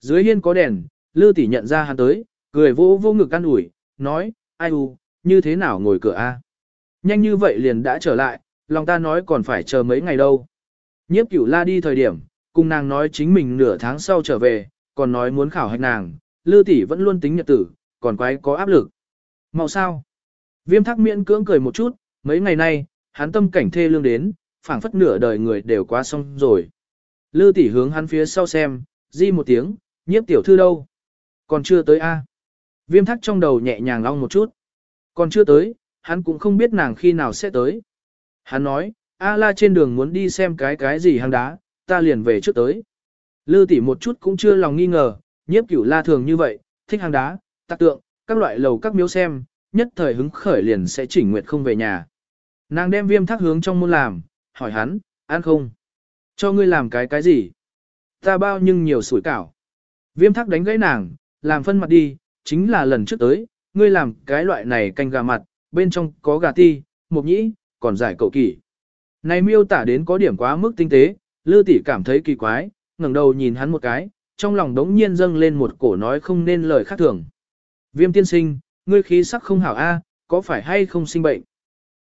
Dưới hiên có đèn, Lư tỷ nhận ra hắn tới, cười vô vô ngực ăn ủi, nói, ai u, như thế nào ngồi cửa a? Nhanh như vậy liền đã trở lại, lòng ta nói còn phải chờ mấy ngày đâu. Nhiếp cửu la đi thời điểm, cùng nàng nói chính mình nửa tháng sau trở về, còn nói muốn khảo hạch nàng, Lư tỷ vẫn luôn tính nhật tử, còn quái có áp lực. Mau sao? Viêm thắc miễn cưỡng cười một chút, mấy ngày nay, hắn tâm cảnh thê lương đến, phảng phất nửa đời người đều quá xong rồi. Lư tỷ hướng hắn phía sau xem, di một tiếng, nhiếp tiểu thư đâu? Còn chưa tới a? Viêm thắc trong đầu nhẹ nhàng long một chút. Còn chưa tới, hắn cũng không biết nàng khi nào sẽ tới. Hắn nói, A la trên đường muốn đi xem cái cái gì hang đá, ta liền về trước tới. Lư tỷ một chút cũng chưa lòng nghi ngờ, nhiếp cửu la thường như vậy, thích hang đá, tạc tượng, các loại lầu các miếu xem, nhất thời hứng khởi liền sẽ chỉnh nguyệt không về nhà. Nàng đem viêm thác hướng trong môn làm, hỏi hắn, ăn không? Cho ngươi làm cái cái gì? Ta bao nhưng nhiều sủi cảo. Viêm thác đánh gãy nàng, làm phân mặt đi, chính là lần trước tới, ngươi làm cái loại này canh gà mặt, bên trong có gà ti, mộc nhĩ, còn giải cậu kỷ. Này miêu tả đến có điểm quá mức tinh tế, lư tỷ cảm thấy kỳ quái, ngẩng đầu nhìn hắn một cái, trong lòng đống nhiên dâng lên một cổ nói không nên lời khác thường. Viêm tiên sinh, ngươi khí sắc không hảo a, có phải hay không sinh bệnh?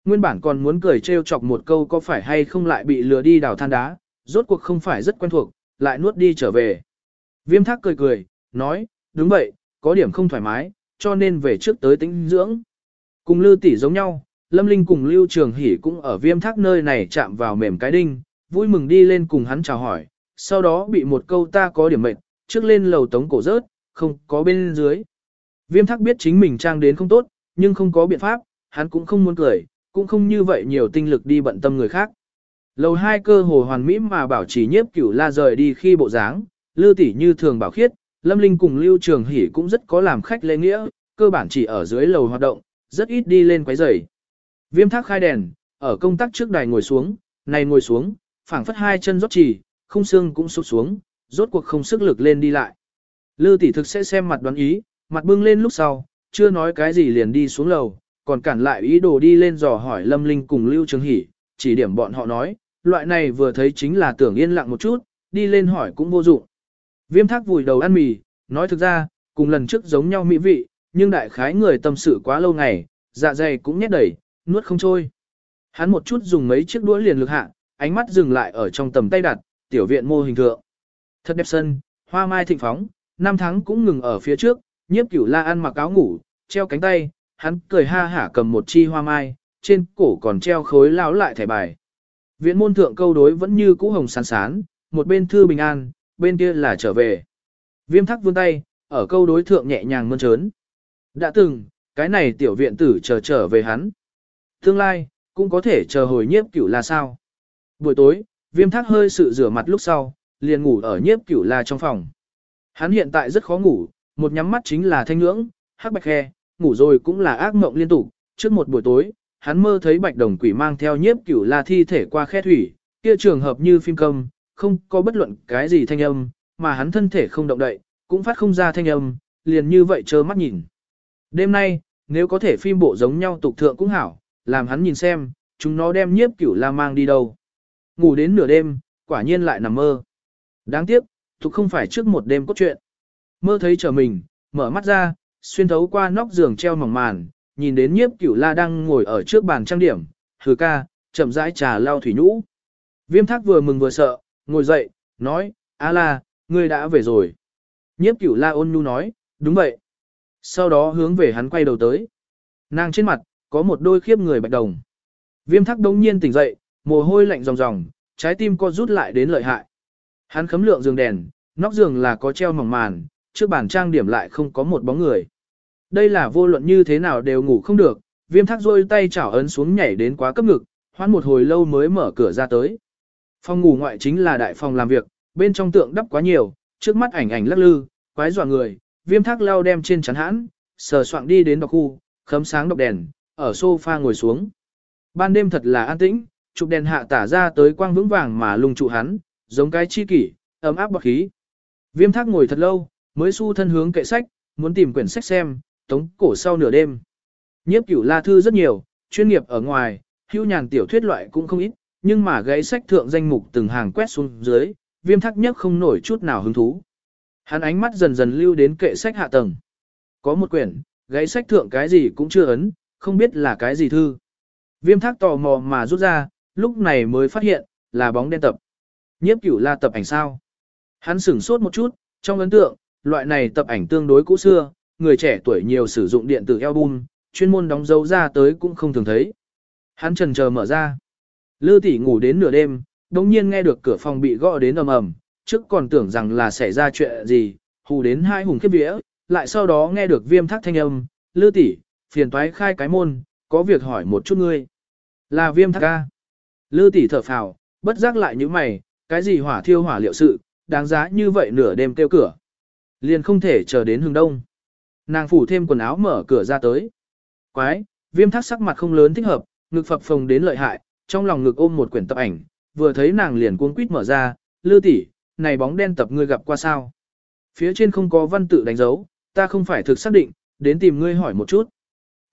Nguyên bản còn muốn cười trêu chọc một câu có phải hay không lại bị lừa đi đào than đá, rốt cuộc không phải rất quen thuộc, lại nuốt đi trở về. Viêm thác cười cười, nói, đúng vậy, có điểm không thoải mái, cho nên về trước tới tĩnh dưỡng. Cùng Lưu tỷ giống nhau, Lâm Linh cùng Lưu Trường Hỷ cũng ở viêm thác nơi này chạm vào mềm cái đinh, vui mừng đi lên cùng hắn chào hỏi, sau đó bị một câu ta có điểm mệnh, trước lên lầu tống cổ rớt, không có bên dưới. Viêm thác biết chính mình trang đến không tốt, nhưng không có biện pháp, hắn cũng không muốn cười, cũng không như vậy nhiều tinh lực đi bận tâm người khác. Lầu hai cơ hồ hoàn mỹ mà bảo trì nhiếp cửu la rời đi khi bộ dáng, lưu tỷ như thường bảo khiết, lâm linh cùng lưu trường hỉ cũng rất có làm khách lễ nghĩa, cơ bản chỉ ở dưới lầu hoạt động, rất ít đi lên quấy rầy. Viêm thác khai đèn, ở công tác trước đài ngồi xuống, này ngồi xuống, phảng phất hai chân rót chỉ, không xương cũng sụp xuống, rốt cuộc không sức lực lên đi lại. Lư tỷ thực sẽ xem mặt đoán ý, mặt bưng lên lúc sau, chưa nói cái gì liền đi xuống lầu, còn cản lại ý đồ đi lên dò hỏi Lâm Linh cùng Lưu Trường Hỷ, chỉ điểm bọn họ nói, loại này vừa thấy chính là tưởng yên lặng một chút, đi lên hỏi cũng vô dụng. Viêm thác vùi đầu ăn mì, nói thực ra, cùng lần trước giống nhau mỹ vị, nhưng đại khái người tâm sự quá lâu ngày, dạ dày cũng nhét đầy, nuốt không trôi. Hắn một chút dùng mấy chiếc đũa liền lực hạ, ánh mắt dừng lại ở trong tầm tay đặt, tiểu viện mô hình thượng. Thật đẹp sân, hoa mai thịnh phóng, năm tháng cũng ngừng ở phía trước, nhiếp cửu la ăn mặc áo ngủ, treo cánh tay, hắn cười ha hả cầm một chi hoa mai, trên cổ còn treo khối lão lại thẻ bài. Viện môn thượng câu đối vẫn như cũ hồng sán sán, một bên thư bình an, bên kia là trở về. Viêm thắc vươn tay, ở câu đối thượng nhẹ nhàng mơn trớn. Đã từng, cái này tiểu viện tử chờ trở về hắn. Tương lai, cũng có thể chờ hồi nhiếp cửu là sao. Buổi tối, viêm thác hơi sự rửa mặt lúc sau, liền ngủ ở nhiếp cửu là trong phòng. Hắn hiện tại rất khó ngủ, một nhắm mắt chính là thanh ngưỡng, hắc bạch khe, ngủ rồi cũng là ác mộng liên tục. Trước một buổi tối, hắn mơ thấy bạch đồng quỷ mang theo nhiếp cửu là thi thể qua khe thủy, kia trường hợp như phim công, không có bất luận cái gì thanh âm, mà hắn thân thể không động đậy, cũng phát không ra thanh âm, liền như vậy trơ mắt nhìn. Đêm nay, nếu có thể phim bộ giống nhau tục thượng cũng hảo, làm hắn nhìn xem, chúng nó đem nhiếp cửu la mang đi đâu. Ngủ đến nửa đêm, quả nhiên lại nằm mơ. Đáng tiếc, thuộc không phải trước một đêm cốt truyện. Mơ thấy trở mình, mở mắt ra, xuyên thấu qua nóc giường treo mỏng màn, nhìn đến nhiếp cửu la đang ngồi ở trước bàn trang điểm, hừ ca, chậm rãi trà lau thủy nhũ. Viêm thác vừa mừng vừa sợ, ngồi dậy, nói, a la, ngươi đã về rồi. Nhiếp cửu la ôn nhu nói, đúng vậy. Sau đó hướng về hắn quay đầu tới. Nàng trên mặt, có một đôi khiếp người bạch đồng. Viêm thắc đống nhiên tỉnh dậy, mồ hôi lạnh ròng ròng, trái tim co rút lại đến lợi hại. Hắn khấm lượng giường đèn, nóc giường là có treo mỏng màn, trước bàn trang điểm lại không có một bóng người. Đây là vô luận như thế nào đều ngủ không được, viêm thác rôi tay chảo ấn xuống nhảy đến quá cấp ngực, hoan một hồi lâu mới mở cửa ra tới. Phòng ngủ ngoại chính là đại phòng làm việc, bên trong tượng đắp quá nhiều, trước mắt ảnh ảnh lắc lư, quái dọa người, viêm thác lao đem trên chắn hãn, sờ soạng đi đến đọc khu, khấm sáng đọc đèn, ở sofa ngồi xuống. Ban đêm thật là an tĩnh, chụp đèn hạ tả ra tới quang vững vàng mà lung trụ hắn, giống cái chi kỷ, ấm áp bọc khí. Viêm thác ngồi thật lâu, mới su thân hướng kệ sách, muốn tìm quyển sách xem, tống cổ sau nửa đêm. Nhiếp cửu la thư rất nhiều, chuyên nghiệp ở ngoài, hưu nhàn tiểu thuyết loại cũng không ít, nhưng mà gáy sách thượng danh mục từng hàng quét xuống dưới, viêm thác nhất không nổi chút nào hứng thú. Hắn ánh mắt dần dần lưu đến kệ sách hạ tầng. Có một quyển, gáy sách thượng cái gì cũng chưa ấn, không biết là cái gì thư. Viêm thác tò mò mà rút ra, lúc này mới phát hiện, là bóng đen tập. Nhiếp cửu là tập ảnh sao. Hắn sửng sốt một chút, trong ấn tượng, loại này tập ảnh tương đối cũ xưa, người trẻ tuổi nhiều sử dụng điện tử album, chuyên môn đóng dấu ra tới cũng không thường thấy. Hắn trần chờ mở ra. Lư tỷ ngủ đến nửa đêm, đống nhiên nghe được cửa phòng bị gõ đến ầm ầm, trước còn tưởng rằng là xảy ra chuyện gì, hù đến hai hùng khiếp vía, lại sau đó nghe được viêm thác thanh âm, lư tỷ, phiền toái khai cái môn, có việc hỏi một chút ngươi. Là viêm thác ca. Lư tỷ thở phào, bất giác lại như mày, cái gì hỏa thiêu hỏa liệu sự, đáng giá như vậy nửa đêm kêu cửa. Liền không thể chờ đến hừng đông. Nàng phủ thêm quần áo mở cửa ra tới. Quái, viêm thác sắc mặt không lớn thích hợp, ngực phập phồng đến lợi hại, trong lòng ngực ôm một quyển tập ảnh, vừa thấy nàng liền cuống quýt mở ra, lư tỷ, này bóng đen tập ngươi gặp qua sao. Phía trên không có văn tự đánh dấu, ta không phải thực xác định, đến tìm ngươi hỏi một chút.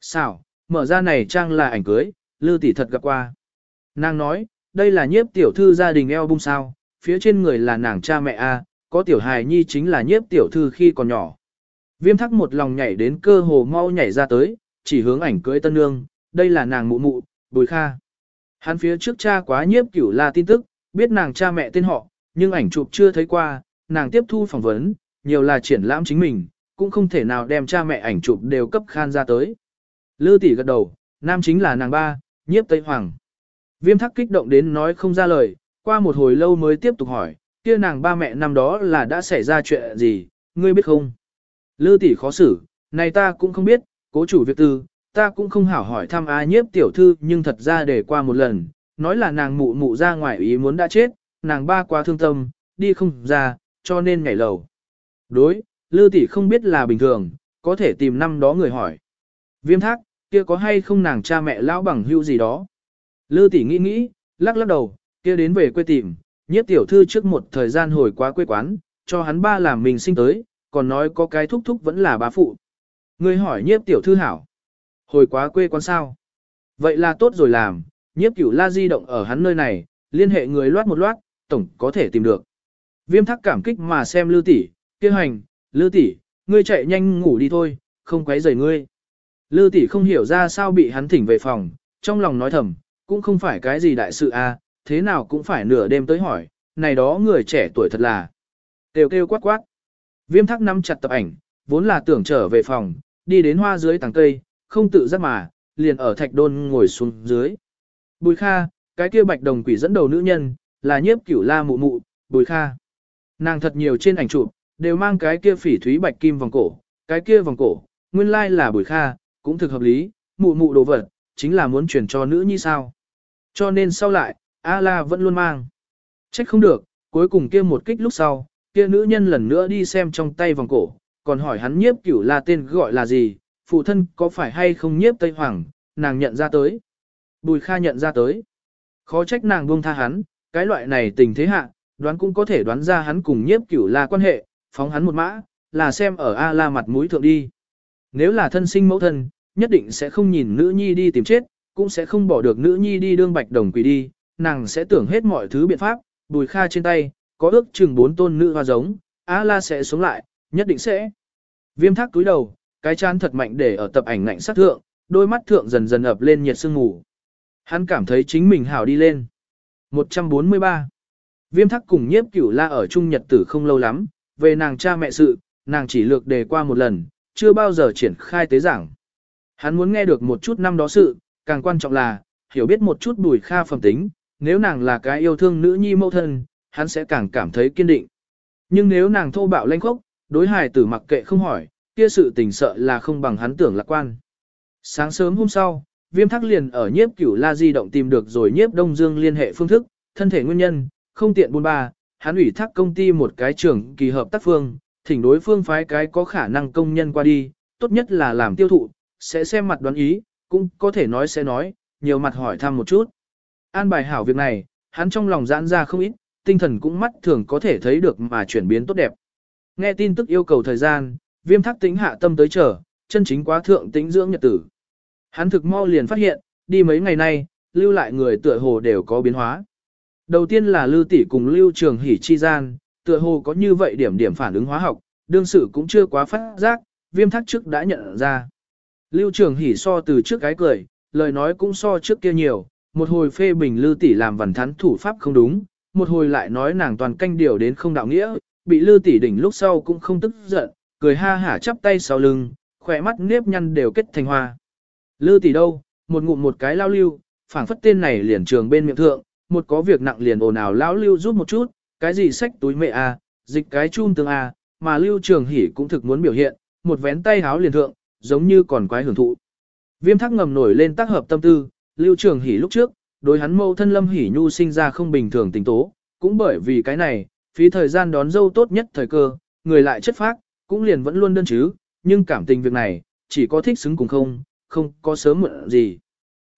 Sao, mở ra này trang là ảnh cưới, lư tỷ thật gặp qua. Nàng nói, đây là nhiếp tiểu thư gia đình album sao, phía trên người là nàng cha mẹ a, có tiểu hài nhi chính là nhiếp tiểu thư khi còn nhỏ. Viêm thắc một lòng nhảy đến cơ hồ mau nhảy ra tới, chỉ hướng ảnh cưới tân nương, đây là nàng mụ mụ, bùi kha. Hắn phía trước cha quá nhiếp cửu là tin tức, biết nàng cha mẹ tên họ, nhưng ảnh chụp chưa thấy qua, nàng tiếp thu phỏng vấn, nhiều là triển lãm chính mình, cũng không thể nào đem cha mẹ ảnh chụp đều cấp khan ra tới. Lư tỷ gật đầu, nam chính là nàng ba, nhiếp Tây Hoàng. Viêm thắc kích động đến nói không ra lời, qua một hồi lâu mới tiếp tục hỏi, kia nàng ba mẹ năm đó là đã xảy ra chuyện gì, ngươi biết không? Lư tỷ khó xử, này ta cũng không biết, cố chủ việc tư, ta cũng không hảo hỏi thăm A nhiếp tiểu thư nhưng thật ra để qua một lần, nói là nàng mụ mụ ra ngoài ý muốn đã chết, nàng ba quá thương tâm, đi không ra, cho nên nhảy lầu. Đối, Lư tỷ không biết là bình thường, có thể tìm năm đó người hỏi. Viêm thác, kia có hay không nàng cha mẹ lão bằng hữu gì đó. Lư tỷ nghĩ nghĩ, lắc lắc đầu, kia đến về quê tìm, nhiếp tiểu thư trước một thời gian hồi quá quê quán, cho hắn ba làm mình sinh tới, còn nói có cái thúc thúc vẫn là bá phụ. Người hỏi nhiếp tiểu thư hảo. Hồi quá quê quán sao? Vậy là tốt rồi làm, nhiếp cửu la di động ở hắn nơi này, liên hệ người loát một loát, tổng có thể tìm được. Viêm thắc cảm kích mà xem Lưu tỷ, kia hành, Lưu tỷ, ngươi chạy nhanh ngủ đi thôi, không quấy rầy ngươi. Lưu tỷ không hiểu ra sao bị hắn thỉnh về phòng, trong lòng nói thầm, cũng không phải cái gì đại sự a, thế nào cũng phải nửa đêm tới hỏi, này đó người trẻ tuổi thật là. Kêu kêu quát quát. Viêm thắc nắm chặt tập ảnh, vốn là tưởng trở về phòng, đi đến hoa dưới tàng cây, không tự giác mà, liền ở thạch đôn ngồi xuống dưới. Bùi Kha, cái kia bạch đồng quỷ dẫn đầu nữ nhân, là nhiếp cửu la mụ mụ, Bùi Kha. Nàng thật nhiều trên ảnh chụp, đều mang cái kia phỉ thúy bạch kim vòng cổ, cái kia vòng cổ, nguyên lai là Bùi Kha, cũng thực hợp lý, mụ mụ đồ vật, chính là muốn truyền cho nữ nhi sao. Cho nên sau lại, A-la vẫn luôn mang. Trách không được, cuối cùng kia một kích lúc sau, kia nữ nhân lần nữa đi xem trong tay vòng cổ, còn hỏi hắn nhiếp cửu la tên gọi là gì, phụ thân có phải hay không nhiếp Tây Hoàng, nàng nhận ra tới. Bùi Kha nhận ra tới. Khó trách nàng buông tha hắn, cái loại này tình thế hạ, đoán cũng có thể đoán ra hắn cùng nhiếp cửu là quan hệ, phóng hắn một mã, là xem ở A la mặt mũi thượng đi. Nếu là thân sinh mẫu thân, nhất định sẽ không nhìn nữ nhi đi tìm chết, cũng sẽ không bỏ được nữ nhi đi đương bạch đồng quỷ đi, nàng sẽ tưởng hết mọi thứ biện pháp, bùi kha trên tay, có ước chừng bốn tôn nữ hoa giống, A la sẽ sống lại, nhất định sẽ. Viêm thác túi đầu, cái chán thật mạnh để ở tập ảnh ngạnh sát thượng, đôi mắt thượng dần dần ập lên nhiệt sương ngủ. Hắn cảm thấy chính mình hảo đi lên. 143. Viêm thắc cùng nhiếp cửu la ở Trung Nhật tử không lâu lắm, về nàng cha mẹ sự, nàng chỉ lược đề qua một lần, chưa bao giờ triển khai tế giảng. Hắn muốn nghe được một chút năm đó sự, càng quan trọng là, hiểu biết một chút bùi kha phẩm tính, nếu nàng là cái yêu thương nữ nhi mẫu thân, hắn sẽ càng cảm thấy kiên định. Nhưng nếu nàng thô bạo lanh khốc, đối hài tử mặc kệ không hỏi, kia sự tình sợ là không bằng hắn tưởng lạc quan. Sáng sớm hôm sau, viêm thắc liền ở nhiếp cửu la di động tìm được rồi nhiếp đông dương liên hệ phương thức, thân thể nguyên nhân, không tiện buôn ba, hắn ủy thác công ty một cái trưởng kỳ hợp tác phương, thỉnh đối phương phái cái có khả năng công nhân qua đi, tốt nhất là làm tiêu thụ, sẽ xem mặt đoán ý, cũng có thể nói sẽ nói, nhiều mặt hỏi thăm một chút. An bài hảo việc này, hắn trong lòng giãn ra không ít, tinh thần cũng mắt thường có thể thấy được mà chuyển biến tốt đẹp. Nghe tin tức yêu cầu thời gian, viêm thác tính hạ tâm tới chờ, chân chính quá thượng tính dưỡng nhật tử. Hắn thực mau liền phát hiện, đi mấy ngày nay, lưu lại người tựa hồ đều có biến hóa. Đầu tiên là Lưu tỷ cùng Lưu Trường Hỉ chi gian, tựa hồ có như vậy điểm điểm phản ứng hóa học, đương sự cũng chưa quá phát giác, viêm thác trước đã nhận ra. Lưu trường hỉ so từ trước cái cười, lời nói cũng so trước kia nhiều, một hồi phê bình Lưu tỷ làm vần thắn thủ pháp không đúng, một hồi lại nói nàng toàn canh điều đến không đạo nghĩa, bị Lưu tỷ đỉnh lúc sau cũng không tức giận, cười ha hả chắp tay sau lưng, khỏe mắt nếp nhăn đều kết thành hoa. Lư tỷ đâu, một ngụm một cái lao lưu, phảng phất tên này liền trường bên miệng thượng, một có việc nặng liền ồn ào lão lưu giúp một chút, cái gì sách túi mẹ à, dịch cái chum tương à, mà lưu trường hỉ cũng thực muốn biểu hiện, một vén tay háo liền thượng, giống như còn quái hưởng thụ. Viêm thắc ngầm nổi lên tác hợp tâm tư, lưu trường hỉ lúc trước, đối hắn mâu thân lâm hỉ nhu sinh ra không bình thường tình tố, cũng bởi vì cái này, phí thời gian đón dâu tốt nhất thời cơ, người lại chất phác, cũng liền vẫn luôn đơn chứ, nhưng cảm tình việc này, chỉ có thích xứng cùng không, không có sớm muộn gì.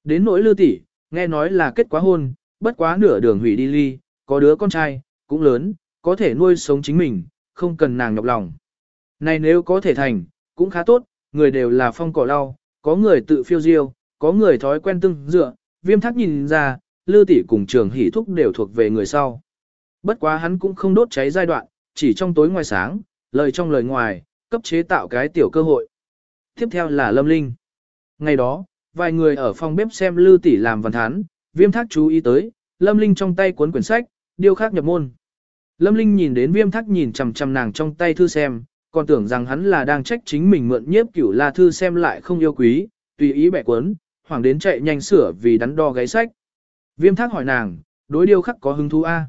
Đến nỗi lưu tỷ, nghe nói là kết quá hôn, bất quá nửa đường hủy đi ly, có đứa con trai, cũng lớn, có thể nuôi sống chính mình, không cần nàng nhọc lòng. Này nếu có thể thành, cũng khá tốt, người đều là phong cỏ lau, có người tự phiêu diêu, có người thói quen tương dựa, viêm thác nhìn ra, Lưu tỷ cùng trường hỷ thúc đều thuộc về người sau. Bất quá hắn cũng không đốt cháy giai đoạn, chỉ trong tối ngoài sáng, lời trong lời ngoài, cấp chế tạo cái tiểu cơ hội. Tiếp theo là Lâm Linh. Ngày đó, vài người ở phòng bếp xem lư tỷ làm văn thán, viêm thác chú ý tới, Lâm Linh trong tay cuốn quyển sách, điêu khắc nhập môn. Lâm Linh nhìn đến viêm thác nhìn chằm chằm nàng trong tay thư xem, còn tưởng rằng hắn là đang trách chính mình mượn nhiếp cửu la thư xem lại không yêu quý, tùy ý bẻ cuốn, hoàng đến chạy nhanh sửa vì đắn đo gáy sách. Viêm thác hỏi nàng, đối điêu khắc có hứng thú A.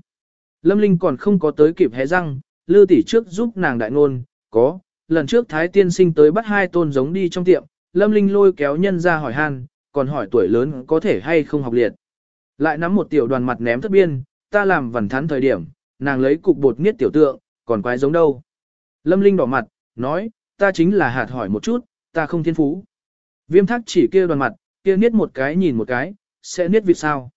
Lâm Linh còn không có tới kịp hé răng, lư tỷ trước giúp nàng đại ngôn, có, lần trước Thái Tiên sinh tới bắt hai tôn giống đi trong tiệm, Lâm Linh lôi kéo nhân ra hỏi han, còn hỏi tuổi lớn có thể hay không học liệt. Lại nắm một tiểu đoàn mặt ném thất biên, ta làm vằn thắn thời điểm, nàng lấy cục bột nghiết tiểu tượng, còn quái giống đâu. Lâm Linh đỏ mặt, nói, ta chính là hạt hỏi một chút, ta không thiên phú. Viêm thác chỉ kia đoàn mặt, kia niết một cái nhìn một cái, sẽ niết vịt sao.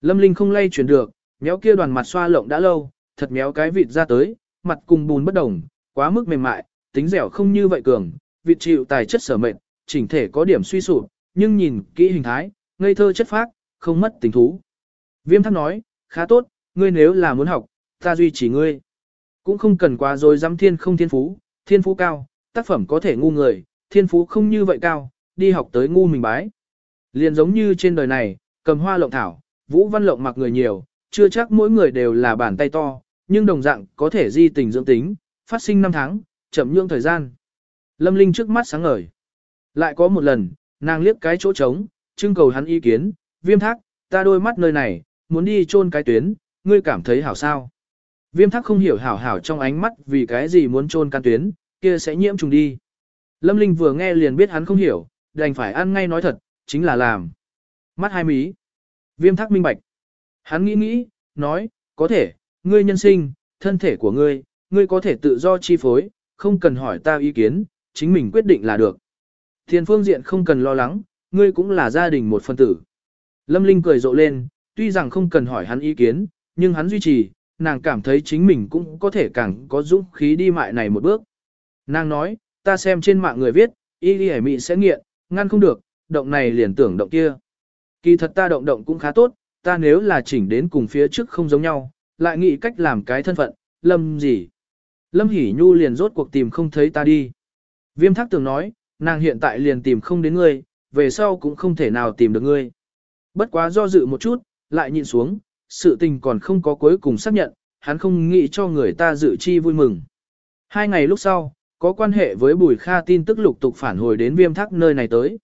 Lâm Linh không lay chuyển được, méo kia đoàn mặt xoa lộng đã lâu, thật méo cái vịt ra tới, mặt cùng bùn bất đồng, quá mức mềm mại, tính dẻo không như vậy cường, vịt chịu tài chất sở mệnh, chỉnh thể có điểm suy sụp, nhưng nhìn kỹ hình thái, ngây thơ chất phác, không mất tình thú. Viêm thắc nói, khá tốt, ngươi nếu là muốn học, ta duy trì ngươi. Cũng không cần quá rồi dám thiên không thiên phú, thiên phú cao, tác phẩm có thể ngu người, thiên phú không như vậy cao, đi học tới ngu mình bái. Liền giống như trên đời này, cầm hoa lộng thảo, vũ văn lộng mặc người nhiều, chưa chắc mỗi người đều là bàn tay to, nhưng đồng dạng có thể di tình dưỡng tính, phát sinh năm tháng, chậm nhượng thời gian. Lâm Linh trước mắt sáng ngời. Lại có một lần, nàng liếc cái chỗ trống, trưng cầu hắn ý kiến, viêm thác, ta đôi mắt nơi này, muốn đi chôn cái tuyến, ngươi cảm thấy hảo sao. Viêm thác không hiểu hảo hảo trong ánh mắt vì cái gì muốn chôn can tuyến, kia sẽ nhiễm trùng đi. Lâm Linh vừa nghe liền biết hắn không hiểu, đành phải ăn ngay nói thật, chính là làm. Mắt hai mí. Viêm thác minh bạch. Hắn nghĩ nghĩ, nói, có thể, ngươi nhân sinh, thân thể của ngươi, ngươi có thể tự do chi phối, không cần hỏi ta ý kiến, chính mình quyết định là được. Thiên phương diện không cần lo lắng, ngươi cũng là gia đình một phân tử. Lâm Linh cười rộ lên, tuy rằng không cần hỏi hắn ý kiến, nhưng hắn duy trì, nàng cảm thấy chính mình cũng có thể càng có dũng khí đi mại này một bước. Nàng nói, ta xem trên mạng người viết, y đi hải mị sẽ nghiện, ngăn không được, động này liền tưởng động kia. Kỳ thật ta động động cũng khá tốt, ta nếu là chỉnh đến cùng phía trước không giống nhau, lại nghĩ cách làm cái thân phận, lâm gì. Lâm Hỷ Nhu liền rốt cuộc tìm không thấy ta đi. Viêm thác tưởng nói, nàng hiện tại liền tìm không đến ngươi, về sau cũng không thể nào tìm được ngươi. Bất quá do dự một chút, lại nhìn xuống, sự tình còn không có cuối cùng xác nhận, hắn không nghĩ cho người ta dự chi vui mừng. Hai ngày lúc sau, có quan hệ với Bùi Kha tin tức lục tục phản hồi đến viêm thác nơi này tới.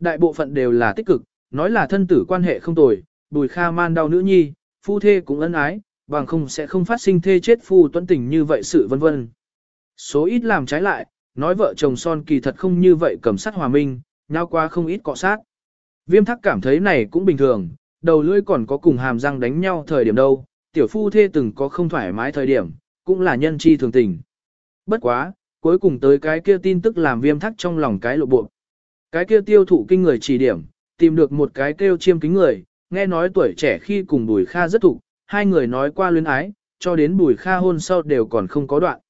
Đại bộ phận đều là tích cực, nói là thân tử quan hệ không tồi, Bùi Kha man đau nữ nhi, phu thê cũng ân ái, bằng không sẽ không phát sinh thê chết phu tuấn tình như vậy sự vân vân. Số ít làm trái lại, nói vợ chồng son kỳ thật không như vậy cầm sát hòa minh, nhau qua không ít cọ sát. Viêm thắc cảm thấy này cũng bình thường, đầu lưỡi còn có cùng hàm răng đánh nhau thời điểm đâu, tiểu phu thê từng có không thoải mái thời điểm, cũng là nhân chi thường tình. Bất quá, cuối cùng tới cái kia tin tức làm viêm thắc trong lòng cái lộ bộ. Cái kia tiêu thụ kinh người chỉ điểm, tìm được một cái kêu chiêm kính người, nghe nói tuổi trẻ khi cùng Bùi Kha rất thụ, hai người nói qua luyến ái, cho đến Bùi Kha hôn sau đều còn không có đoạn.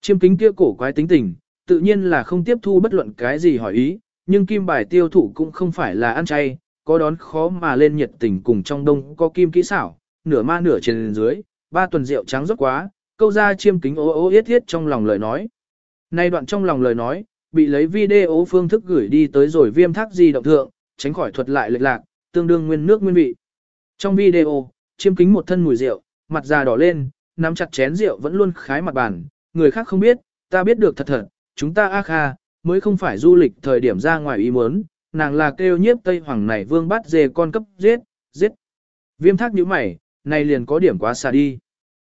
Chiêm kính kia cổ quái tính tình, tự nhiên là không tiếp thu bất luận cái gì hỏi ý, nhưng kim bài tiêu thụ cũng không phải là ăn chay, có đón khó mà lên nhiệt tình cùng trong đông có kim kỹ xảo, nửa ma nửa trên dưới, ba tuần rượu trắng rất quá, câu ra chiêm kính ố ố yết thiết trong lòng lời nói. Nay đoạn trong lòng lời nói, bị lấy video phương thức gửi đi tới rồi viêm thác di động thượng, tránh khỏi thuật lại lệch lạc, tương đương nguyên nước nguyên vị. Trong video, chiêm kính một thân mùi rượu, mặt già đỏ lên, nắm chặt chén rượu vẫn luôn khái mặt bàn, người khác không biết, ta biết được thật thật, chúng ta A Kha, mới không phải du lịch thời điểm ra ngoài ý muốn, nàng là kêu nhiếp Tây Hoàng này vương bắt dê con cấp giết, giết. Viêm thác như mày, này liền có điểm quá xa đi.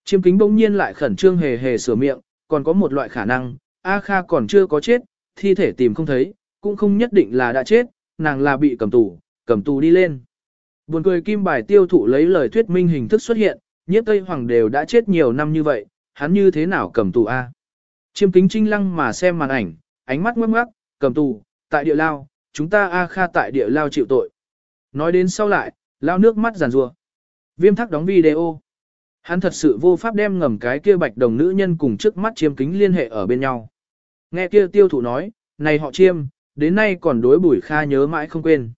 Chiêm kính bỗng nhiên lại khẩn trương hề hề sửa miệng, còn có một loại khả năng, A Kha còn chưa có chết, thi thể tìm không thấy, cũng không nhất định là đã chết, nàng là bị cầm tù, cầm tù đi lên. Buồn cười kim bài tiêu thụ lấy lời thuyết minh hình thức xuất hiện, nhiếp Tây Hoàng đều đã chết nhiều năm như vậy, hắn như thế nào cầm tù A. Chiêm kính trinh lăng mà xem màn ảnh, ánh mắt ngắc ngắc, cầm tù, tại địa lao, chúng ta A Kha tại địa lao chịu tội. Nói đến sau lại, lao nước mắt giàn rua. Viêm thắc đóng video. Hắn thật sự vô pháp đem ngầm cái kia bạch đồng nữ nhân cùng trước mắt chiêm kính liên hệ ở bên nhau. Nghe kia tiêu thụ nói, này họ chiêm, đến nay còn đối bùi kha nhớ mãi không quên.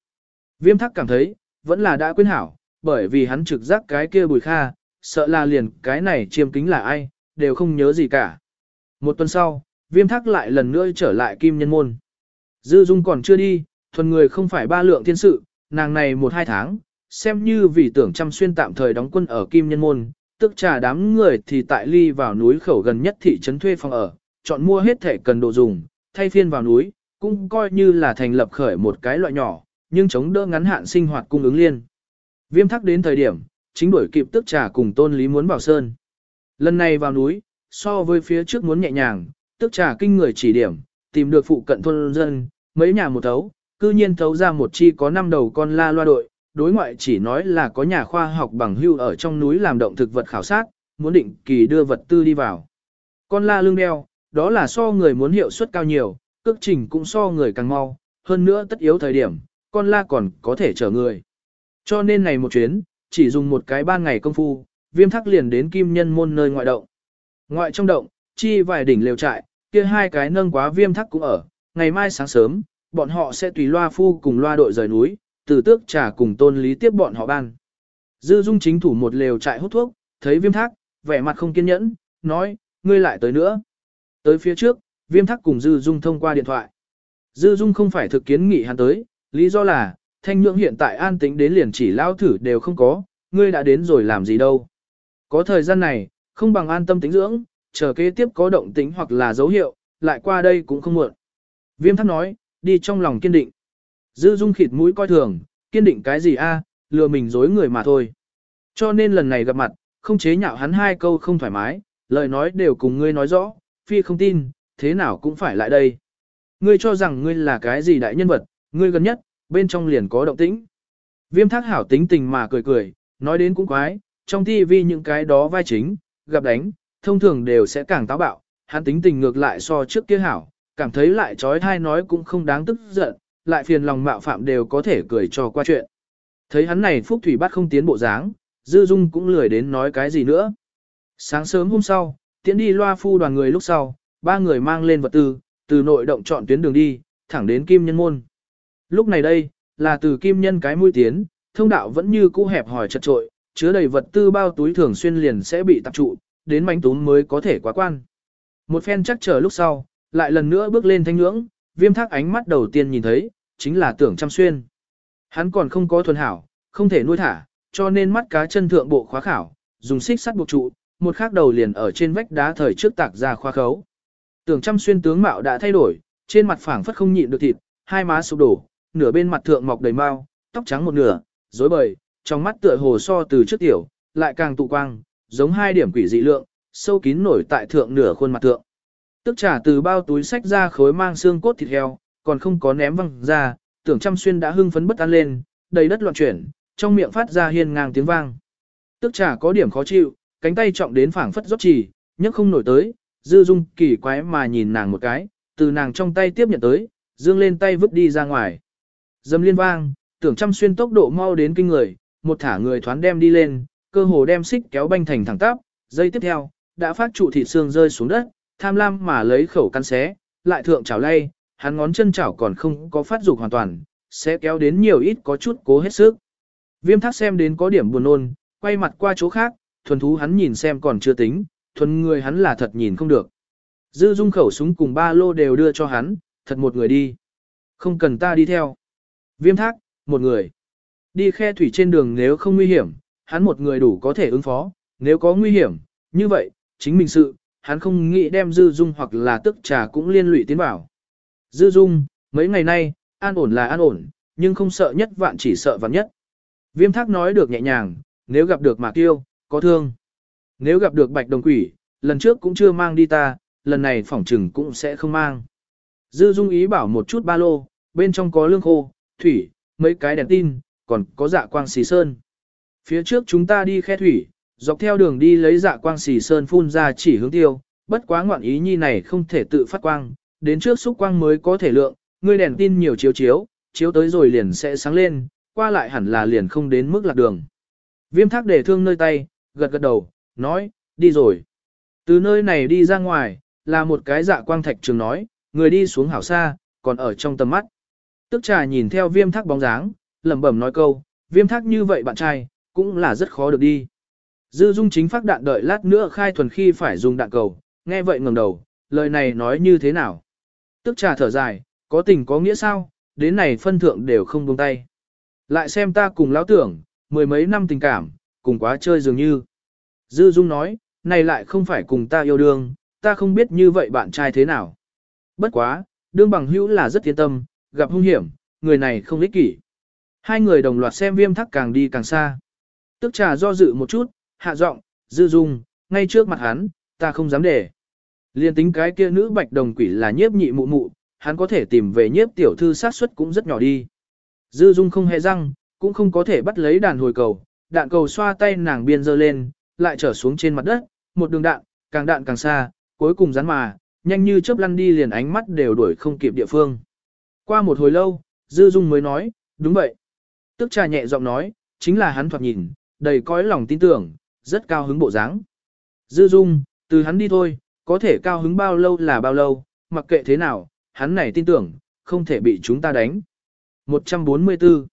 Viêm thắc cảm thấy, vẫn là đã quên hảo, bởi vì hắn trực giác cái kia bùi kha, sợ là liền cái này chiêm kính là ai, đều không nhớ gì cả. Một tuần sau, viêm thác lại lần nữa trở lại kim nhân môn. Dư dung còn chưa đi, thuần người không phải ba lượng thiên sự, nàng này một hai tháng, xem như vì tưởng chăm xuyên tạm thời đóng quân ở kim nhân môn, tức trà đám người thì tại ly vào núi khẩu gần nhất thị trấn thuê phòng ở, chọn mua hết thể cần đồ dùng, thay phiên vào núi, cũng coi như là thành lập khởi một cái loại nhỏ, nhưng chống đỡ ngắn hạn sinh hoạt cung ứng liên. Viêm thắc đến thời điểm, chính đuổi kịp tức trà cùng tôn lý muốn vào sơn. Lần này vào núi, so với phía trước muốn nhẹ nhàng, tức trà kinh người chỉ điểm, tìm được phụ cận thôn dân, mấy nhà một thấu, cư nhiên thấu ra một chi có năm đầu con la loa đội, đối ngoại chỉ nói là có nhà khoa học bằng hưu ở trong núi làm động thực vật khảo sát, muốn định kỳ đưa vật tư đi vào. Con la lưng đeo, đó là so người muốn hiệu suất cao nhiều, cước trình cũng so người càng mau, hơn nữa tất yếu thời điểm, con la còn có thể chở người. Cho nên này một chuyến, chỉ dùng một cái ban ngày công phu, viêm thắc liền đến kim nhân môn nơi ngoại động. Ngoại trong động, chi vài đỉnh lều trại, kia hai cái nâng quá viêm thắc cũng ở, ngày mai sáng sớm, bọn họ sẽ tùy loa phu cùng loa đội rời núi, từ tước trà cùng tôn lý tiếp bọn họ ban. Dư dung chính thủ một lều trại hút thuốc, thấy viêm thác, vẻ mặt không kiên nhẫn, nói, ngươi lại tới nữa. Tới phía trước, viêm thác cùng dư dung thông qua điện thoại. Dư dung không phải thực kiến nghị hắn tới, lý do là, thanh nhưỡng hiện tại an tĩnh đến liền chỉ lao thử đều không có, ngươi đã đến rồi làm gì đâu. Có thời gian này, không bằng an tâm tính dưỡng, chờ kế tiếp có động tính hoặc là dấu hiệu, lại qua đây cũng không muộn. Viêm thác nói, đi trong lòng kiên định. Dư dung khịt mũi coi thường, kiên định cái gì a, lừa mình dối người mà thôi. Cho nên lần này gặp mặt, không chế nhạo hắn hai câu không thoải mái, lời nói đều cùng ngươi nói rõ, phi không tin, thế nào cũng phải lại đây. Ngươi cho rằng ngươi là cái gì đại nhân vật, ngươi gần nhất, bên trong liền có động tĩnh. Viêm thác hảo tính tình mà cười cười, nói đến cũng quái, trong TV những cái đó vai chính, gặp đánh, thông thường đều sẽ càng táo bạo, hắn tính tình ngược lại so trước kia hảo, cảm thấy lại trói thai nói cũng không đáng tức giận, lại phiền lòng mạo phạm đều có thể cười cho qua chuyện. Thấy hắn này phúc thủy bắt không tiến bộ dáng, dư dung cũng lười đến nói cái gì nữa. Sáng sớm hôm sau, tiến đi loa phu đoàn người lúc sau, ba người mang lên vật tư, từ nội động chọn tuyến đường đi, thẳng đến kim nhân môn. Lúc này đây, là từ kim nhân cái mũi tiến, thông đạo vẫn như cũ hẹp hỏi chật trội, chứa đầy vật tư bao túi thường xuyên liền sẽ bị tập trụ, đến manh túm mới có thể quá quan. Một phen chắc chờ lúc sau, lại lần nữa bước lên thanh ngưỡng, viêm thác ánh mắt đầu tiên nhìn thấy, chính là tưởng chăm xuyên. Hắn còn không có thuần hảo, không thể nuôi thả, cho nên mắt cá chân thượng bộ khóa khảo, dùng xích sắt buộc trụ, một khắc đầu liền ở trên vách đá thời trước tạc ra khoa khấu. Tưởng chăm xuyên tướng mạo đã thay đổi, trên mặt phẳng phất không nhịn được thịt, hai má sụp đổ, nửa bên mặt thượng mọc đầy mao, tóc trắng một nửa, rối bời, trong mắt tựa hồ so từ trước tiểu, lại càng tụ quang, giống hai điểm quỷ dị lượng, sâu kín nổi tại thượng nửa khuôn mặt thượng. Tức trả từ bao túi sách ra khối mang xương cốt thịt heo, còn không có ném văng ra, tưởng trăm xuyên đã hưng phấn bất an lên, đầy đất loạn chuyển, trong miệng phát ra hiên ngang tiếng vang. Tức trả có điểm khó chịu, cánh tay trọng đến phảng phất rót chỉ, nhấc không nổi tới, dư dung kỳ quái mà nhìn nàng một cái, từ nàng trong tay tiếp nhận tới, dương lên tay vứt đi ra ngoài. Dầm liên vang, tưởng chăm xuyên tốc độ mau đến kinh người, một thả người thoán đem đi lên, cơ hồ đem xích kéo banh thành thẳng tắp, dây tiếp theo, đã phát trụ thịt xương rơi xuống đất, tham lam mà lấy khẩu căn xé, lại thượng chảo lay, hắn ngón chân chảo còn không có phát dục hoàn toàn, sẽ kéo đến nhiều ít có chút cố hết sức. Viêm thác xem đến có điểm buồn nôn, quay mặt qua chỗ khác, thuần thú hắn nhìn xem còn chưa tính, thuần người hắn là thật nhìn không được. Dư dung khẩu súng cùng ba lô đều đưa cho hắn, thật một người đi. Không cần ta đi theo. Viêm thác, một người. Đi khe thủy trên đường nếu không nguy hiểm, hắn một người đủ có thể ứng phó, nếu có nguy hiểm, như vậy, chính mình sự, hắn không nghĩ đem dư dung hoặc là tức trà cũng liên lụy tiến vào. Dư dung, mấy ngày nay, an ổn là an ổn, nhưng không sợ nhất vạn chỉ sợ vạn nhất. Viêm thác nói được nhẹ nhàng, nếu gặp được mạc tiêu, có thương. Nếu gặp được bạch đồng quỷ, lần trước cũng chưa mang đi ta, lần này phỏng trừng cũng sẽ không mang. Dư dung ý bảo một chút ba lô, bên trong có lương khô, thủy, mấy cái đèn tin, còn có dạ quang xì sơn. Phía trước chúng ta đi khe thủy, dọc theo đường đi lấy dạ quang xì sơn phun ra chỉ hướng tiêu, bất quá ngoạn ý nhi này không thể tự phát quang, đến trước xúc quang mới có thể lượng, ngươi đèn tin nhiều chiếu chiếu, chiếu tới rồi liền sẽ sáng lên, qua lại hẳn là liền không đến mức lạc đường. Viêm thác để thương nơi tay, gật gật đầu, nói, đi rồi. Từ nơi này đi ra ngoài, là một cái dạ quang thạch trường nói, người đi xuống hảo xa, còn ở trong tầm mắt. Tức trà nhìn theo viêm thác bóng dáng, lẩm bẩm nói câu, viêm thác như vậy bạn trai, cũng là rất khó được đi. Dư dung chính phát đạn đợi lát nữa khai thuần khi phải dùng đạn cầu, nghe vậy ngẩng đầu, lời này nói như thế nào? Tức trà thở dài, có tình có nghĩa sao, đến này phân thượng đều không buông tay. Lại xem ta cùng lão tưởng, mười mấy năm tình cảm, cùng quá chơi dường như. Dư dung nói, này lại không phải cùng ta yêu đương, ta không biết như vậy bạn trai thế nào. Bất quá, đương bằng hữu là rất yên tâm, gặp hung hiểm, người này không ích kỷ. Hai người đồng loạt xem viêm thắc càng đi càng xa. Tức trà do dự một chút, hạ giọng, dư dung, ngay trước mặt hắn, ta không dám để. Liên tính cái kia nữ bạch đồng quỷ là nhiếp nhị mụ mụ, hắn có thể tìm về nhiếp tiểu thư sát suất cũng rất nhỏ đi. Dư dung không hề răng, cũng không có thể bắt lấy đàn hồi cầu, đạn cầu xoa tay nàng biên dơ lên, lại trở xuống trên mặt đất, một đường đạn, càng đạn càng xa, cuối cùng rắn mà, nhanh như chớp lăn đi liền ánh mắt đều đuổi không kịp địa phương. Qua một hồi lâu, Dư Dung mới nói, đúng vậy. Tức trà nhẹ giọng nói, chính là hắn thoạt nhìn, đầy cõi lòng tin tưởng, rất cao hứng bộ dáng. Dư Dung, từ hắn đi thôi, có thể cao hứng bao lâu là bao lâu, mặc kệ thế nào, hắn này tin tưởng, không thể bị chúng ta đánh. 144.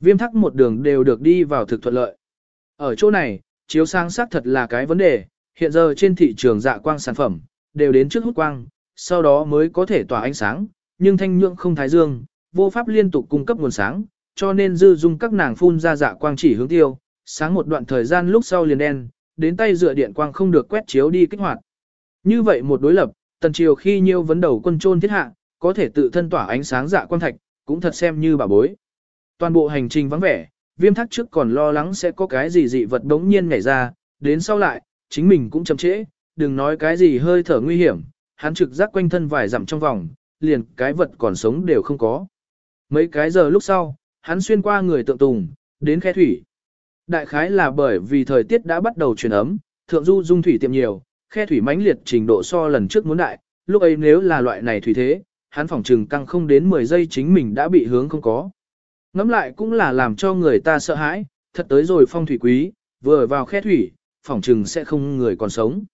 Viêm thắc một đường đều được đi vào thực thuận lợi. Ở chỗ này, chiếu sáng sắc thật là cái vấn đề, hiện giờ trên thị trường dạ quang sản phẩm, đều đến trước hút quang, sau đó mới có thể tỏa ánh sáng, nhưng thanh nhượng không thái dương, vô pháp liên tục cung cấp nguồn sáng, cho nên dư dung các nàng phun ra dạ quang chỉ hướng tiêu, sáng một đoạn thời gian lúc sau liền đen, đến tay dựa điện quang không được quét chiếu đi kích hoạt. Như vậy một đối lập, tần triều khi nhiêu vấn đầu quân trôn thiết hạ, có thể tự thân tỏa ánh sáng dạ quang thạch, cũng thật xem như bà bối. Toàn bộ hành trình vắng vẻ, viêm thắc trước còn lo lắng sẽ có cái gì dị vật đống nhiên nhảy ra, đến sau lại, chính mình cũng chậm trễ, đừng nói cái gì hơi thở nguy hiểm, hắn trực giác quanh thân vài dặm trong vòng, liền cái vật còn sống đều không có. Mấy cái giờ lúc sau, hắn xuyên qua người tượng tùng, đến khe thủy. Đại khái là bởi vì thời tiết đã bắt đầu chuyển ấm, thượng du dung thủy tiệm nhiều, khe thủy mãnh liệt trình độ so lần trước muốn đại, lúc ấy nếu là loại này thủy thế, hắn phỏng trừng căng không đến 10 giây chính mình đã bị hướng không có. Ngắm lại cũng là làm cho người ta sợ hãi, thật tới rồi phong thủy quý, vừa vào khe thủy, phỏng trừng sẽ không người còn sống.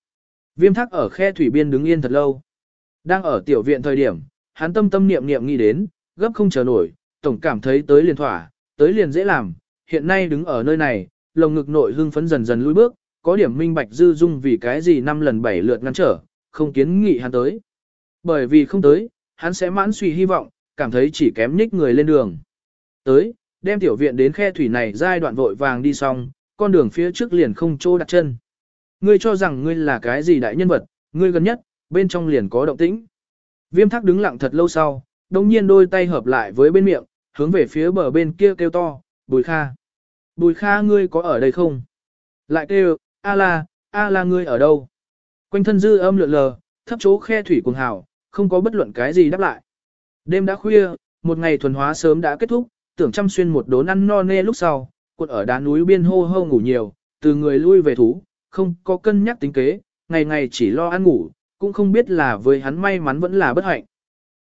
Viêm thắc ở khe thủy biên đứng yên thật lâu. Đang ở tiểu viện thời điểm, hắn tâm tâm niệm niệm nghĩ đến, gấp không chờ nổi, tổng cảm thấy tới liền thỏa, tới liền dễ làm, hiện nay đứng ở nơi này, lồng ngực nội hưng phấn dần dần lùi bước, có điểm minh bạch dư dung vì cái gì năm lần bảy lượt ngăn trở, không kiến nghị hắn tới. Bởi vì không tới, hắn sẽ mãn suy hy vọng, cảm thấy chỉ kém nhích người lên đường. Tới, đem tiểu viện đến khe thủy này giai đoạn vội vàng đi xong, con đường phía trước liền không chỗ đặt chân. Ngươi cho rằng ngươi là cái gì đại nhân vật, ngươi gần nhất, bên trong liền có động tĩnh. Viêm thác đứng lặng thật lâu sau, đồng nhiên đôi tay hợp lại với bên miệng, hướng về phía bờ bên kia kêu to, bùi kha. Bùi kha ngươi có ở đây không? Lại kêu, a la, a la ngươi ở đâu? Quanh thân dư âm lượn lờ, thấp chỗ khe thủy cuồng hào, không có bất luận cái gì đáp lại. Đêm đã khuya, một ngày thuần hóa sớm đã kết thúc, tưởng chăm xuyên một đốn ăn no nê lúc sau, cuộn ở đá núi biên hô hô ngủ nhiều, từ người lui về thú, không có cân nhắc tính kế, ngày ngày chỉ lo ăn ngủ, cũng không biết là với hắn may mắn vẫn là bất hạnh.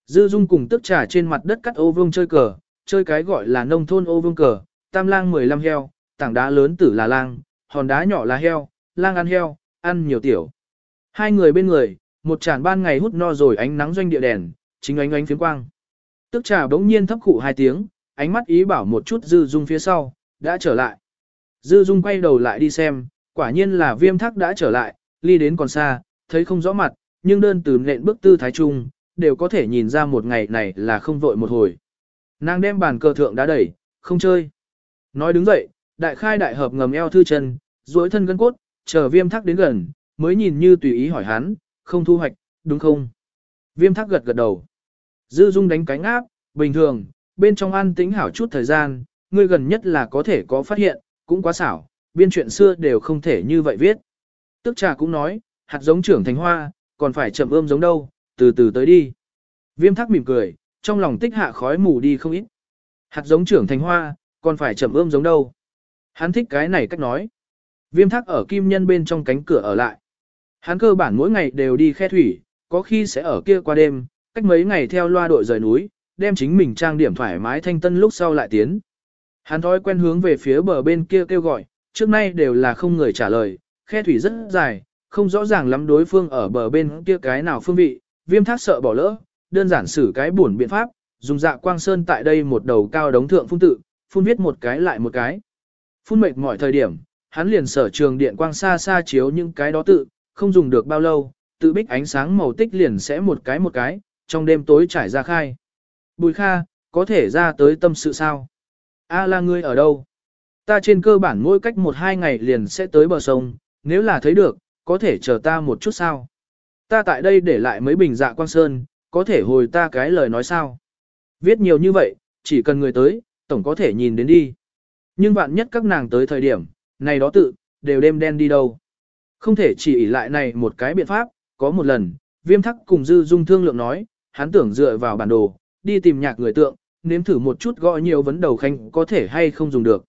Dư Dung cùng tức trà trên mặt đất cắt ô vương chơi cờ, chơi cái gọi là nông thôn ô vương cờ, tam lang 15 heo, tảng đá lớn tử là lang, hòn đá nhỏ là heo, lang ăn heo, ăn nhiều tiểu. Hai người bên người, một tràn ban ngày hút no rồi ánh nắng doanh địa đèn, chính ánh ánh phiến quang. Tức trà bỗng nhiên thấp khụ hai tiếng, ánh mắt ý bảo một chút Dư Dung phía sau, đã trở lại. Dư Dung quay đầu lại đi xem, quả nhiên là viêm thắc đã trở lại, ly đến còn xa, thấy không rõ mặt, nhưng đơn từ nện bước tư thái trung, đều có thể nhìn ra một ngày này là không vội một hồi. Nàng đem bàn cờ thượng đá đẩy, không chơi. Nói đứng dậy, đại khai đại hợp ngầm eo thư chân, duỗi thân gân cốt, chờ viêm thắc đến gần, mới nhìn như tùy ý hỏi hắn, không thu hoạch, đúng không? Viêm thắc gật gật đầu. Dư dung đánh cánh áp, bình thường, bên trong ăn tính hảo chút thời gian, ngươi gần nhất là có thể có phát hiện, cũng quá xảo, biên chuyện xưa đều không thể như vậy viết. Tức trà cũng nói, hạt giống trưởng thành hoa, còn phải chậm ươm giống đâu, từ từ tới đi. Viêm thắc mỉm cười, trong lòng tích hạ khói mù đi không ít. Hạt giống trưởng thành hoa, còn phải chậm ươm giống đâu. Hắn thích cái này cách nói. Viêm thắc ở kim nhân bên trong cánh cửa ở lại. Hắn cơ bản mỗi ngày đều đi khe thủy, có khi sẽ ở kia qua đêm, cách mấy ngày theo loa đội rời núi, đem chính mình trang điểm thoải mái thanh tân lúc sau lại tiến. Hắn thói quen hướng về phía bờ bên kia kêu gọi, trước nay đều là không người trả lời, khe thủy rất dài, không rõ ràng lắm đối phương ở bờ bên kia cái nào phương vị, viêm thác sợ bỏ lỡ, đơn giản xử cái buồn biện pháp, dùng dạ quang sơn tại đây một đầu cao đống thượng phun tự, phun viết một cái lại một cái. Phun mệt mọi thời điểm, hắn liền sở trường điện quang xa xa chiếu những cái đó tự, không dùng được bao lâu, tự bích ánh sáng màu tích liền sẽ một cái một cái, trong đêm tối trải ra khai. Bùi Kha, có thể ra tới tâm sự sao? A là ngươi ở đâu? Ta trên cơ bản mỗi cách một hai ngày liền sẽ tới bờ sông, nếu là thấy được, có thể chờ ta một chút sao? Ta tại đây để lại mấy bình dạ quang sơn, có thể hồi ta cái lời nói sao? Viết nhiều như vậy, chỉ cần người tới, tổng có thể nhìn đến đi. Nhưng vạn nhất các nàng tới thời điểm, này đó tự, đều đêm đen đi đâu. Không thể chỉ ỉ lại này một cái biện pháp, có một lần, viêm thắc cùng dư dung thương lượng nói, hắn tưởng dựa vào bản đồ, đi tìm nhạc người tượng, nếm thử một chút gõ nhiều vấn đầu khanh có thể hay không dùng được.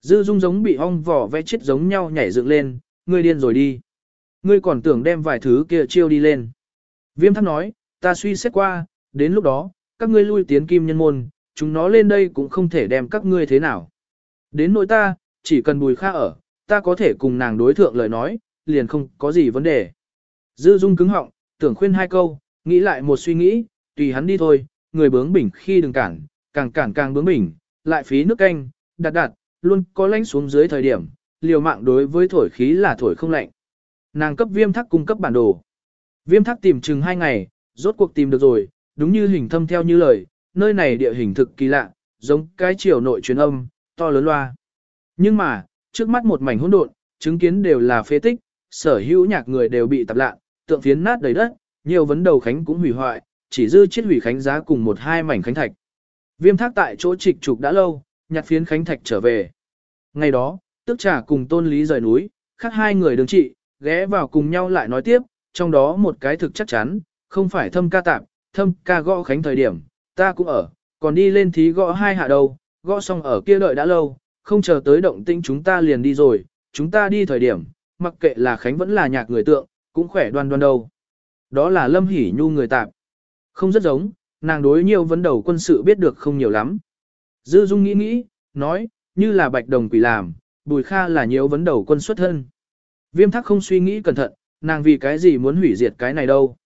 Dư dung giống bị ong vỏ vẽ chết giống nhau nhảy dựng lên, ngươi điên rồi đi. Ngươi còn tưởng đem vài thứ kia chiêu đi lên. Viêm thắc nói, ta suy xét qua, đến lúc đó, các ngươi lui tiến kim nhân môn, chúng nó lên đây cũng không thể đem các ngươi thế nào. Đến nỗi ta, chỉ cần bùi kha ở, ta có thể cùng nàng đối thượng lời nói, liền không có gì vấn đề. Dư dung cứng họng, tưởng khuyên hai câu, nghĩ lại một suy nghĩ, tùy hắn đi thôi, người bướng bỉnh khi đừng cản, càng cản càng bướng bỉnh, lại phí nước canh, đặt đặt, luôn có lánh xuống dưới thời điểm, liều mạng đối với thổi khí là thổi không lạnh. Nàng cấp viêm thắc cung cấp bản đồ. Viêm thắc tìm chừng hai ngày, rốt cuộc tìm được rồi, đúng như hình thâm theo như lời, nơi này địa hình thực kỳ lạ, giống cái chiều nội truyền âm, to lớn loa. Nhưng mà, trước mắt một mảnh hỗn độn, chứng kiến đều là phế tích, sở hữu nhạc người đều bị tạp lạ, tượng phiến nát đầy đất, nhiều vấn đầu khánh cũng hủy hoại, chỉ dư chiết hủy khánh giá cùng một hai mảnh khánh thạch. Viêm thác tại chỗ trịch trục đã lâu, nhặt phiến khánh thạch trở về. Ngày đó, tức trả cùng tôn lý rời núi, khác hai người đứng trị, ghé vào cùng nhau lại nói tiếp, trong đó một cái thực chắc chắn, không phải thâm ca tạm, thâm ca gõ khánh thời điểm, ta cũng ở, còn đi lên thí gõ hai hạ đầu, gõ xong ở kia đợi đã lâu, không chờ tới động tĩnh chúng ta liền đi rồi, chúng ta đi thời điểm, mặc kệ là khánh vẫn là nhạc người tượng, cũng khỏe đoan đoan đâu. Đó là Lâm Hỷ Nhu người tạm. Không rất giống, nàng đối nhiều vấn đầu quân sự biết được không nhiều lắm. Dư Dung nghĩ nghĩ, nói, như là bạch đồng quỷ làm, bùi kha là nhiều vấn đầu quân xuất thân. Viêm thắc không suy nghĩ cẩn thận, nàng vì cái gì muốn hủy diệt cái này đâu.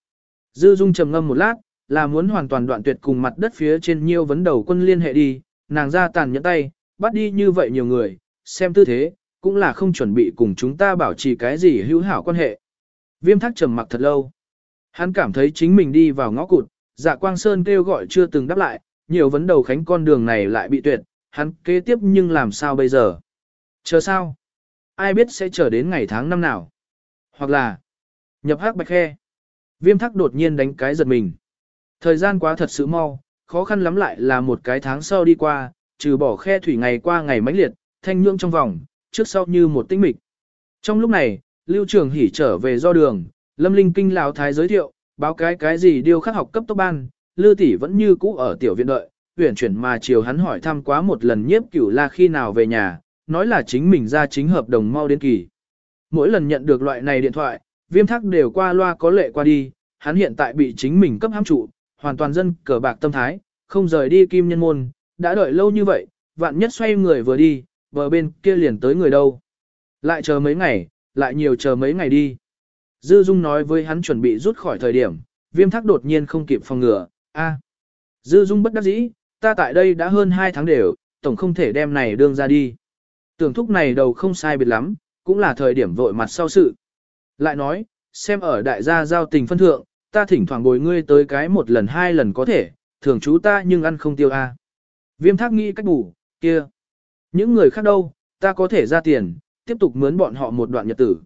Dư Dung trầm ngâm một lát, là muốn hoàn toàn đoạn tuyệt cùng mặt đất phía trên nhiều vấn đầu quân liên hệ đi, nàng ra tàn nhẫn tay, bắt đi như vậy nhiều người, xem tư thế, cũng là không chuẩn bị cùng chúng ta bảo trì cái gì hữu hảo quan hệ. Viêm thắc trầm mặc thật lâu. Hắn cảm thấy chính mình đi vào ngõ cụt, dạ quang sơn kêu gọi chưa từng đáp lại, nhiều vấn đầu khánh con đường này lại bị tuyệt, hắn kế tiếp nhưng làm sao bây giờ? Chờ sao? Ai biết sẽ chờ đến ngày tháng năm nào? Hoặc là nhập hắc bạch khe. Viêm thắc đột nhiên đánh cái giật mình. Thời gian quá thật sự mau, khó khăn lắm lại là một cái tháng sau đi qua, trừ bỏ khe thủy ngày qua ngày mãnh liệt, thanh nhượng trong vòng, trước sau như một tinh mịch. Trong lúc này, Lưu Trường Hỉ trở về do đường, Lâm Linh Kinh Lão Thái giới thiệu, báo cái cái gì điêu khắc học cấp tốc ban, Lư tỷ vẫn như cũ ở tiểu viện đợi, tuyển chuyển mà chiều hắn hỏi thăm quá một lần nhiếp cửu la khi nào về nhà, nói là chính mình ra chính hợp đồng mau đến kỳ. Mỗi lần nhận được loại này điện thoại, viêm Thác đều qua loa có lệ qua đi, hắn hiện tại bị chính mình cấp hãm trụ, hoàn toàn dân cờ bạc tâm thái, không rời đi kim nhân môn, đã đợi lâu như vậy, vạn nhất xoay người vừa đi, bờ bên kia liền tới người đâu. Lại chờ mấy ngày, lại nhiều chờ mấy ngày đi. Dư Dung nói với hắn chuẩn bị rút khỏi thời điểm, viêm thác đột nhiên không kịp phòng ngừa, a. Dư Dung bất đắc dĩ, ta tại đây đã hơn 2 tháng đều, tổng không thể đem này đương ra đi. Tưởng thúc này đầu không sai biệt lắm, cũng là thời điểm vội mặt sau sự. Lại nói, xem ở đại gia giao tình phân thượng, ta thỉnh thoảng bồi ngươi tới cái một lần hai lần có thể, thường chú ta nhưng ăn không tiêu a. Viêm thác nghĩ cách bù, kia. Những người khác đâu, ta có thể ra tiền, tiếp tục mướn bọn họ một đoạn nhật tử.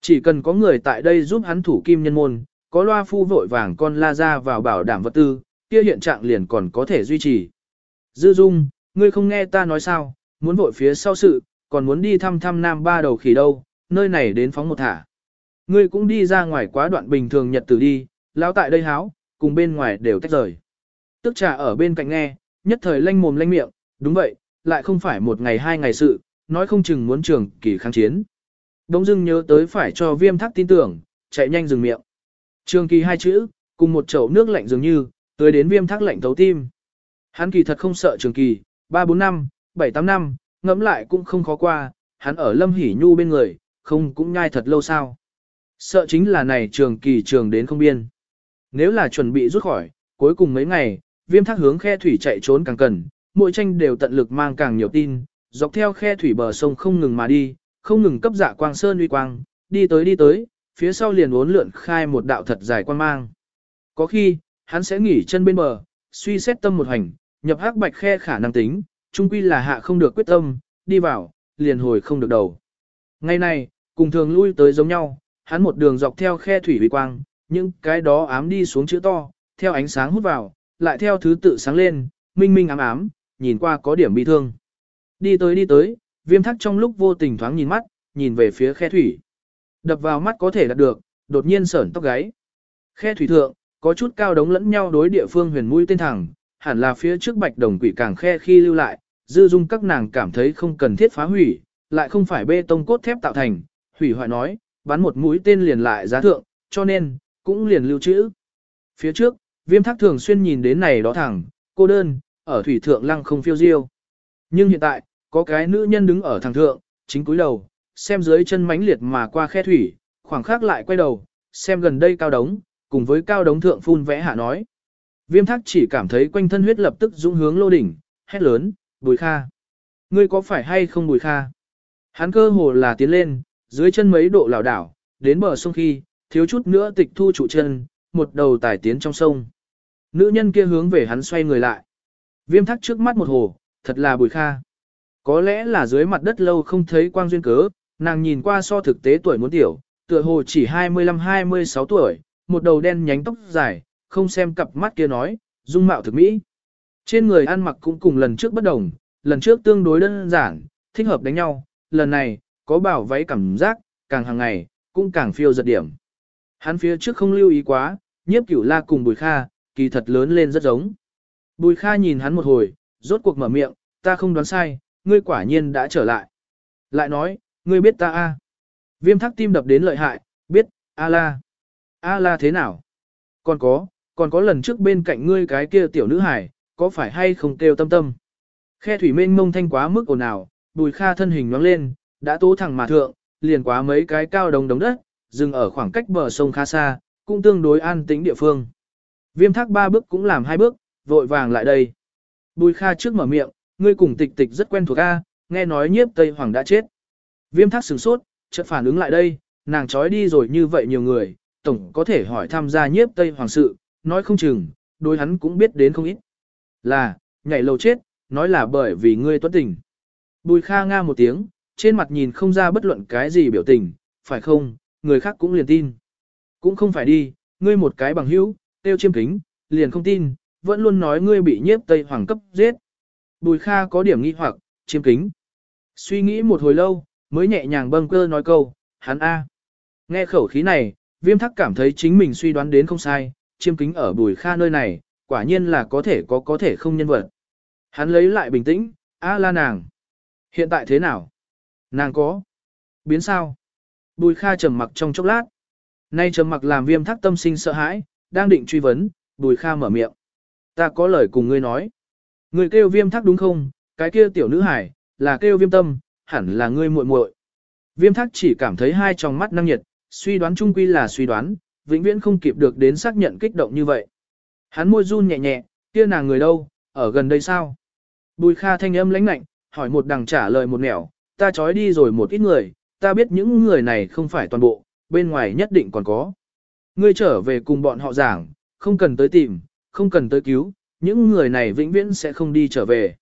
Chỉ cần có người tại đây giúp hắn thủ kim nhân môn, có loa phu vội vàng con la ra vào bảo đảm vật tư, kia hiện trạng liền còn có thể duy trì. Dư Dung, ngươi không nghe ta nói sao, muốn vội phía sau sự, còn muốn đi thăm thăm nam ba đầu khỉ đâu, nơi này đến phóng một thả. Ngươi cũng đi ra ngoài quá đoạn bình thường nhật tử đi, lão tại đây háo, cùng bên ngoài đều tách rời. Tức trà ở bên cạnh nghe, nhất thời lanh mồm lanh miệng, đúng vậy, lại không phải một ngày hai ngày sự, nói không chừng muốn trường kỳ kháng chiến. Đông dưng nhớ tới phải cho viêm thắc tin tưởng, chạy nhanh dừng miệng. Trường kỳ hai chữ, cùng một chậu nước lạnh dường như, tới đến viêm thắc lạnh thấu tim. Hắn kỳ thật không sợ trường kỳ, 3-4 năm, 7-8 năm, ngẫm lại cũng không khó qua, hắn ở Lâm Hỷ Nhu bên người, không cũng nhai thật lâu sao. Sợ chính là này trường kỳ trường đến không biên. Nếu là chuẩn bị rút khỏi, cuối cùng mấy ngày, viêm thác hướng khe thủy chạy trốn càng cần, mỗi tranh đều tận lực mang càng nhiều tin, dọc theo khe thủy bờ sông không ngừng mà đi, không ngừng cấp dạ quang sơn uy quang, đi tới đi tới, phía sau liền uốn lượn khai một đạo thật dài quan mang. Có khi, hắn sẽ nghỉ chân bên bờ, suy xét tâm một hành, nhập hắc bạch khe khả năng tính, trung quy là hạ không được quyết tâm, đi vào, liền hồi không được đầu. Ngày này, cùng thường lui tới giống nhau, hắn một đường dọc theo khe thủy uy quang, những cái đó ám đi xuống chữ to, theo ánh sáng hút vào, lại theo thứ tự sáng lên, minh minh ám ám, nhìn qua có điểm bi thương. Đi tới đi tới, viêm thắc trong lúc vô tình thoáng nhìn mắt, nhìn về phía khe thủy. Đập vào mắt có thể đạt được, đột nhiên sởn tóc gáy. Khe thủy thượng, có chút cao đống lẫn nhau đối địa phương huyền mũi tên thẳng, hẳn là phía trước bạch đồng quỷ càng khe khi lưu lại, dư dung các nàng cảm thấy không cần thiết phá hủy, lại không phải bê tông cốt thép tạo thành, hủy hoại nói, bắn một mũi tên liền lại giá thượng, cho nên, cũng liền lưu trữ. Phía trước, viêm thác thường xuyên nhìn đến này đó thẳng, cô đơn, ở thủy thượng lăng không phiêu diêu. Nhưng hiện tại, có cái nữ nhân đứng ở thẳng thượng, chính cúi đầu, xem dưới chân mánh liệt mà qua khe thủy, khoảng khắc lại quay đầu, xem gần đây cao đống, cùng với cao đống thượng phun vẽ hạ nói. Viêm thác chỉ cảm thấy quanh thân huyết lập tức dũng hướng lô đỉnh, hét lớn, bùi kha. Ngươi có phải hay không bùi kha? Hắn cơ hồ là tiến lên, dưới chân mấy độ lảo đảo, đến bờ sông khi, thiếu chút nữa tịch thu trụ chân, một đầu tải tiến trong sông. Nữ nhân kia hướng về hắn xoay người lại. Viêm thác trước mắt một hồ, thật là bùi kha. Có lẽ là dưới mặt đất lâu không thấy quang duyên cớ, nàng nhìn qua so thực tế tuổi muốn tiểu, tựa hồ chỉ 25-26 tuổi, một đầu đen nhánh tóc dài, không xem cặp mắt kia nói, dung mạo thực mỹ. Trên người ăn mặc cũng cùng lần trước bất đồng, lần trước tương đối đơn giản, thích hợp đánh nhau, lần này, có bảo váy cảm giác, càng hàng ngày, cũng càng phiêu giật điểm. Hắn phía trước không lưu ý quá, nhiếp cửu la cùng bùi kha, kỳ thật lớn lên rất giống. Bùi kha nhìn hắn một hồi, rốt cuộc mở miệng, ta không đoán sai, ngươi quả nhiên đã trở lại. Lại nói, ngươi biết ta a? Viêm thắc tim đập đến lợi hại, biết, a la. A la thế nào? Còn có, còn có lần trước bên cạnh ngươi cái kia tiểu nữ hải, có phải hay không kêu tâm tâm? Khe thủy mênh mông thanh quá mức ồn ào, bùi kha thân hình nhoáng lên, đã tố thẳng mà thượng, liền quá mấy cái cao đồng đống đất, dừng ở khoảng cách bờ sông khá xa, cũng tương đối an tĩnh địa phương. Viêm thác ba bước cũng làm hai bước, vội vàng lại đây. Bùi kha trước mở miệng, ngươi cùng tịch tịch rất quen thuộc A, nghe nói nhiếp Tây Hoàng đã chết. Viêm thác sửng sốt, chợt phản ứng lại đây, nàng trói đi rồi như vậy nhiều người, tổng có thể hỏi tham gia nhiếp Tây Hoàng sự, nói không chừng, đối hắn cũng biết đến không ít. Là, nhảy lầu chết, nói là bởi vì ngươi tuấn tình. Bùi Kha nga một tiếng, trên mặt nhìn không ra bất luận cái gì biểu tình, phải không, người khác cũng liền tin. Cũng không phải đi, ngươi một cái bằng hữu, tiêu chiêm kính, liền không tin, vẫn luôn nói ngươi bị nhiếp Tây Hoàng cấp giết. Bùi Kha có điểm nghi hoặc, chiêm kính. Suy nghĩ một hồi lâu, mới nhẹ nhàng bâng cơ nói câu, hắn A. Nghe khẩu khí này, viêm thắc cảm thấy chính mình suy đoán đến không sai, chiêm kính ở bùi kha nơi này, quả nhiên là có thể có có thể không nhân vật. Hắn lấy lại bình tĩnh, A la nàng. Hiện tại thế nào? Nàng có. Biến sao? Bùi kha trầm mặc trong chốc lát. Nay trầm mặc làm viêm thắc tâm sinh sợ hãi, đang định truy vấn, bùi kha mở miệng. Ta có lời cùng ngươi nói. Ngươi kêu viêm thắc đúng không? Cái kia tiểu nữ hải, là kêu viêm tâm, hẳn là ngươi muội muội. Viêm thắc chỉ cảm thấy hai tròng mắt năng nhiệt, suy đoán chung quy là suy đoán, vĩnh viễn không kịp được đến xác nhận kích động như vậy. Hắn môi run nhẹ nhẹ, kia nàng người đâu, ở gần đây sao? Bùi kha thanh âm lãnh lạnh, hỏi một đằng trả lời một nẻo, ta trói đi rồi một ít người, ta biết những người này không phải toàn bộ, bên ngoài nhất định còn có. Ngươi trở về cùng bọn họ giảng, không cần tới tìm, không cần tới cứu, những người này vĩnh viễn sẽ không đi trở về.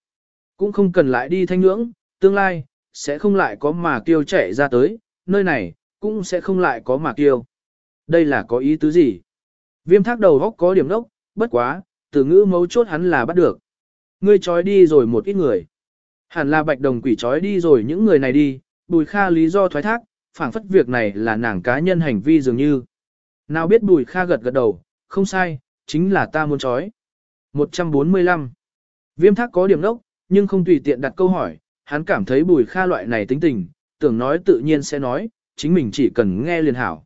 Cũng không cần lại đi thanh ngưỡng, tương lai, sẽ không lại có mà kiêu chạy ra tới, nơi này, cũng sẽ không lại có mà kiêu. Đây là có ý tứ gì? Viêm thác đầu góc có điểm đốc, bất quá, từ ngữ mấu chốt hắn là bắt được. Ngươi trói đi rồi một ít người. Hẳn là bạch đồng quỷ trói đi rồi những người này đi, bùi kha lý do thoái thác, phảng phất việc này là nàng cá nhân hành vi dường như. Nào biết bùi kha gật gật đầu, không sai, chính là ta muốn trói. 145. Viêm thác có điểm đốc, nhưng không tùy tiện đặt câu hỏi, hắn cảm thấy bùi kha loại này tính tình, tưởng nói tự nhiên sẽ nói, chính mình chỉ cần nghe liền hảo.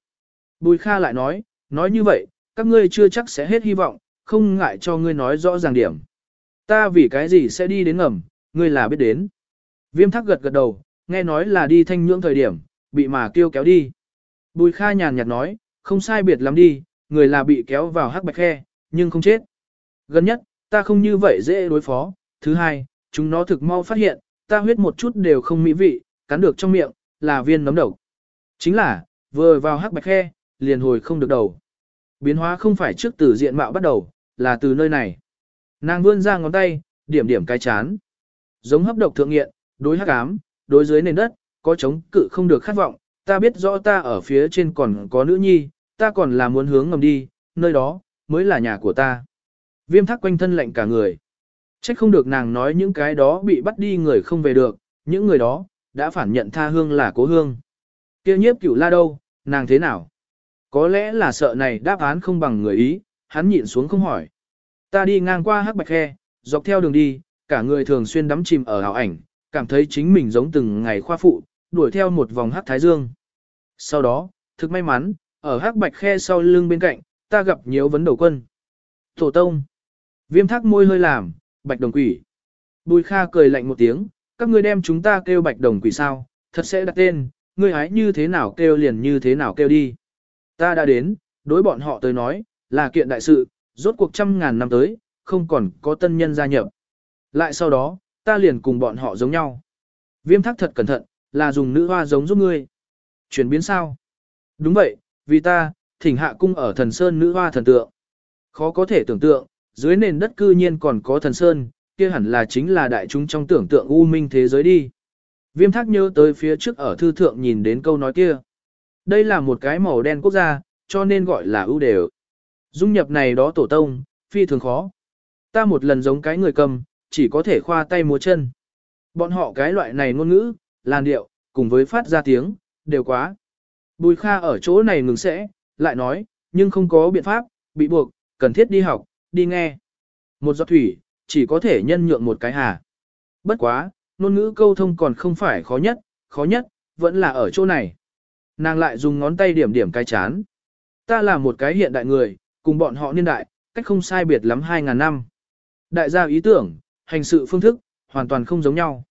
Bùi kha lại nói, nói như vậy, các ngươi chưa chắc sẽ hết hy vọng, không ngại cho ngươi nói rõ ràng điểm. Ta vì cái gì sẽ đi đến ngầm, ngươi là biết đến. Viêm thắc gật gật đầu, nghe nói là đi thanh nhưỡng thời điểm, bị mà kêu kéo đi. Bùi kha nhàn nhạt nói, không sai biệt lắm đi, người là bị kéo vào hắc bạch khe, nhưng không chết. Gần nhất, ta không như vậy dễ đối phó. Thứ hai, chúng nó thực mau phát hiện, ta huyết một chút đều không mỹ vị, cắn được trong miệng, là viên nấm độc. Chính là, vừa vào hắc bạch khe, liền hồi không được đầu. Biến hóa không phải trước từ diện mạo bắt đầu, là từ nơi này. Nàng vươn ra ngón tay, điểm điểm cái chán. Giống hấp độc thượng nghiện, đối hắc ám, đối dưới nền đất, có chống cự không được khát vọng, ta biết rõ ta ở phía trên còn có nữ nhi, ta còn là muốn hướng ngầm đi, nơi đó, mới là nhà của ta. Viêm thắc quanh thân lạnh cả người. Trách không được nàng nói những cái đó bị bắt đi người không về được, những người đó, đã phản nhận tha hương là cố hương. Kêu nhiếp cửu la đâu, nàng thế nào? Có lẽ là sợ này đáp án không bằng người ý, hắn nhịn xuống không hỏi. Ta đi ngang qua hắc bạch khe, dọc theo đường đi, cả người thường xuyên đắm chìm ở ảo ảnh, cảm thấy chính mình giống từng ngày khoa phụ, đuổi theo một vòng hắc thái dương. Sau đó, thực may mắn, ở hắc bạch khe sau lưng bên cạnh, ta gặp nhiều vấn đầu quân. Tổ tông. Viêm thác môi hơi làm, bạch đồng quỷ. Bùi kha cười lạnh một tiếng, các ngươi đem chúng ta kêu bạch đồng quỷ sao, thật sẽ đặt tên, ngươi hái như thế nào kêu liền như thế nào kêu đi. Ta đã đến, đối bọn họ tới nói, là kiện đại sự, rốt cuộc trăm ngàn năm tới, không còn có tân nhân gia nhập. Lại sau đó, ta liền cùng bọn họ giống nhau. Viêm thác thật cẩn thận, là dùng nữ hoa giống giúp ngươi. Chuyển biến sao? Đúng vậy, vì ta, thỉnh hạ cung ở thần sơn nữ hoa thần tượng. Khó có thể tưởng tượng, dưới nền đất cư nhiên còn có thần sơn, kia hẳn là chính là đại chúng trong tưởng tượng u minh thế giới đi. Viêm thác nhớ tới phía trước ở thư thượng nhìn đến câu nói kia. Đây là một cái màu đen quốc gia, cho nên gọi là ưu đều. Dung nhập này đó tổ tông, phi thường khó. Ta một lần giống cái người cầm, chỉ có thể khoa tay múa chân. Bọn họ cái loại này ngôn ngữ, làn điệu, cùng với phát ra tiếng, đều quá. Bùi Kha ở chỗ này ngừng sẽ, lại nói, nhưng không có biện pháp, bị buộc, cần thiết đi học, đi nghe. Một giọt thủy, chỉ có thể nhân nhượng một cái hà. Bất quá, ngôn ngữ câu thông còn không phải khó nhất, khó nhất, vẫn là ở chỗ này. Nàng lại dùng ngón tay điểm điểm cái chán. Ta là một cái hiện đại người, cùng bọn họ niên đại, cách không sai biệt lắm 2.000 năm. Đại gia ý tưởng, hành sự phương thức, hoàn toàn không giống nhau.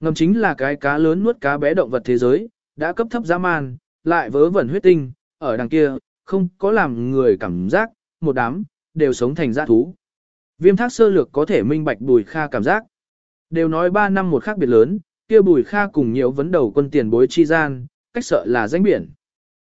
Ngầm chính là cái cá lớn nuốt cá bé động vật thế giới, đã cấp thấp dã man, lại vớ vẩn huyết tinh, ở đằng kia, không có làm người cảm giác, một đám, đều sống thành dã thú. Viêm thác sơ lược có thể minh bạch bùi kha cảm giác. Đều nói 3 năm một khác biệt lớn, kia bùi kha cùng nhiều vấn đầu quân tiền bối chi gian, cách sợ là danh biển.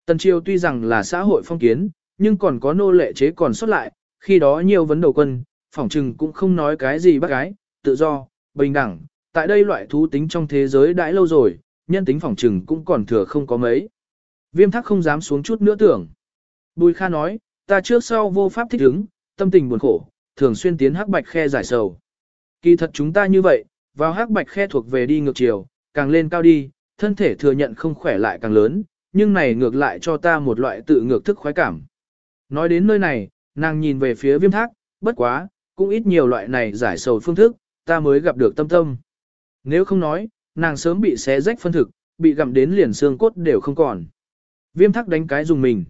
Tần triều tuy rằng là xã hội phong kiến, nhưng còn có nô lệ chế còn xuất lại, khi đó nhiều vấn đầu quân, phỏng trừng cũng không nói cái gì bác gái, tự do, bình đẳng, tại đây loại thú tính trong thế giới đãi lâu rồi, nhân tính phỏng trừng cũng còn thừa không có mấy. Viêm thắc không dám xuống chút nữa tưởng. Bùi Kha nói, ta trước sau vô pháp thích ứng, tâm tình buồn khổ, thường xuyên tiến hắc bạch khe giải sầu. Kỳ thật chúng ta như vậy, vào hắc bạch khe thuộc về đi ngược chiều, càng lên cao đi, thân thể thừa nhận không khỏe lại càng lớn, nhưng này ngược lại cho ta một loại tự ngược thức khoái cảm. Nói đến nơi này, nàng nhìn về phía viêm thác, bất quá, cũng ít nhiều loại này giải sầu phương thức, ta mới gặp được tâm tâm. Nếu không nói, nàng sớm bị xé rách phân thực, bị gặm đến liền xương cốt đều không còn. Viêm thác đánh cái dùng mình.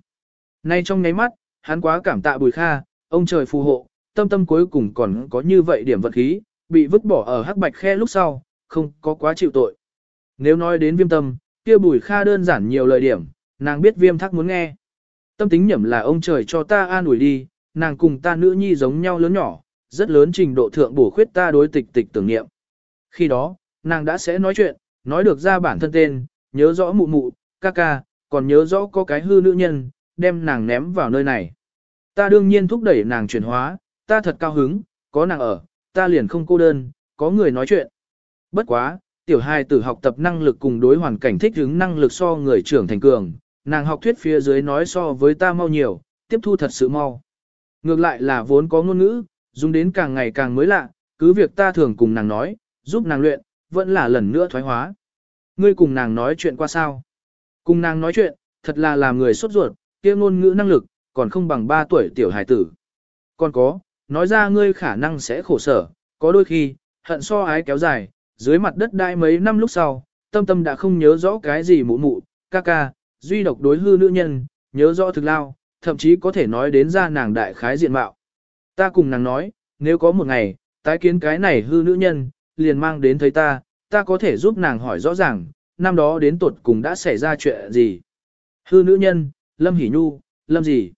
Nay trong nháy mắt, hắn quá cảm tạ bùi kha, ông trời phù hộ, tâm tâm cuối cùng còn có như vậy điểm vật khí, bị vứt bỏ ở hắc bạch khe lúc sau, không có quá chịu tội. Nếu nói đến viêm tâm, kia bùi kha đơn giản nhiều lời điểm, nàng biết viêm thắc muốn nghe. Tâm tính nhẩm là ông trời cho ta an ủi đi, nàng cùng ta nữ nhi giống nhau lớn nhỏ, rất lớn trình độ thượng bổ khuyết ta đối tịch tịch tưởng niệm. Khi đó, nàng đã sẽ nói chuyện, nói được ra bản thân tên, nhớ rõ mụ mụ, ca ca, còn nhớ rõ có cái hư nữ nhân, đem nàng ném vào nơi này. Ta đương nhiên thúc đẩy nàng chuyển hóa, ta thật cao hứng, có nàng ở, ta liền không cô đơn, có người nói chuyện. Bất quá, tiểu hài tử học tập năng lực cùng đối hoàn cảnh thích ứng năng lực so người trưởng thành cường, nàng học thuyết phía dưới nói so với ta mau nhiều, tiếp thu thật sự mau. Ngược lại là vốn có ngôn ngữ, dùng đến càng ngày càng mới lạ, cứ việc ta thường cùng nàng nói, giúp nàng luyện, vẫn là lần nữa thoái hóa. Ngươi cùng nàng nói chuyện qua sao? Cùng nàng nói chuyện, thật là làm người sốt ruột, kia ngôn ngữ năng lực, còn không bằng 3 tuổi tiểu hài tử. Còn có, nói ra ngươi khả năng sẽ khổ sở, có đôi khi, hận so ái kéo dài, dưới mặt đất đại mấy năm lúc sau, tâm tâm đã không nhớ rõ cái gì mụ mụ, ca ca, duy độc đối hư nữ nhân, nhớ rõ thực lao, thậm chí có thể nói đến ra nàng đại khái diện mạo. Ta cùng nàng nói, nếu có một ngày, tái kiến cái này hư nữ nhân, liền mang đến thấy ta, ta có thể giúp nàng hỏi rõ ràng, năm đó đến tuột cùng đã xảy ra chuyện gì. Hư nữ nhân, Lâm Hỷ Nhu, Lâm gì?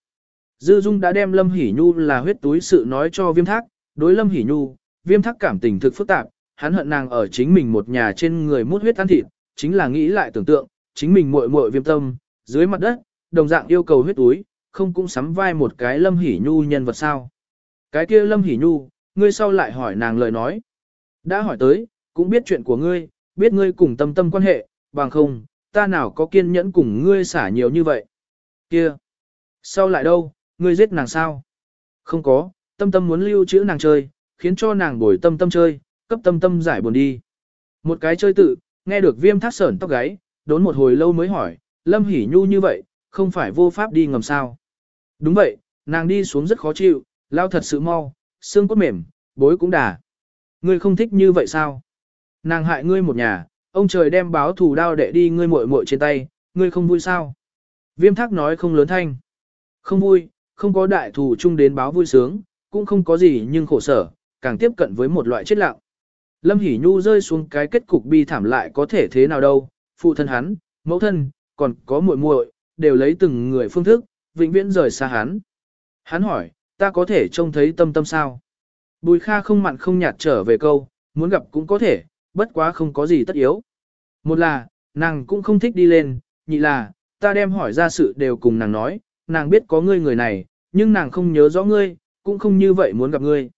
Dư Dung đã đem Lâm Hỷ Nhu là huyết túi sự nói cho viêm thác, đối Lâm Hỷ Nhu, viêm thác cảm tình thực phức tạp, hắn hận nàng ở chính mình một nhà trên người mút huyết ăn thịt, chính là nghĩ lại tưởng tượng, chính mình muội muội viêm tâm, dưới mặt đất, đồng dạng yêu cầu huyết túi, không cũng sắm vai một cái Lâm Hỷ Nhu nhân vật sao. Cái kia Lâm Hỷ Nhu, ngươi sau lại hỏi nàng lời nói. Đã hỏi tới, cũng biết chuyện của ngươi, biết ngươi cùng tâm tâm quan hệ, bằng không, ta nào có kiên nhẫn cùng ngươi xả nhiều như vậy. Kia, sau lại đâu, ngươi giết nàng sao? Không có, tâm tâm muốn lưu trữ nàng chơi, khiến cho nàng bồi tâm tâm chơi, cấp tâm tâm giải buồn đi. Một cái chơi tự, nghe được viêm thác sởn tóc gáy, đốn một hồi lâu mới hỏi, Lâm Hỷ Nhu như vậy, không phải vô pháp đi ngầm sao. Đúng vậy, nàng đi xuống rất khó chịu, lao thật sự mau, xương cốt mềm, bối cũng đà. Ngươi không thích như vậy sao? Nàng hại ngươi một nhà, ông trời đem báo thù đao đệ đi ngươi muội muội trên tay, ngươi không vui sao? Viêm thác nói không lớn thanh. Không vui, không có đại thù chung đến báo vui sướng, cũng không có gì nhưng khổ sở, càng tiếp cận với một loại chết lặng. Lâm Hỷ Nhu rơi xuống cái kết cục bi thảm lại có thể thế nào đâu, phụ thân hắn, mẫu thân, còn có muội muội, đều lấy từng người phương thức, vĩnh viễn rời xa hắn. Hắn hỏi, ta có thể trông thấy tâm tâm sao? Bùi Kha không mặn không nhạt trở về câu, muốn gặp cũng có thể, bất quá không có gì tất yếu. Một là, nàng cũng không thích đi lên, nhị là, ta đem hỏi ra sự đều cùng nàng nói, nàng biết có ngươi người này, nhưng nàng không nhớ rõ ngươi, cũng không như vậy muốn gặp ngươi.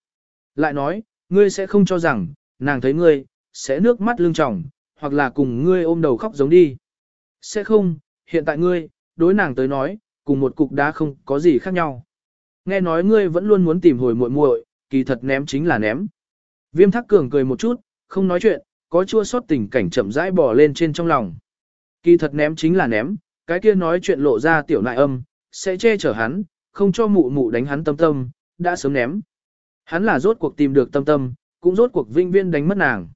Lại nói, ngươi sẽ không cho rằng, nàng thấy ngươi, sẽ nước mắt lưng tròng, hoặc là cùng ngươi ôm đầu khóc giống đi. Sẽ không, hiện tại ngươi, đối nàng tới nói, cùng một cục đá không có gì khác nhau. Nghe nói ngươi vẫn luôn muốn tìm hồi muội muội, kỳ thật ném chính là ném. Viêm thắc cường cười một chút, không nói chuyện, có chua xót tình cảnh chậm rãi bò lên trên trong lòng. Kỳ thật ném chính là ném, cái kia nói chuyện lộ ra tiểu nại âm, sẽ che chở hắn, không cho mụ mụ đánh hắn tâm tâm, đã sớm ném. Hắn là rốt cuộc tìm được tâm tâm, cũng rốt cuộc vinh viên đánh mất nàng.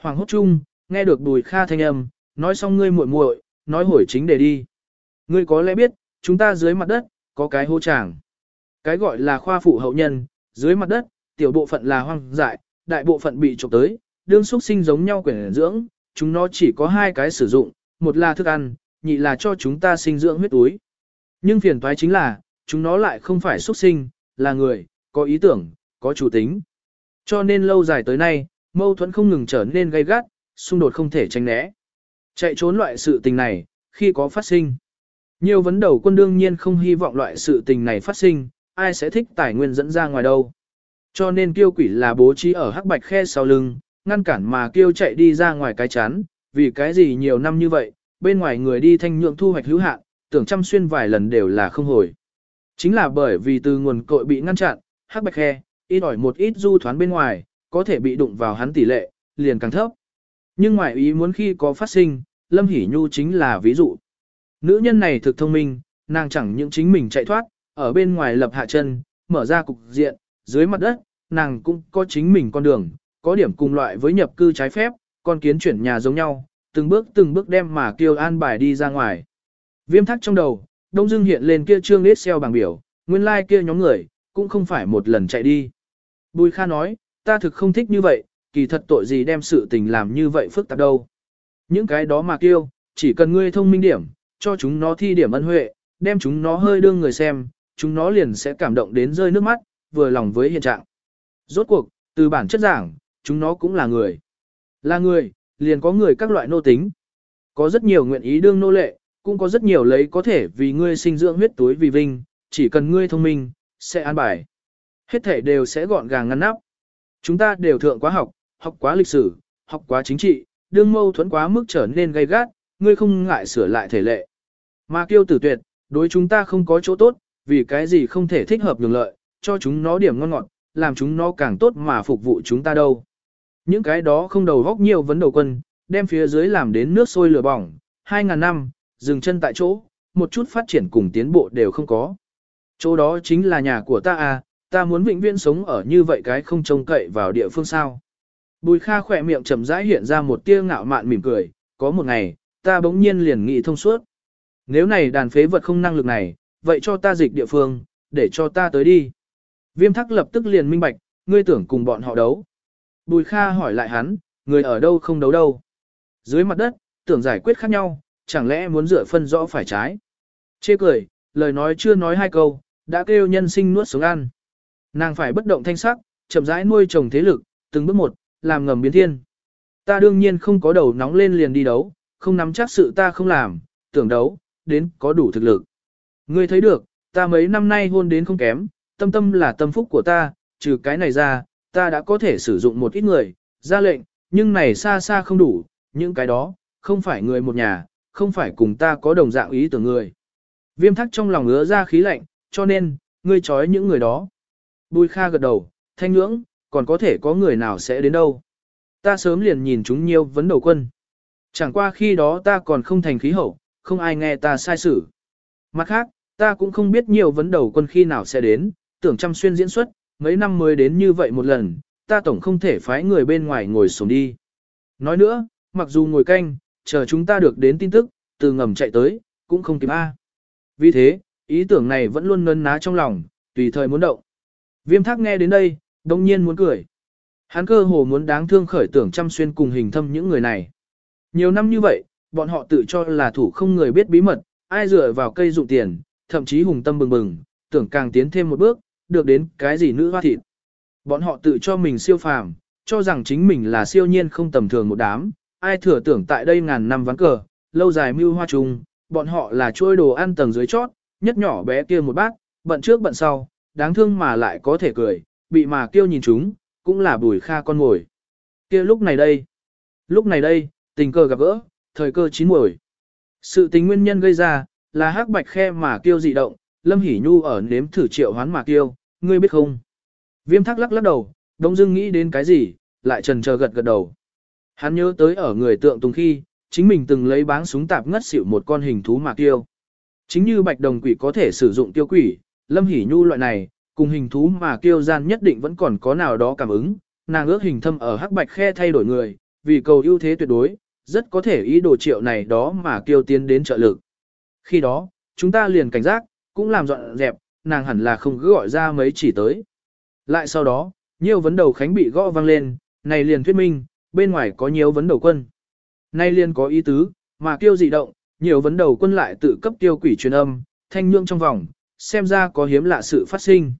Hoàng hốt chung, nghe được bùi kha thanh âm, nói xong ngươi muội muội, nói hồi chính để đi. Ngươi có lẽ biết, chúng ta dưới mặt đất, có cái hô tràng. Cái gọi là khoa phụ hậu nhân, dưới mặt đất, tiểu bộ phận là hoang dại, đại bộ phận bị trộm tới, đương xuất sinh giống nhau quyển dưỡng, chúng nó chỉ có hai cái sử dụng, một là thức ăn, nhị là cho chúng ta sinh dưỡng huyết túi. Nhưng phiền toái chính là, chúng nó lại không phải xuất sinh, là người, có ý tưởng, có chủ tính. Cho nên lâu dài tới nay, mâu thuẫn không ngừng trở nên gay gắt, xung đột không thể tránh né. Chạy trốn loại sự tình này, khi có phát sinh. Nhiều vấn đầu quân đương nhiên không hy vọng loại sự tình này phát sinh, ai sẽ thích tài nguyên dẫn ra ngoài đâu. Cho nên kiêu quỷ là bố trí ở hắc bạch khe sau lưng, ngăn cản mà kiêu chạy đi ra ngoài cái chán, vì cái gì nhiều năm như vậy, bên ngoài người đi thanh nhượng thu hoạch hữu hạn, tưởng chăm xuyên vài lần đều là không hồi. Chính là bởi vì từ nguồn cội bị ngăn chặn, hắc bạch khe, ít ỏi một ít du thoán bên ngoài, có thể bị đụng vào hắn tỷ lệ, liền càng thấp. Nhưng ngoài ý muốn khi có phát sinh, Lâm Hỷ Nhu chính là ví dụ. Nữ nhân này thực thông minh, nàng chẳng những chính mình chạy thoát, ở bên ngoài lập hạ chân, mở ra cục diện, dưới mặt đất, nàng cũng có chính mình con đường, có điểm cùng loại với nhập cư trái phép, con kiến chuyển nhà giống nhau, từng bước từng bước đem mà kêu an bài đi ra ngoài. Viêm thắc trong đầu, đông Dương hiện lên kia trương Excel xeo bảng biểu, nguyên lai like kia nhóm người, cũng không phải một lần chạy đi. Bùi Kha nói, ta thực không thích như vậy, kỳ thật tội gì đem sự tình làm như vậy phức tạp đâu. Những cái đó mà kêu, chỉ cần ngươi thông minh điểm, cho chúng nó thi điểm ân huệ, đem chúng nó hơi đương người xem, chúng nó liền sẽ cảm động đến rơi nước mắt, vừa lòng với hiện trạng. Rốt cuộc, từ bản chất giảng, chúng nó cũng là người. Là người, liền có người các loại nô tính. Có rất nhiều nguyện ý đương nô lệ, cũng có rất nhiều lấy có thể vì ngươi sinh dưỡng huyết túi vì vinh, chỉ cần ngươi thông minh, sẽ an bài. Hết thể đều sẽ gọn gàng ngăn nắp. Chúng ta đều thượng quá học, học quá lịch sử, học quá chính trị, đương mâu thuẫn quá mức trở nên gay gắt, ngươi không ngại sửa lại thể lệ. Mà kiêu tử tuyệt, đối chúng ta không có chỗ tốt, vì cái gì không thể thích hợp nhường lợi, cho chúng nó điểm ngon ngọt, làm chúng nó càng tốt mà phục vụ chúng ta đâu. Những cái đó không đầu góc nhiều vấn đầu quân, đem phía dưới làm đến nước sôi lửa bỏng, 2.000 năm, dừng chân tại chỗ, một chút phát triển cùng tiến bộ đều không có. Chỗ đó chính là nhà của ta à, ta muốn vĩnh viễn sống ở như vậy cái không trông cậy vào địa phương sao. Bùi Kha khỏe miệng chậm rãi hiện ra một tia ngạo mạn mỉm cười, có một ngày, ta bỗng nhiên liền nghĩ thông suốt. Nếu này đàn phế vật không năng lực này, vậy cho ta dịch địa phương, để cho ta tới đi. Viêm thắc lập tức liền minh bạch, ngươi tưởng cùng bọn họ đấu. Bùi Kha hỏi lại hắn, người ở đâu không đấu đâu. Dưới mặt đất, tưởng giải quyết khác nhau, chẳng lẽ muốn rửa phân rõ phải trái. Chê cười, lời nói chưa nói hai câu, đã kêu nhân sinh nuốt xuống ăn. Nàng phải bất động thanh sắc, chậm rãi nuôi trồng thế lực, từng bước một, làm ngầm biến thiên. Ta đương nhiên không có đầu nóng lên liền đi đấu, không nắm chắc sự ta không làm, tưởng đấu, đến có đủ thực lực. Ngươi thấy được, ta mấy năm nay hôn đến không kém, tâm tâm là tâm phúc của ta, trừ cái này ra, ta đã có thể sử dụng một ít người, ra lệnh, nhưng này xa xa không đủ, những cái đó, không phải người một nhà, không phải cùng ta có đồng dạng ý tưởng người. Viêm thắc trong lòng ngứa ra khí lạnh, cho nên, ngươi trói những người đó. Bùi Kha gật đầu, thanh ngưỡng, còn có thể có người nào sẽ đến đâu. Ta sớm liền nhìn chúng nhiều vấn đầu quân. Chẳng qua khi đó ta còn không thành khí hậu, không ai nghe ta sai xử. Mặt khác, ta cũng không biết nhiều vấn đầu quân khi nào sẽ đến, tưởng chăm xuyên diễn xuất, mấy năm mới đến như vậy một lần, ta tổng không thể phái người bên ngoài ngồi xuống đi. Nói nữa, mặc dù ngồi canh, chờ chúng ta được đến tin tức, từ ngầm chạy tới, cũng không kịp A. Vì thế, ý tưởng này vẫn luôn nấn ná trong lòng, tùy thời muốn động. Viêm thác nghe đến đây, đồng nhiên muốn cười. Hắn cơ hồ muốn đáng thương khởi tưởng chăm xuyên cùng hình thâm những người này. Nhiều năm như vậy, bọn họ tự cho là thủ không người biết bí mật, ai dựa vào cây dụng tiền, thậm chí hùng tâm bừng bừng, tưởng càng tiến thêm một bước, được đến cái gì nữ hoa thịt. Bọn họ tự cho mình siêu phàm, cho rằng chính mình là siêu nhiên không tầm thường một đám, ai thừa tưởng tại đây ngàn năm ván cờ, lâu dài mưu hoa trùng, bọn họ là chuôi đồ ăn tầng dưới chót, nhất nhỏ bé kia một bát, bận trước bận sau, đáng thương mà lại có thể cười, bị mà kêu nhìn chúng, cũng là bùi kha con ngồi. kia lúc này đây, lúc này đây, tình cờ gặp gỡ, thời cơ chín muồi. Sự tình nguyên nhân gây ra, là hắc bạch khe mà kêu dị động, Lâm Hỷ Nhu ở nếm thử triệu hoán mà kêu, ngươi biết không? Viêm thắc lắc lắc đầu, đông dưng nghĩ đến cái gì, lại trần chờ gật gật đầu. Hắn nhớ tới ở người tượng tùng khi, chính mình từng lấy báng súng tạp ngất xỉu một con hình thú mà tiêu. Chính như bạch đồng quỷ có thể sử dụng tiêu quỷ, lâm hỉ nhu loại này, cùng hình thú mà kiêu gian nhất định vẫn còn có nào đó cảm ứng, nàng ước hình thâm ở hắc bạch khe thay đổi người, vì cầu ưu thế tuyệt đối, rất có thể ý đồ triệu này đó mà kiêu tiến đến trợ lực. Khi đó, chúng ta liền cảnh giác, cũng làm dọn dẹp, nàng hẳn là không cứ gọi ra mấy chỉ tới. Lại sau đó, nhiều vấn đầu khánh bị gõ vang lên, này liền thuyết minh, bên ngoài có nhiều vấn đầu quân. Nay liền có ý tứ, mà kiêu dị động, nhiều vấn đầu quân lại tự cấp tiêu quỷ truyền âm, thanh nhượng trong vòng, xem ra có hiếm lạ sự phát sinh.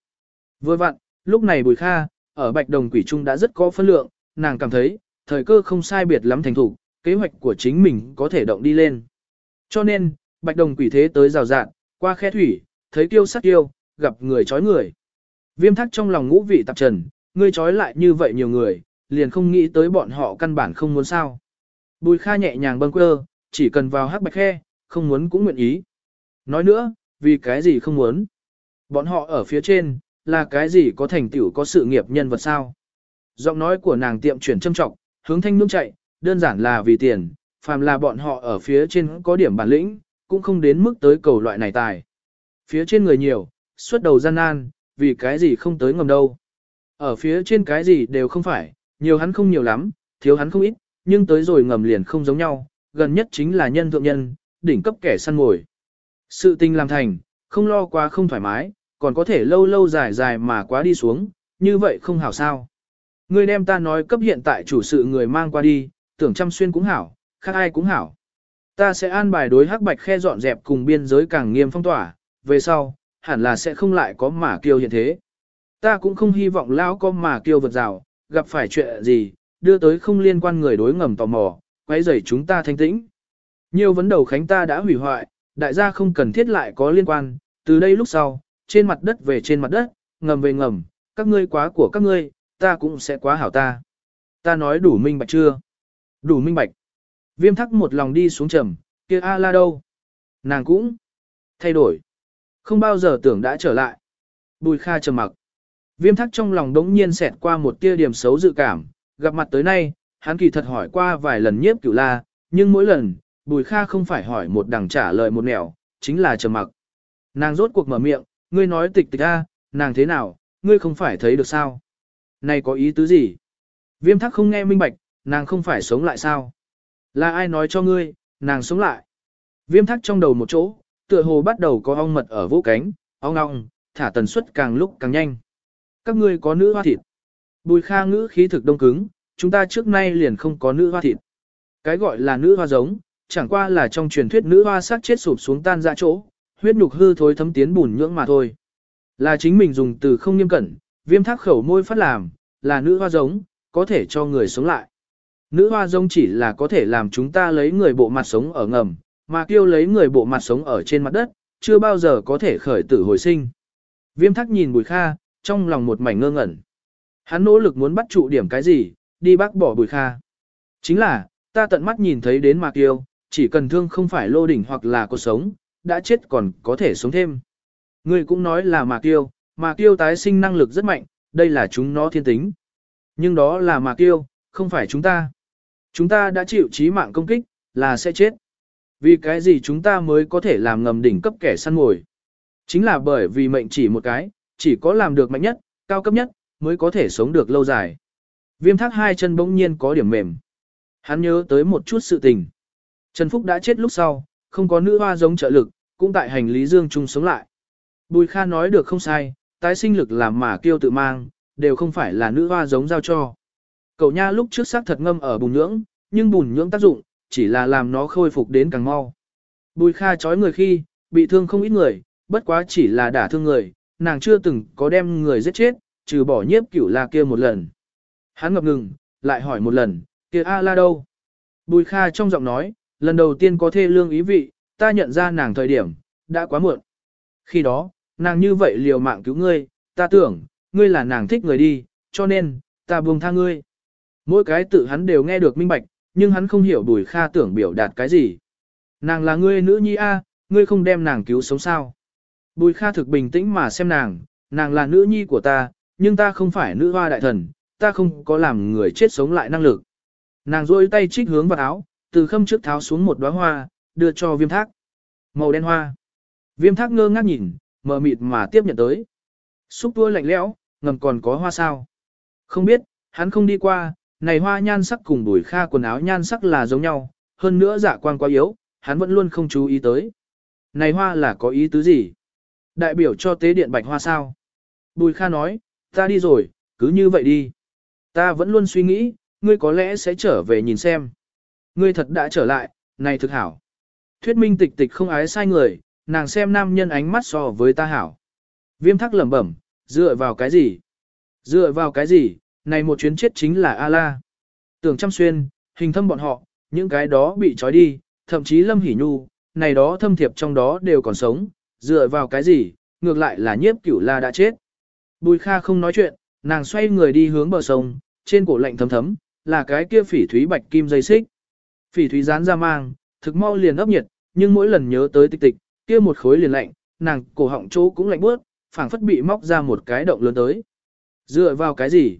Vừa vặn, lúc này Bùi Kha, ở Bạch Đồng Quỷ Trung đã rất có phân lượng, nàng cảm thấy, thời cơ không sai biệt lắm thành thủ, kế hoạch của chính mình có thể động đi lên. Cho nên, Bạch Đồng Quỷ thế tới rào rạn, qua khe thủy, thấy tiêu sắc tiêu, gặp người chói người. Viêm thắc trong lòng ngũ vị tạp trần, ngươi chói lại như vậy nhiều người, liền không nghĩ tới bọn họ căn bản không muốn sao. Bùi Kha nhẹ nhàng bâng quơ, chỉ cần vào hắc bạch khe, không muốn cũng nguyện ý. Nói nữa, vì cái gì không muốn? Bọn họ ở phía trên, là cái gì có thành tựu có sự nghiệp nhân vật sao? Giọng nói của nàng tiệm chuyển châm trọng, hướng thanh nương chạy, đơn giản là vì tiền, phàm là bọn họ ở phía trên có điểm bản lĩnh, cũng không đến mức tới cầu loại này tài. Phía trên người nhiều, xuất đầu gian nan, vì cái gì không tới ngầm đâu. Ở phía trên cái gì đều không phải, nhiều hắn không nhiều lắm, thiếu hắn không ít, nhưng tới rồi ngầm liền không giống nhau, gần nhất chính là nhân thượng nhân, đỉnh cấp kẻ săn mồi. Sự tình làm thành, không lo quá không thoải mái, còn có thể lâu lâu dài dài mà quá đi xuống, như vậy không hảo sao. Người đem ta nói cấp hiện tại chủ sự người mang qua đi, tưởng chăm xuyên cũng hảo, khác ai cũng hảo. Ta sẽ an bài đối hắc bạch khe dọn dẹp cùng biên giới càng nghiêm phong tỏa, về sau, hẳn là sẽ không lại có mà kiêu hiện thế. Ta cũng không hy vọng lão có mà kiêu vượt rào, gặp phải chuyện gì, đưa tới không liên quan người đối ngầm tò mò, quấy rầy chúng ta thanh tĩnh. Nhiều vấn đầu khánh ta đã hủy hoại, đại gia không cần thiết lại có liên quan, từ đây lúc sau, trên mặt đất về trên mặt đất, ngầm về ngầm, các ngươi quá của các ngươi, ta cũng sẽ quá hảo ta. Ta nói đủ minh bạch chưa? Đủ minh bạch. Viêm thắc một lòng đi xuống trầm, kia A la đâu? Nàng cũng thay đổi. Không bao giờ tưởng đã trở lại. Bùi kha trầm mặc. Viêm thắc trong lòng đống nhiên xẹt qua một tia điểm xấu dự cảm, gặp mặt tới nay, hắn kỳ thật hỏi qua vài lần nhiếp cửu la, nhưng mỗi lần, bùi kha không phải hỏi một đằng trả lời một nẻo, chính là trầm mặc. Nàng rốt cuộc mở miệng, ngươi nói tịch tịch a, nàng thế nào, ngươi không phải thấy được sao? Này có ý tứ gì? Viêm thắc không nghe minh bạch, nàng không phải sống lại sao? Là ai nói cho ngươi, nàng sống lại? Viêm thắc trong đầu một chỗ, tựa hồ bắt đầu có ong mật ở vũ cánh, ong ong, thả tần suất càng lúc càng nhanh. Các ngươi có nữ hoa thịt. Bùi kha ngữ khí thực đông cứng, chúng ta trước nay liền không có nữ hoa thịt. Cái gọi là nữ hoa giống, chẳng qua là trong truyền thuyết nữ hoa sát chết sụp xuống tan ra chỗ, huyết nhục hư thối thấm tiến bùn nhưỡng mà thôi. Là chính mình dùng từ không nghiêm cẩn, viêm thác khẩu môi phát làm, là nữ hoa giống, có thể cho người sống lại. Nữ hoa giống chỉ là có thể làm chúng ta lấy người bộ mặt sống ở ngầm, mà kêu lấy người bộ mặt sống ở trên mặt đất, chưa bao giờ có thể khởi tử hồi sinh. Viêm thác nhìn bùi kha, trong lòng một mảnh ngơ ngẩn. Hắn nỗ lực muốn bắt trụ điểm cái gì, đi bác bỏ bùi kha. Chính là, ta tận mắt nhìn thấy đến mạc tiêu, chỉ cần thương không phải lô đỉnh hoặc là cuộc sống, đã chết còn có thể sống thêm. Ngươi cũng nói là mạc tiêu, mạc tiêu tái sinh năng lực rất mạnh, đây là chúng nó thiên tính. Nhưng đó là mạc tiêu, không phải chúng ta. Chúng ta đã chịu trí mạng công kích, là sẽ chết. Vì cái gì chúng ta mới có thể làm ngầm đỉnh cấp kẻ săn mồi? Chính là bởi vì mệnh chỉ một cái, chỉ có làm được mạnh nhất, cao cấp nhất, mới có thể sống được lâu dài. Viêm thác hai chân bỗng nhiên có điểm mềm. Hắn nhớ tới một chút sự tình. Trần Phúc đã chết lúc sau, không có nữ hoa giống trợ lực, cũng tại hành lý dương chung sống lại. Bùi Kha nói được không sai, tái sinh lực làm mà kiêu tự mang, đều không phải là nữ hoa giống giao cho. Cậu nha lúc trước xác thật ngâm ở bùn nhưỡng, nhưng bùn nhưỡng tác dụng, chỉ là làm nó khôi phục đến càng mau. Bùi Kha chói người khi, bị thương không ít người, bất quá chỉ là đả thương người, nàng chưa từng có đem người giết chết, trừ bỏ nhiếp cửu la kia một lần. Hắn ngập ngừng, lại hỏi một lần, kia A la đâu? Bùi Kha trong giọng nói, lần đầu tiên có thê lương ý vị, ta nhận ra nàng thời điểm, đã quá muộn. Khi đó, nàng như vậy liều mạng cứu ngươi, ta tưởng, ngươi là nàng thích người đi, cho nên, ta buông tha ngươi. Mỗi cái tự hắn đều nghe được minh bạch, nhưng hắn không hiểu Bùi Kha tưởng biểu đạt cái gì. Nàng là ngươi nữ nhi A, ngươi không đem nàng cứu sống sao. Bùi Kha thực bình tĩnh mà xem nàng, nàng là nữ nhi của ta, nhưng ta không phải nữ hoa đại thần, ta không có làm người chết sống lại năng lực. Nàng rôi tay trích hướng vào áo, từ khâm trước tháo xuống một đóa hoa, đưa cho viêm thác. Màu đen hoa. Viêm thác ngơ ngác nhìn, mờ mịt mà tiếp nhận tới. Xúc tua lạnh lẽo, ngầm còn có hoa sao. Không biết, hắn không đi qua, này hoa nhan sắc cùng bùi kha quần áo nhan sắc là giống nhau, hơn nữa dạ quang quá yếu, hắn vẫn luôn không chú ý tới. Này hoa là có ý tứ gì? Đại biểu cho tế điện bạch hoa sao? Bùi kha nói, ta đi rồi, cứ như vậy đi. Ta vẫn luôn suy nghĩ, ngươi có lẽ sẽ trở về nhìn xem. Ngươi thật đã trở lại, này thực hảo. Thuyết minh tịch tịch không ái sai người, nàng xem nam nhân ánh mắt so với ta hảo. Viêm thắc lẩm bẩm, dựa vào cái gì? Dựa vào cái gì? Này một chuyến chết chính là A-la. Tưởng chăm xuyên, hình thâm bọn họ, những cái đó bị trói đi, thậm chí lâm hỉ nhu, này đó thâm thiệp trong đó đều còn sống, dựa vào cái gì, ngược lại là nhiếp cửu la đã chết. Bùi Kha không nói chuyện, nàng xoay người đi hướng bờ sông, trên cổ lạnh thấm thấm, là cái kia phỉ thúy bạch kim dây xích. Phỉ thúy rán ra mang, thực mau liền ấp nhiệt, nhưng mỗi lần nhớ tới tịch tịch, kia một khối liền lạnh, nàng cổ họng chỗ cũng lạnh bước, phảng phất bị móc ra một cái động lớn tới. Dựa vào cái gì?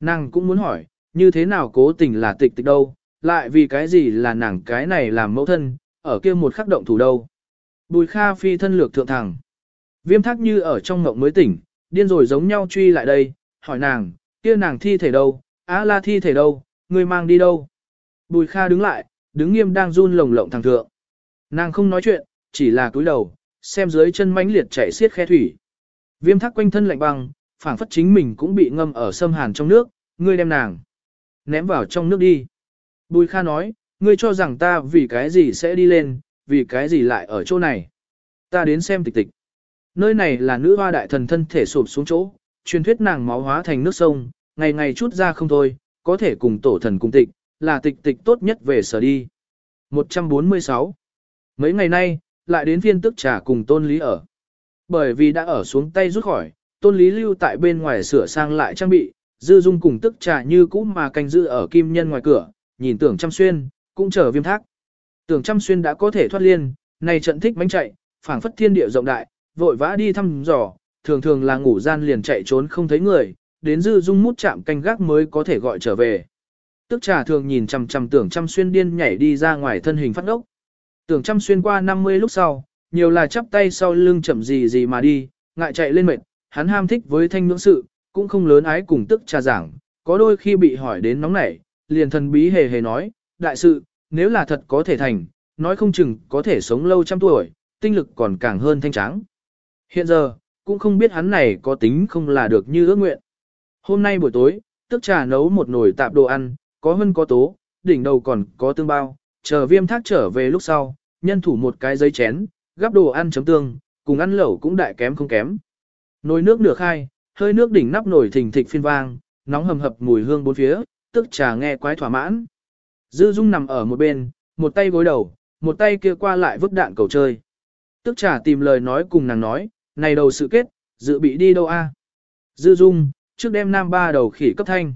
Nàng cũng muốn hỏi, như thế nào cố tình là tịch tịch đâu, lại vì cái gì là nàng cái này làm mẫu thân, ở kia một khắc động thủ đâu. Bùi Kha phi thân lược thượng thẳng. Viêm thác như ở trong mộng mới tỉnh, điên rồi giống nhau truy lại đây, hỏi nàng, kia nàng thi thể đâu, á la thi thể đâu, người mang đi đâu. Bùi Kha đứng lại, đứng nghiêm đang run lồng lộng thằng thượng. Nàng không nói chuyện, chỉ là cúi đầu, xem dưới chân mãnh liệt chảy xiết khe thủy. Viêm thác quanh thân lạnh băng, phảng phất chính mình cũng bị ngâm ở sâm hàn trong nước, ngươi đem nàng ném vào trong nước đi. Bùi Kha nói, ngươi cho rằng ta vì cái gì sẽ đi lên, vì cái gì lại ở chỗ này. Ta đến xem tịch tịch. Nơi này là nữ hoa đại thần thân thể sụp xuống chỗ, truyền thuyết nàng máu hóa thành nước sông, ngày ngày chút ra không thôi, có thể cùng tổ thần cùng tịch, là tịch tịch tốt nhất về sở đi. 146. Mấy ngày nay, lại đến phiên tức trà cùng tôn lý ở. Bởi vì đã ở xuống tay rút khỏi, tôn lý lưu tại bên ngoài sửa sang lại trang bị, dư dung cùng tức trà như cũ mà canh giữ ở kim nhân ngoài cửa, nhìn tưởng chăm xuyên, cũng chờ viêm thác. Tưởng chăm xuyên đã có thể thoát liên, này trận thích bánh chạy, phảng phất thiên địa rộng đại, vội vã đi thăm dò, thường thường là ngủ gian liền chạy trốn không thấy người, đến dư dung mút chạm canh gác mới có thể gọi trở về. Tức trà thường nhìn chằm chằm tưởng chăm xuyên điên nhảy đi ra ngoài thân hình phát ốc. Tưởng chăm xuyên qua 50 lúc sau, nhiều là chắp tay sau lưng chậm gì gì mà đi, ngại chạy lên mệt, hắn ham thích với thanh nhưỡng sự, cũng không lớn ái cùng tức trà giảng, có đôi khi bị hỏi đến nóng nảy, liền thần bí hề hề nói, đại sự, nếu là thật có thể thành, nói không chừng có thể sống lâu trăm tuổi, tinh lực còn càng hơn thanh tráng. Hiện giờ, cũng không biết hắn này có tính không là được như ước nguyện. Hôm nay buổi tối, tức trà nấu một nồi tạp đồ ăn, có hơn có tố, đỉnh đầu còn có tương bao, chờ viêm thác trở về lúc sau, nhân thủ một cái giấy chén, gắp đồ ăn chấm tương, cùng ăn lẩu cũng đại kém không kém. Nồi nước nửa khai, hơi nước đỉnh nắp nồi thình thịch phiên vang, nóng hầm hập mùi hương bốn phía, tức trà nghe quái thỏa mãn. Dư Dung nằm ở một bên, một tay gối đầu, một tay kia qua lại vứt đạn cầu chơi. Tức trà tìm lời nói cùng nàng nói, này đầu sự kết, dự bị đi đâu a? Dư Dung, trước đêm nam ba đầu khỉ cấp thanh.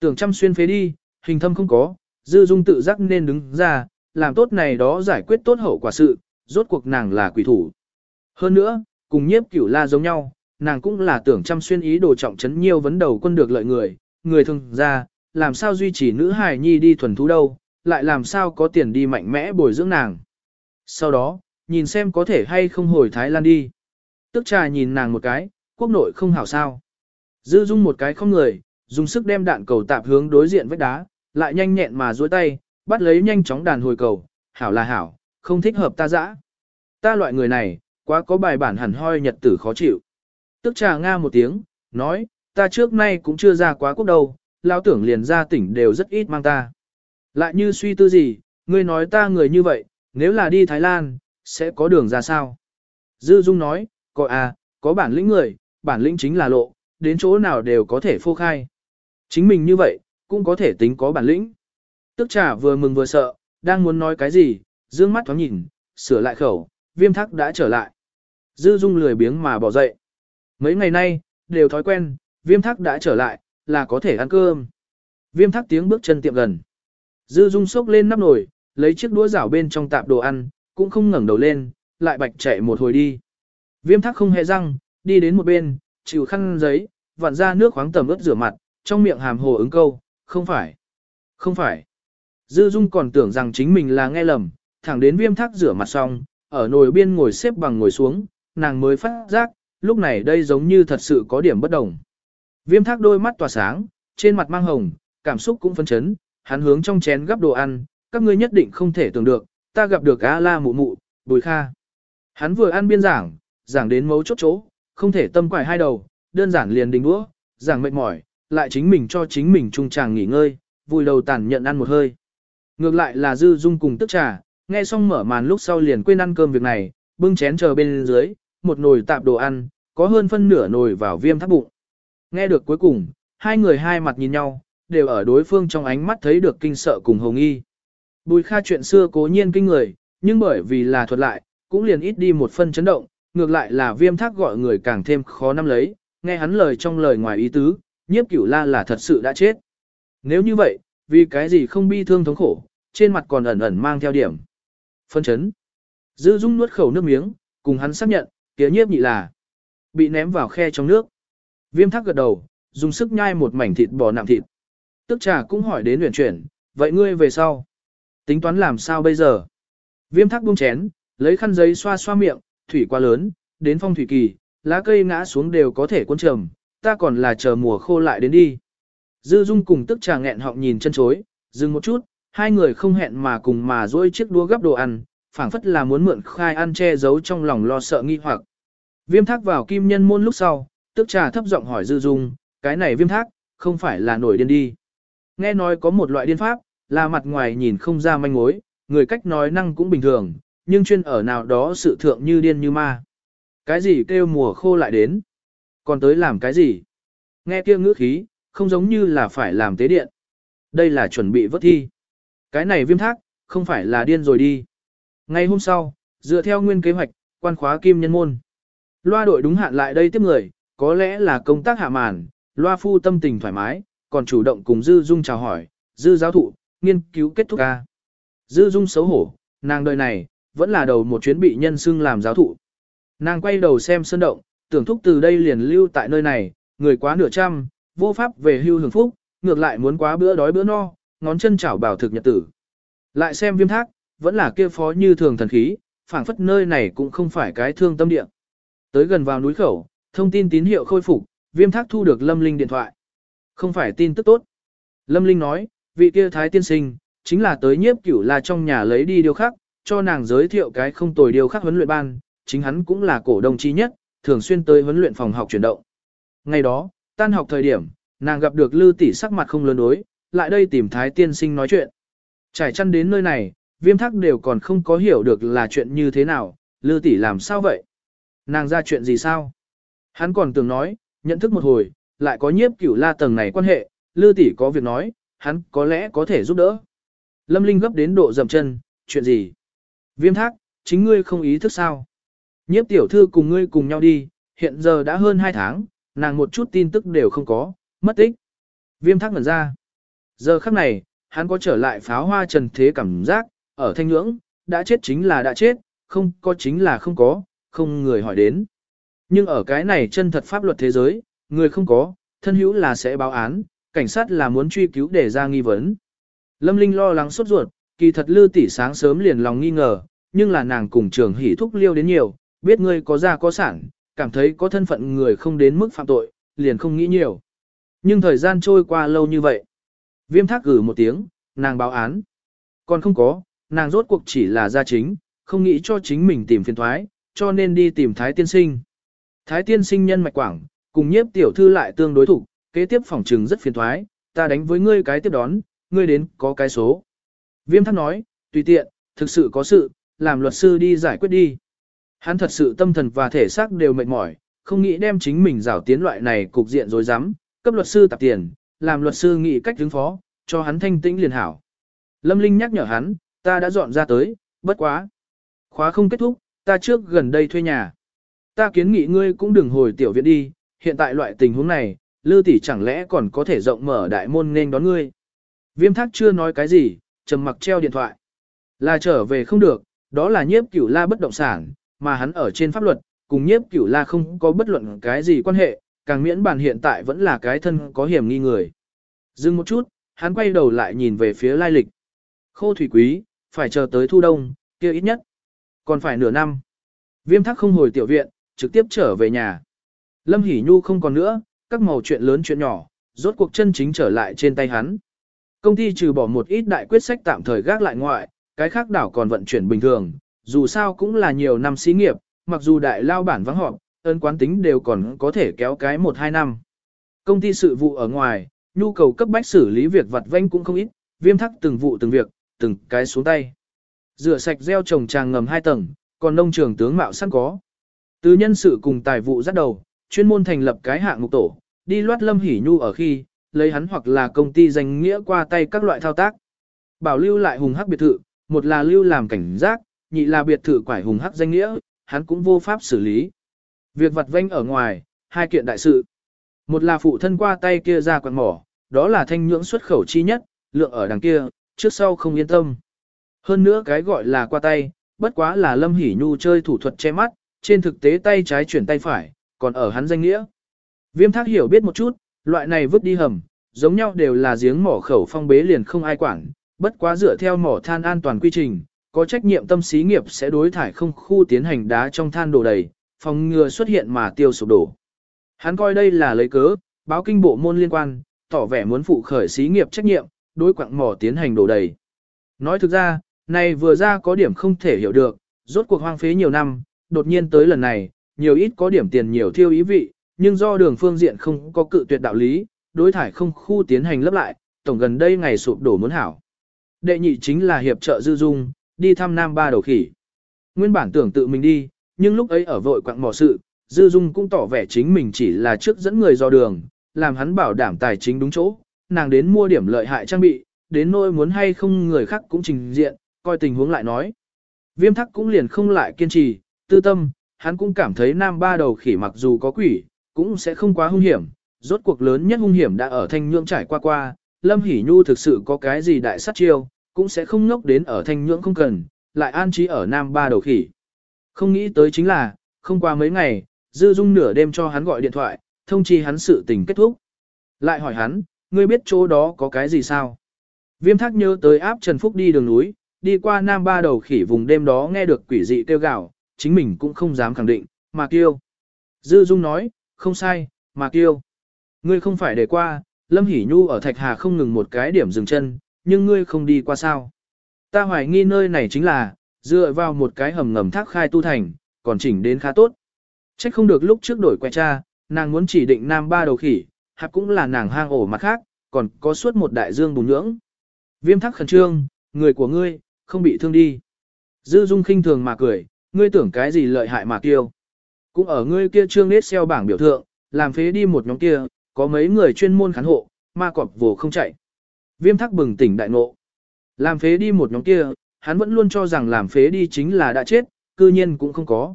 Tưởng chăm xuyên phế đi, hình thâm không có, Dư Dung tự giác nên đứng ra, làm tốt này đó giải quyết tốt hậu quả sự, rốt cuộc nàng là quỷ thủ. Hơn nữa, cùng nhiếp cửu la giống nhau, nàng cũng là tưởng chăm xuyên ý đồ trọng trấn nhiều vấn đầu quân được lợi người, người thường ra, làm sao duy trì nữ hài nhi đi thuần thú đâu, lại làm sao có tiền đi mạnh mẽ bồi dưỡng nàng. Sau đó, nhìn xem có thể hay không hồi Thái Lan đi. Tức trà nhìn nàng một cái, quốc nội không hảo sao. Dư dung một cái không người, dùng sức đem đạn cầu tạp hướng đối diện vách đá, lại nhanh nhẹn mà duỗi tay, bắt lấy nhanh chóng đàn hồi cầu, hảo là hảo, không thích hợp ta dã. Ta loại người này, quá có bài bản hẳn hoi nhật tử khó chịu. Tức trà nga một tiếng, nói, ta trước nay cũng chưa ra quá quốc đâu, lao tưởng liền ra tỉnh đều rất ít mang ta. Lại như suy tư gì, ngươi nói ta người như vậy, nếu là đi Thái Lan, sẽ có đường ra sao? Dư Dung nói, có à, có bản lĩnh người, bản lĩnh chính là lộ, đến chỗ nào đều có thể phô khai. Chính mình như vậy, cũng có thể tính có bản lĩnh. Tức trà vừa mừng vừa sợ, đang muốn nói cái gì, dương mắt thoáng nhìn, sửa lại khẩu, viêm thắc đã trở lại. Dư Dung lười biếng mà bỏ dậy. Mấy ngày nay, đều thói quen, viêm thắc đã trở lại, là có thể ăn cơm. Viêm thắc tiếng bước chân tiệm gần. Dư Dung sốc lên nắp nồi, lấy chiếc đũa rảo bên trong tạp đồ ăn, cũng không ngẩng đầu lên, lại bạch chạy một hồi đi. Viêm thắc không hề răng, đi đến một bên, chịu khăn giấy, vặn ra nước khoáng tầm ướt rửa mặt, trong miệng hàm hồ ứng câu, không phải, không phải. Dư Dung còn tưởng rằng chính mình là nghe lầm, thẳng đến viêm thắc rửa mặt xong, ở nồi biên ngồi xếp bằng ngồi xuống, nàng mới phát giác, lúc này đây giống như thật sự có điểm bất đồng. Viêm thác đôi mắt tỏa sáng, trên mặt mang hồng, cảm xúc cũng phấn chấn, hắn hướng trong chén gắp đồ ăn, các ngươi nhất định không thể tưởng được, ta gặp được A La mụ mụ, bùi kha. Hắn vừa ăn biên giảng, giảng đến mấu chốt chỗ, không thể tâm quải hai đầu, đơn giản liền đình đũa, giảng mệt mỏi, lại chính mình cho chính mình trung tràng nghỉ ngơi, vùi đầu tàn nhận ăn một hơi. Ngược lại là dư dung cùng tức trà, nghe xong mở màn lúc sau liền quên ăn cơm việc này, bưng chén chờ bên dưới, một nồi tạp đồ ăn, có hơn phân nửa nồi vào viêm thắt bụng. Nghe được cuối cùng, hai người hai mặt nhìn nhau, đều ở đối phương trong ánh mắt thấy được kinh sợ cùng hồng y Bùi kha chuyện xưa cố nhiên kinh người, nhưng bởi vì là thuật lại, cũng liền ít đi một phân chấn động, ngược lại là viêm thác gọi người càng thêm khó nắm lấy, nghe hắn lời trong lời ngoài ý tứ, nhiếp cửu la là thật sự đã chết. Nếu như vậy, vì cái gì không bi thương thống khổ, trên mặt còn ẩn ẩn mang theo điểm. Phân chấn. Dư dung nuốt khẩu nước miếng, cùng hắn xác nhận, kia nhiếp nhị là bị ném vào khe trong nước. Viêm thác gật đầu, dùng sức nhai một mảnh thịt bò nạm thịt. Tức trà cũng hỏi đến luyện chuyển, vậy ngươi về sau? Tính toán làm sao bây giờ? Viêm thác buông chén, lấy khăn giấy xoa xoa miệng, thủy quá lớn, đến phong thủy kỳ, lá cây ngã xuống đều có thể cuốn trầm, ta còn là chờ mùa khô lại đến đi. Dư Dung cùng tức trà nghẹn họng nhìn chân chối, dừng một chút, hai người không hẹn mà cùng mà dỗi chiếc đũa gấp đồ ăn, phảng phất là muốn mượn khai ăn che giấu trong lòng lo sợ nghi hoặc. Viêm thác vào kim nhân môn lúc sau, tức trà thấp giọng hỏi Dư Dung, cái này viêm thác, không phải là nổi điên đi. Nghe nói có một loại điên pháp, là mặt ngoài nhìn không ra manh mối, người cách nói năng cũng bình thường, nhưng chuyên ở nào đó sự thượng như điên như ma. Cái gì kêu mùa khô lại đến? Còn tới làm cái gì? Nghe kia ngữ khí, không giống như là phải làm tế điện. Đây là chuẩn bị vớt thi. Cái này viêm thác, không phải là điên rồi đi. Ngày hôm sau, dựa theo nguyên kế hoạch, quan khóa kim nhân môn. Loa đội đúng hạn lại đây tiếp người, có lẽ là công tác hạ màn, loa phu tâm tình thoải mái, còn chủ động cùng Dư Dung chào hỏi, Dư giáo thụ, nghiên cứu kết thúc ca. Dư Dung xấu hổ, nàng đời này, vẫn là đầu một chuyến bị nhân xưng làm giáo thụ. Nàng quay đầu xem sơn động, tưởng thúc từ đây liền lưu tại nơi này, người quá nửa trăm, vô pháp về hưu hưởng phúc, ngược lại muốn quá bữa đói bữa no, ngón chân chảo bảo thực nhật tử. Lại xem viêm thác, vẫn là kia phó như thường thần khí, phảng phất nơi này cũng không phải cái thương tâm địa. Tới gần vào núi khẩu, thông tin tín hiệu khôi phục, viêm thác thu được Lâm Linh điện thoại. Không phải tin tức tốt. Lâm Linh nói, vị kia thái tiên sinh, chính là tới nhiếp cửu là trong nhà lấy đi điều khác, cho nàng giới thiệu cái không tồi điều khác huấn luyện ban, chính hắn cũng là cổ đông chi nhất, thường xuyên tới huấn luyện phòng học chuyển động. Ngày đó, tan học thời điểm, nàng gặp được Lư tỷ sắc mặt không lớn đối, lại đây tìm Thái tiên sinh nói chuyện. Trải chăn đến nơi này, viêm thắc đều còn không có hiểu được là chuyện như thế nào, Lư tỷ làm sao vậy? Nàng ra chuyện gì sao? Hắn còn tưởng nói, nhận thức một hồi, lại có nhiếp cửu la tầng này quan hệ, Lư tỷ có việc nói, hắn có lẽ có thể giúp đỡ. Lâm Linh gấp đến độ dầm chân, chuyện gì? Viêm thác, chính ngươi không ý thức sao? Nhiếp tiểu thư cùng ngươi cùng nhau đi, hiện giờ đã hơn 2 tháng, nàng một chút tin tức đều không có, mất tích. Viêm thác ngẩn ra. Giờ khắc này, hắn có trở lại pháo hoa trần thế cảm giác, ở thanh ngưỡng, đã chết chính là đã chết, không có chính là không có, không người hỏi đến. Nhưng ở cái này chân thật pháp luật thế giới, người không có, thân hữu là sẽ báo án, cảnh sát là muốn truy cứu để ra nghi vấn. Lâm Linh lo lắng sốt ruột, kỳ thật lư tỷ sáng sớm liền lòng nghi ngờ, nhưng là nàng cùng trường hỉ thúc liêu đến nhiều, biết ngươi có gia có sản, cảm thấy có thân phận người không đến mức phạm tội, liền không nghĩ nhiều. Nhưng thời gian trôi qua lâu như vậy. Viêm thác gửi một tiếng, nàng báo án. Còn không có, nàng rốt cuộc chỉ là gia chính, không nghĩ cho chính mình tìm phiền thoái, cho nên đi tìm Thái Tiên Sinh. Thái Tiên Sinh nhân mạch quảng, cùng nhiếp tiểu thư lại tương đối thủ, kế tiếp phòng trừng rất phiền thoái, ta đánh với ngươi cái tiếp đón, ngươi đến có cái số. Viêm thác nói, tùy tiện, thực sự có sự, làm luật sư đi giải quyết đi. Hắn thật sự tâm thần và thể xác đều mệt mỏi, không nghĩ đem chính mình rảo tiến loại này cục diện rồi dám, cấp luật sư tạp tiền, làm luật sư nghĩ cách ứng phó, cho hắn thanh tĩnh liền hảo. Lâm Linh nhắc nhở hắn, ta đã dọn ra tới, bất quá. Khóa không kết thúc, ta trước gần đây thuê nhà. Ta kiến nghị ngươi cũng đừng hồi tiểu viện đi, hiện tại loại tình huống này, lư tỷ chẳng lẽ còn có thể rộng mở đại môn nên đón ngươi. Viêm thác chưa nói cái gì, trầm mặc treo điện thoại. Là trở về không được, đó là nhiếp cửu la bất động sản, mà hắn ở trên pháp luật, cùng nhiếp cửu la không có bất luận cái gì quan hệ, càng miễn bàn hiện tại vẫn là cái thân có hiểm nghi người. Dừng một chút, hắn quay đầu lại nhìn về phía lai lịch. Khô thủy quý, phải chờ tới thu đông, kia ít nhất. Còn phải nửa năm. Viêm thắc không hồi tiểu viện, trực tiếp trở về nhà. Lâm Hỷ Nhu không còn nữa, các màu chuyện lớn chuyện nhỏ, rốt cuộc chân chính trở lại trên tay hắn. Công ty trừ bỏ một ít đại quyết sách tạm thời gác lại ngoại, cái khác đảo còn vận chuyển bình thường, dù sao cũng là nhiều năm xí nghiệp, mặc dù đại lao bản vắng họp, ơn quán tính đều còn có thể kéo cái 1-2 năm. Công ty sự vụ ở ngoài, nhu cầu cấp bách xử lý việc vặt vanh cũng không ít, viêm thắc từng vụ từng việc, từng cái xuống tay. Rửa sạch gieo trồng tràng ngầm 2 tầng, còn nông trường tướng mạo sẵn có. Từ nhân sự cùng tài vụ dắt đầu, chuyên môn thành lập cái hạng mục tổ, đi loát lâm hỉ nhu ở khi, lấy hắn hoặc là công ty danh nghĩa qua tay các loại thao tác. Bảo lưu lại hùng hắc biệt thự, một là lưu làm cảnh giác, nhị là biệt thự quải hùng hắc danh nghĩa, hắn cũng vô pháp xử lý. Việc vặt vanh ở ngoài, hai kiện đại sự. Một là phụ thân qua tay kia ra quạt mỏ, đó là thanh nhưỡng xuất khẩu chi nhất, lượng ở đằng kia, trước sau không yên tâm. Hơn nữa cái gọi là qua tay, bất quá là Lâm Hỷ Nhu chơi thủ thuật che mắt, trên thực tế tay trái chuyển tay phải, còn ở hắn danh nghĩa. Viêm thác hiểu biết một chút, loại này vứt đi hầm, giống nhau đều là giếng mỏ khẩu phong bế liền không ai quản, bất quá dựa theo mỏ than an toàn quy trình, có trách nhiệm tâm xí nghiệp sẽ đối thải không khu tiến hành đá trong than đổ đầy, phòng ngừa xuất hiện mà tiêu sụp đổ. Hắn coi đây là lấy cớ, báo kinh bộ môn liên quan, tỏ vẻ muốn phụ khởi xí nghiệp trách nhiệm, đối quặng mỏ tiến hành đổ đầy. Nói thực ra, này vừa ra có điểm không thể hiểu được, rốt cuộc hoang phế nhiều năm, đột nhiên tới lần này, nhiều ít có điểm tiền nhiều thiêu ý vị, nhưng do đường phương diện không có cự tuyệt đạo lý, đối thải không khu tiến hành lấp lại, tổng gần đây ngày sụp đổ muốn hảo. Đệ nhị chính là hiệp trợ dư dung, đi thăm nam ba đầu khỉ. Nguyên bản tưởng tự mình đi, nhưng lúc ấy ở vội quặng mò sự, dư dung cũng tỏ vẻ chính mình chỉ là trước dẫn người do đường, làm hắn bảo đảm tài chính đúng chỗ, nàng đến mua điểm lợi hại trang bị, đến nỗi muốn hay không người khác cũng trình diện, coi tình huống lại nói. Viêm thắc cũng liền không lại kiên trì, tư tâm, hắn cũng cảm thấy nam ba đầu khỉ mặc dù có quỷ, cũng sẽ không quá hung hiểm, rốt cuộc lớn nhất hung hiểm đã ở thanh nhượng trải qua qua, Lâm Hỷ Nhu thực sự có cái gì đại sát chiêu, cũng sẽ không ngốc đến ở thanh nhưỡng không cần, lại an trí ở nam ba đầu khỉ. Không nghĩ tới chính là, không qua mấy ngày, Dư Dung nửa đêm cho hắn gọi điện thoại, thông chi hắn sự tình kết thúc. Lại hỏi hắn, ngươi biết chỗ đó có cái gì sao? Viêm thác nhớ tới áp Trần Phúc đi đường núi, đi qua nam ba đầu khỉ vùng đêm đó nghe được quỷ dị kêu gào, chính mình cũng không dám khẳng định, mà kêu. Dư Dung nói, không sai, mà kêu. Ngươi không phải để qua, Lâm Hỷ Nhu ở Thạch Hà không ngừng một cái điểm dừng chân, nhưng ngươi không đi qua sao. Ta hoài nghi nơi này chính là, dựa vào một cái hầm ngầm thác khai tu thành, còn chỉnh đến khá tốt. Trách không được lúc trước đổi que cha, nàng muốn chỉ định nam ba đầu khỉ, hạp cũng là nàng hang ổ mặt khác, còn có suốt một đại dương bùn nhưỡng. Viêm thắc khẩn trương, người của ngươi, không bị thương đi. Dư dung khinh thường mà cười, ngươi tưởng cái gì lợi hại mà kêu? Cũng ở ngươi kia trương nết xeo bảng biểu thượng, làm phế đi một nhóm kia, có mấy người chuyên môn khán hộ, ma cọp vồ không chạy. Viêm thắc bừng tỉnh đại ngộ. Làm phế đi một nhóm kia, hắn vẫn luôn cho rằng làm phế đi chính là đã chết, cư nhiên cũng không có.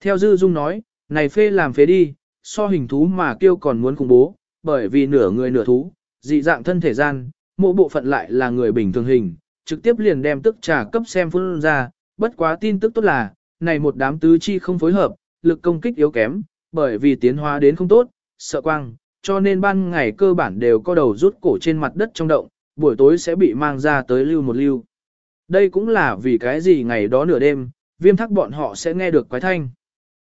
Theo Dư Dung nói, này phê làm phế đi, so hình thú mà kêu còn muốn khủng bố, bởi vì nửa người nửa thú, dị dạng thân thể gian, mỗi bộ phận lại là người bình thường hình, trực tiếp liền đem tức trà cấp xem phun ra, bất quá tin tức tốt là, này một đám tứ chi không phối hợp, lực công kích yếu kém, bởi vì tiến hóa đến không tốt, sợ quang, cho nên ban ngày cơ bản đều có đầu rút cổ trên mặt đất trong động, buổi tối sẽ bị mang ra tới lưu một lưu. Đây cũng là vì cái gì ngày đó nửa đêm, viêm thắc bọn họ sẽ nghe được quái thanh.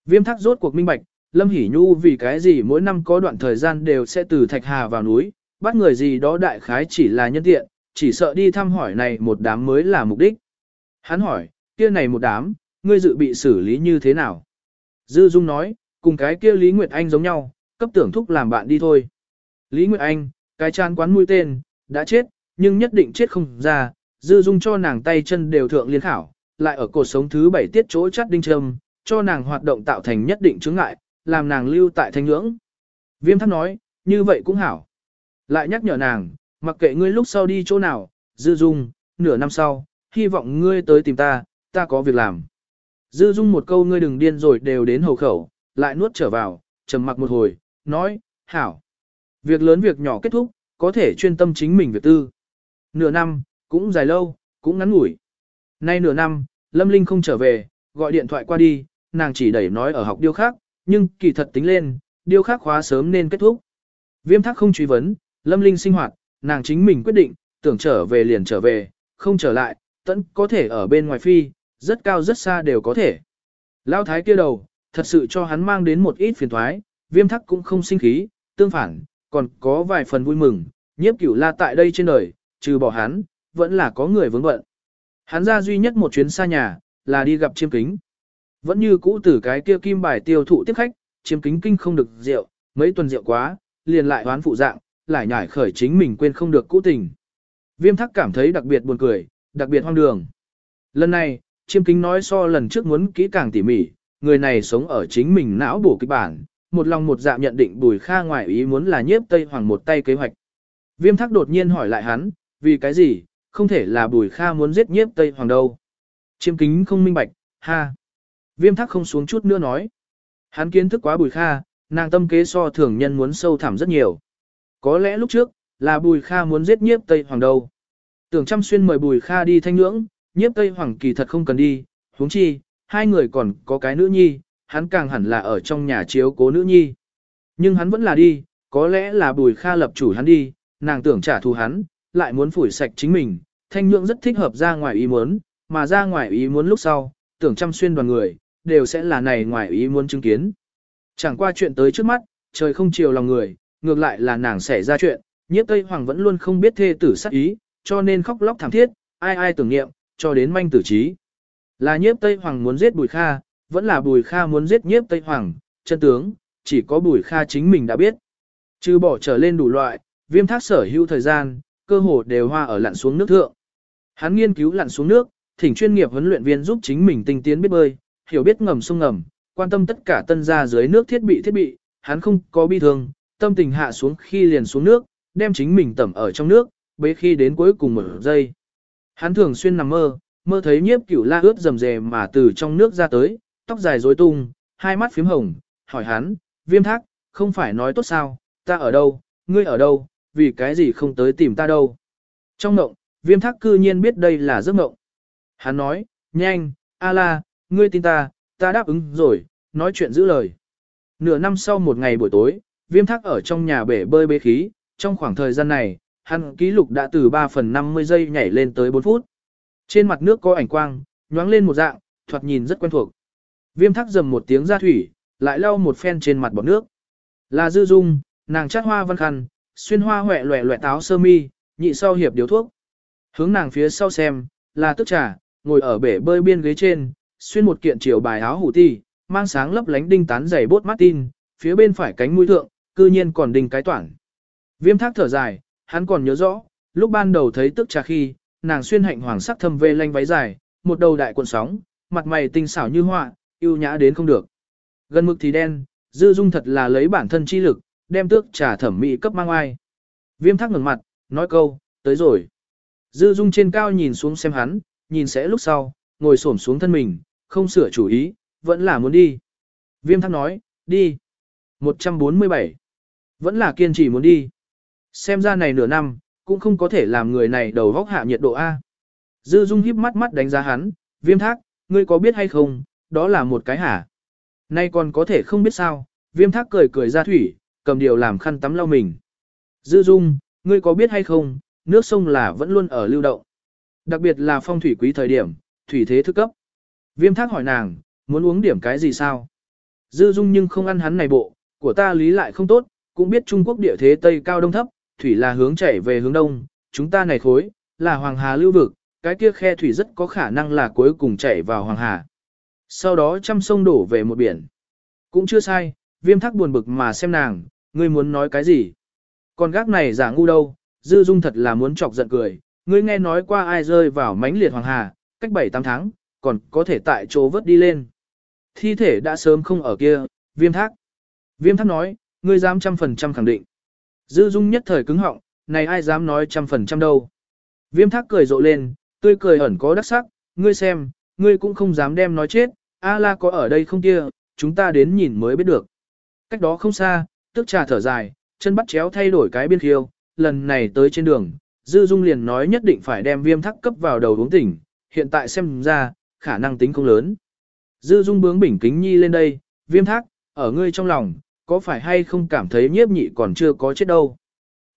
Viêm thắc rốt cuộc minh bạch, Lâm Hỷ Nhu vì cái gì mỗi năm có đoạn thời gian đều sẽ từ Thạch Hà vào núi, bắt người gì đó đại khái chỉ là nhân tiện, chỉ sợ đi thăm hỏi này một đám mới là mục đích. Hắn hỏi, kia này một đám, ngươi dự bị xử lý như thế nào? Dư Dung nói, cùng cái kia Lý Nguyệt Anh giống nhau, cấp tưởng thúc làm bạn đi thôi. Lý Nguyệt Anh, cái chan quán mũi tên, đã chết, nhưng nhất định chết không ra, Dư Dung cho nàng tay chân đều thượng liên khảo, lại ở cột sống thứ bảy tiết chỗ chắt đinh châm, cho nàng hoạt động tạo thành nhất định chứng ngại, làm nàng lưu tại thanh ngưỡng. Viêm thắc nói, như vậy cũng hảo. Lại nhắc nhở nàng, mặc kệ ngươi lúc sau đi chỗ nào, Dư Dung, nửa năm sau, hy vọng ngươi tới tìm ta, ta có việc làm. Dư Dung một câu ngươi đừng điên rồi đều đến hầu khẩu, lại nuốt trở vào, trầm mặc một hồi, nói, hảo. Việc lớn việc nhỏ kết thúc, có thể chuyên tâm chính mình việc tư. Nửa năm, cũng dài lâu, cũng ngắn ngủi. Nay nửa năm, Lâm Linh không trở về, gọi điện thoại qua đi, nàng chỉ đẩy nói ở học điêu khác, nhưng kỳ thật tính lên, điêu khác khóa sớm nên kết thúc. Viêm thác không truy vấn, Lâm Linh sinh hoạt, nàng chính mình quyết định, tưởng trở về liền trở về, không trở lại, tẫn có thể ở bên ngoài phi, rất cao rất xa đều có thể. Lao thái kia đầu, thật sự cho hắn mang đến một ít phiền thoái, viêm thắc cũng không sinh khí, tương phản, còn có vài phần vui mừng, nhiếp cửu la tại đây trên đời, trừ bỏ hắn, vẫn là có người vướng bận. Hắn ra duy nhất một chuyến xa nhà, là đi gặp chiêm kính. Vẫn như cũ từ cái kia kim bài tiêu thụ tiếp khách, chiêm kính kinh không được rượu, mấy tuần rượu quá, liền lại hoán phụ dạng, lại nhải khởi chính mình quên không được cũ tình. Viêm thắc cảm thấy đặc biệt buồn cười, đặc biệt hoang đường. Lần này, chiêm kính nói so lần trước muốn kỹ càng tỉ mỉ, người này sống ở chính mình não bổ kịch bản, một lòng một dạ nhận định bùi kha ngoại ý muốn là nhiếp Tây Hoàng một tay kế hoạch. Viêm thắc đột nhiên hỏi lại hắn, vì cái gì, không thể là bùi kha muốn giết nhiếp Tây Hoàng đâu. Chiêm kính không minh bạch, ha. Viêm thắc không xuống chút nữa nói. Hắn kiến thức quá bùi kha, nàng tâm kế so thường nhân muốn sâu thẳm rất nhiều. Có lẽ lúc trước, là bùi kha muốn giết nhiếp Tây Hoàng đâu. Tưởng chăm xuyên mời bùi kha đi thanh nhưỡng, nhiếp Tây Hoàng kỳ thật không cần đi, huống chi, hai người còn có cái nữ nhi, hắn càng hẳn là ở trong nhà chiếu cố nữ nhi. Nhưng hắn vẫn là đi, có lẽ là bùi kha lập chủ hắn đi, nàng tưởng trả thù hắn, lại muốn phủi sạch chính mình, thanh nhượng rất thích hợp ra ngoài ý muốn, mà ra ngoài ý muốn lúc sau, tưởng chăm xuyên đoàn người, đều sẽ là này ngoài ý muốn chứng kiến. Chẳng qua chuyện tới trước mắt, trời không chiều lòng người, ngược lại là nàng xảy ra chuyện, nhiếp Tây Hoàng vẫn luôn không biết thê tử sát ý, cho nên khóc lóc thảm thiết, ai ai tưởng niệm, cho đến manh tử trí. Là nhiếp Tây Hoàng muốn giết Bùi Kha, vẫn là Bùi Kha muốn giết nhiếp Tây Hoàng, chân tướng, chỉ có Bùi Kha chính mình đã biết. Trừ bỏ trở lên đủ loại, viêm thác sở hữu thời gian, cơ hồ đều hoa ở lặn xuống nước thượng. Hắn nghiên cứu lặn xuống nước, thỉnh chuyên nghiệp huấn luyện viên giúp chính mình tinh tiến biết bơi, hiểu biết ngầm sông ngầm, quan tâm tất cả tân gia dưới nước thiết bị thiết bị, hắn không có bi thương, tâm tình hạ xuống khi liền xuống nước, đem chính mình tẩm ở trong nước, bế khi đến cuối cùng một giây. Hắn thường xuyên nằm mơ, mơ thấy nhiếp cửu la ướt rầm rề mà từ trong nước ra tới, tóc dài rối tung, hai mắt phím hồng, hỏi hắn, viêm thác, không phải nói tốt sao, ta ở đâu, ngươi ở đâu, vì cái gì không tới tìm ta đâu. Trong ngộng, viêm thác cư nhiên biết đây là giấc ngộng. Hắn nói, nhanh, a la, ngươi tin ta, ta đáp ứng rồi, nói chuyện giữ lời. Nửa năm sau một ngày buổi tối, viêm thác ở trong nhà bể bơi bế khí, trong khoảng thời gian này, hắn ký lục đã từ 3 phần 50 giây nhảy lên tới 4 phút. Trên mặt nước có ảnh quang, nhoáng lên một dạng, thoạt nhìn rất quen thuộc. Viêm thác dầm một tiếng ra thủy, lại lau một phen trên mặt bọt nước. Là dư dung, nàng chát hoa văn khăn, xuyên hoa hoẹ loẹ loẹ táo sơ mi, nhị sau hiệp điếu thuốc. Hướng nàng phía sau xem, là tức trà, ngồi ở bể bơi biên ghế trên, xuyên một kiện chiều bài áo hủ ti, mang sáng lấp lánh đinh tán giày bốt Martin, phía bên phải cánh mũi thượng, cư nhiên còn đinh cái toảng. Viêm thác thở dài, hắn còn nhớ rõ, lúc ban đầu thấy tức trà khi, nàng xuyên hạnh hoàng sắc thâm vê lanh váy dài, một đầu đại cuộn sóng, mặt mày tinh xảo như họa, yêu nhã đến không được. Gần mực thì đen, dư dung thật là lấy bản thân chi lực, đem tước trà thẩm mỹ cấp mang ai. Viêm thác ngẩng mặt, nói câu, tới rồi. Dư dung trên cao nhìn xuống xem hắn, nhìn sẽ lúc sau, ngồi xổm xuống thân mình, không sửa chủ ý, vẫn là muốn đi. Viêm thác nói, đi. 147. Vẫn là kiên trì muốn đi. Xem ra này nửa năm, cũng không có thể làm người này đầu vóc hạ nhiệt độ A. Dư Dung híp mắt mắt đánh giá hắn, viêm thác, ngươi có biết hay không, đó là một cái hả. Nay còn có thể không biết sao, viêm thác cười cười ra thủy, cầm điều làm khăn tắm lau mình. Dư Dung, ngươi có biết hay không, nước sông là vẫn luôn ở lưu động. Đặc biệt là phong thủy quý thời điểm, thủy thế thức cấp. Viêm thác hỏi nàng, muốn uống điểm cái gì sao? Dư Dung nhưng không ăn hắn này bộ, của ta lý lại không tốt, cũng biết Trung Quốc địa thế Tây cao đông thấp, thủy là hướng chảy về hướng đông, chúng ta này khối, là Hoàng Hà lưu vực, cái kia khe thủy rất có khả năng là cuối cùng chảy vào Hoàng Hà. Sau đó trăm sông đổ về một biển. Cũng chưa sai, viêm thắc buồn bực mà xem nàng, ngươi muốn nói cái gì? Còn gác này giả ngu đâu, dư dung thật là muốn chọc giận cười, ngươi nghe nói qua ai rơi vào mánh liệt Hoàng Hà, cách 7-8 tháng, còn có thể tại chỗ vớt đi lên. Thi thể đã sớm không ở kia, viêm thác. Viêm thác nói, ngươi dám trăm phần trăm khẳng định. Dư dung nhất thời cứng họng, này ai dám nói trăm phần trăm đâu. Viêm thác cười rộ lên, tươi cười ẩn có đắc sắc, ngươi xem, ngươi cũng không dám đem nói chết, A la có ở đây không kia, chúng ta đến nhìn mới biết được. Cách đó không xa, tức trà thở dài, chân bắt chéo thay đổi cái biên khiêu, lần này tới trên đường, Dư Dung liền nói nhất định phải đem viêm thắc cấp vào đầu uống tỉnh, hiện tại xem ra, khả năng tính không lớn. Dư Dung bướng bỉnh kính nhi lên đây, viêm thác, ở ngươi trong lòng, có phải hay không cảm thấy nhiếp nhị còn chưa có chết đâu.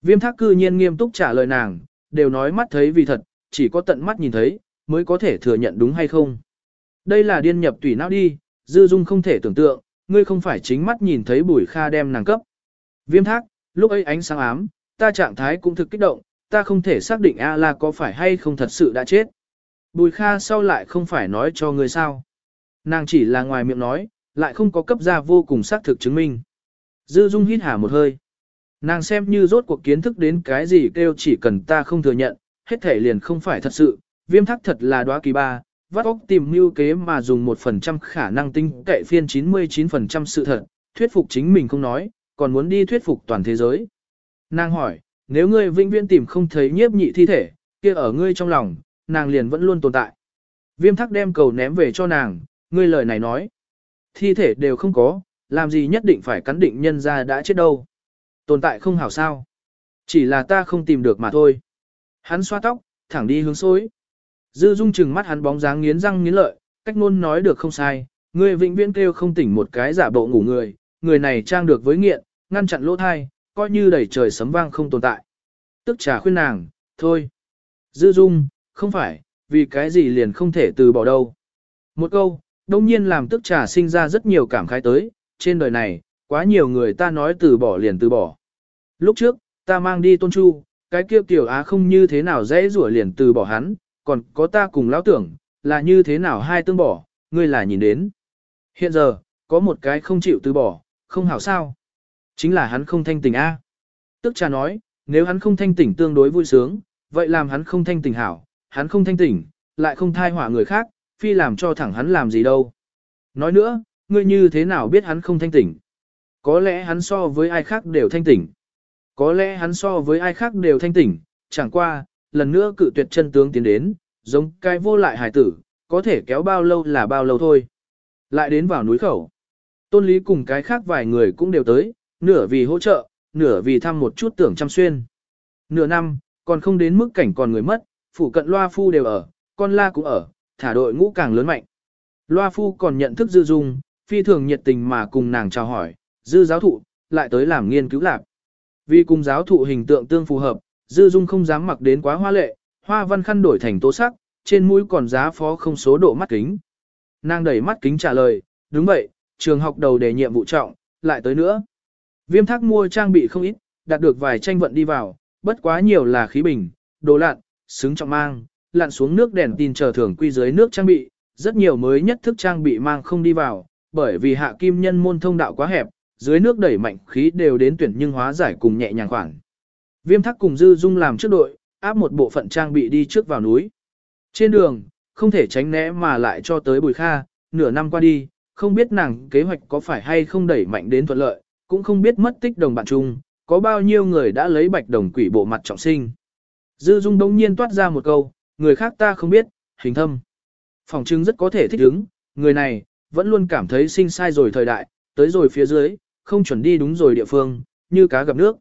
Viêm thác cư nhiên nghiêm túc trả lời nàng, đều nói mắt thấy vì thật, chỉ có tận mắt nhìn thấy, mới có thể thừa nhận đúng hay không. Đây là điên nhập tùy não đi, dư dung không thể tưởng tượng, ngươi không phải chính mắt nhìn thấy bùi kha đem nàng cấp. Viêm thác, lúc ấy ánh sáng ám, ta trạng thái cũng thực kích động, ta không thể xác định A la có phải hay không thật sự đã chết. Bùi kha sau lại không phải nói cho ngươi sao. Nàng chỉ là ngoài miệng nói, lại không có cấp ra vô cùng xác thực chứng minh. Dư Dung hít hà một hơi. Nàng xem như rốt cuộc kiến thức đến cái gì kêu chỉ cần ta không thừa nhận, hết thể liền không phải thật sự, viêm thắc thật là đoá kỳ ba, vắt óc tìm mưu kế mà dùng một phần trăm khả năng tinh cậy phiên 99% sự thật, thuyết phục chính mình không nói, còn muốn đi thuyết phục toàn thế giới. Nàng hỏi, nếu ngươi vĩnh viễn tìm không thấy nhiếp nhị thi thể, kia ở ngươi trong lòng, nàng liền vẫn luôn tồn tại. Viêm thắc đem cầu ném về cho nàng, ngươi lời này nói. Thi thể đều không có, làm gì nhất định phải cắn định nhân ra đã chết đâu. Tồn tại không hảo sao. Chỉ là ta không tìm được mà thôi. Hắn xoa tóc, thẳng đi hướng xối. Dư dung chừng mắt hắn bóng dáng nghiến răng nghiến lợi, cách ngôn nói được không sai, người vĩnh viễn kêu không tỉnh một cái giả bộ ngủ người, người này trang được với nghiện, ngăn chặn lỗ thai, coi như đẩy trời sấm vang không tồn tại. Tức trà khuyên nàng, thôi. Dư dung, không phải, vì cái gì liền không thể từ bỏ đâu. Một câu, đông nhiên làm tức trà sinh ra rất nhiều cảm khái tới, trên đời này, quá nhiều người ta nói từ bỏ liền từ bỏ. Lúc trước, ta mang đi tôn chu, cái kia tiểu á không như thế nào dễ rủa liền từ bỏ hắn, còn có ta cùng lão tưởng, là như thế nào hai tương bỏ, ngươi là nhìn đến. Hiện giờ, có một cái không chịu từ bỏ, không hảo sao. Chính là hắn không thanh tỉnh A. Tức cha nói, nếu hắn không thanh tỉnh tương đối vui sướng, vậy làm hắn không thanh tỉnh hảo, hắn không thanh tỉnh, lại không thai hỏa người khác, phi làm cho thẳng hắn làm gì đâu. Nói nữa, ngươi như thế nào biết hắn không thanh tỉnh? Có lẽ hắn so với ai khác đều thanh tỉnh. Có lẽ hắn so với ai khác đều thanh tỉnh, chẳng qua, lần nữa cự tuyệt chân tướng tiến đến, giống cái vô lại hải tử, có thể kéo bao lâu là bao lâu thôi. Lại đến vào núi khẩu. Tôn Lý cùng cái khác vài người cũng đều tới, nửa vì hỗ trợ, nửa vì thăm một chút tưởng chăm xuyên. Nửa năm, còn không đến mức cảnh còn người mất, phủ cận loa phu đều ở, con la cũng ở, thả đội ngũ càng lớn mạnh. Loa phu còn nhận thức dư dung, phi thường nhiệt tình mà cùng nàng chào hỏi, dư giáo thụ, lại tới làm nghiên cứu lạc. Vì cùng giáo thụ hình tượng tương phù hợp, dư dung không dám mặc đến quá hoa lệ, hoa văn khăn đổi thành tố sắc, trên mũi còn giá phó không số độ mắt kính. Nàng đẩy mắt kính trả lời, đúng vậy, trường học đầu đề nhiệm vụ trọng, lại tới nữa. Viêm thác mua trang bị không ít, đạt được vài tranh vận đi vào, bất quá nhiều là khí bình, đồ lặn, xứng trọng mang, lặn xuống nước đèn tin chờ thường quy dưới nước trang bị, rất nhiều mới nhất thức trang bị mang không đi vào, bởi vì hạ kim nhân môn thông đạo quá hẹp, dưới nước đẩy mạnh khí đều đến tuyển nhưng hóa giải cùng nhẹ nhàng khoảng. Viêm thắc cùng dư dung làm trước đội, áp một bộ phận trang bị đi trước vào núi. Trên đường, không thể tránh né mà lại cho tới bùi kha, nửa năm qua đi, không biết nàng kế hoạch có phải hay không đẩy mạnh đến thuận lợi, cũng không biết mất tích đồng bạn chung, có bao nhiêu người đã lấy bạch đồng quỷ bộ mặt trọng sinh. Dư dung đông nhiên toát ra một câu, người khác ta không biết, hình thâm. Phòng trưng rất có thể thích ứng, người này, vẫn luôn cảm thấy sinh sai rồi thời đại, tới rồi phía dưới, không chuẩn đi đúng rồi địa phương, như cá gặp nước.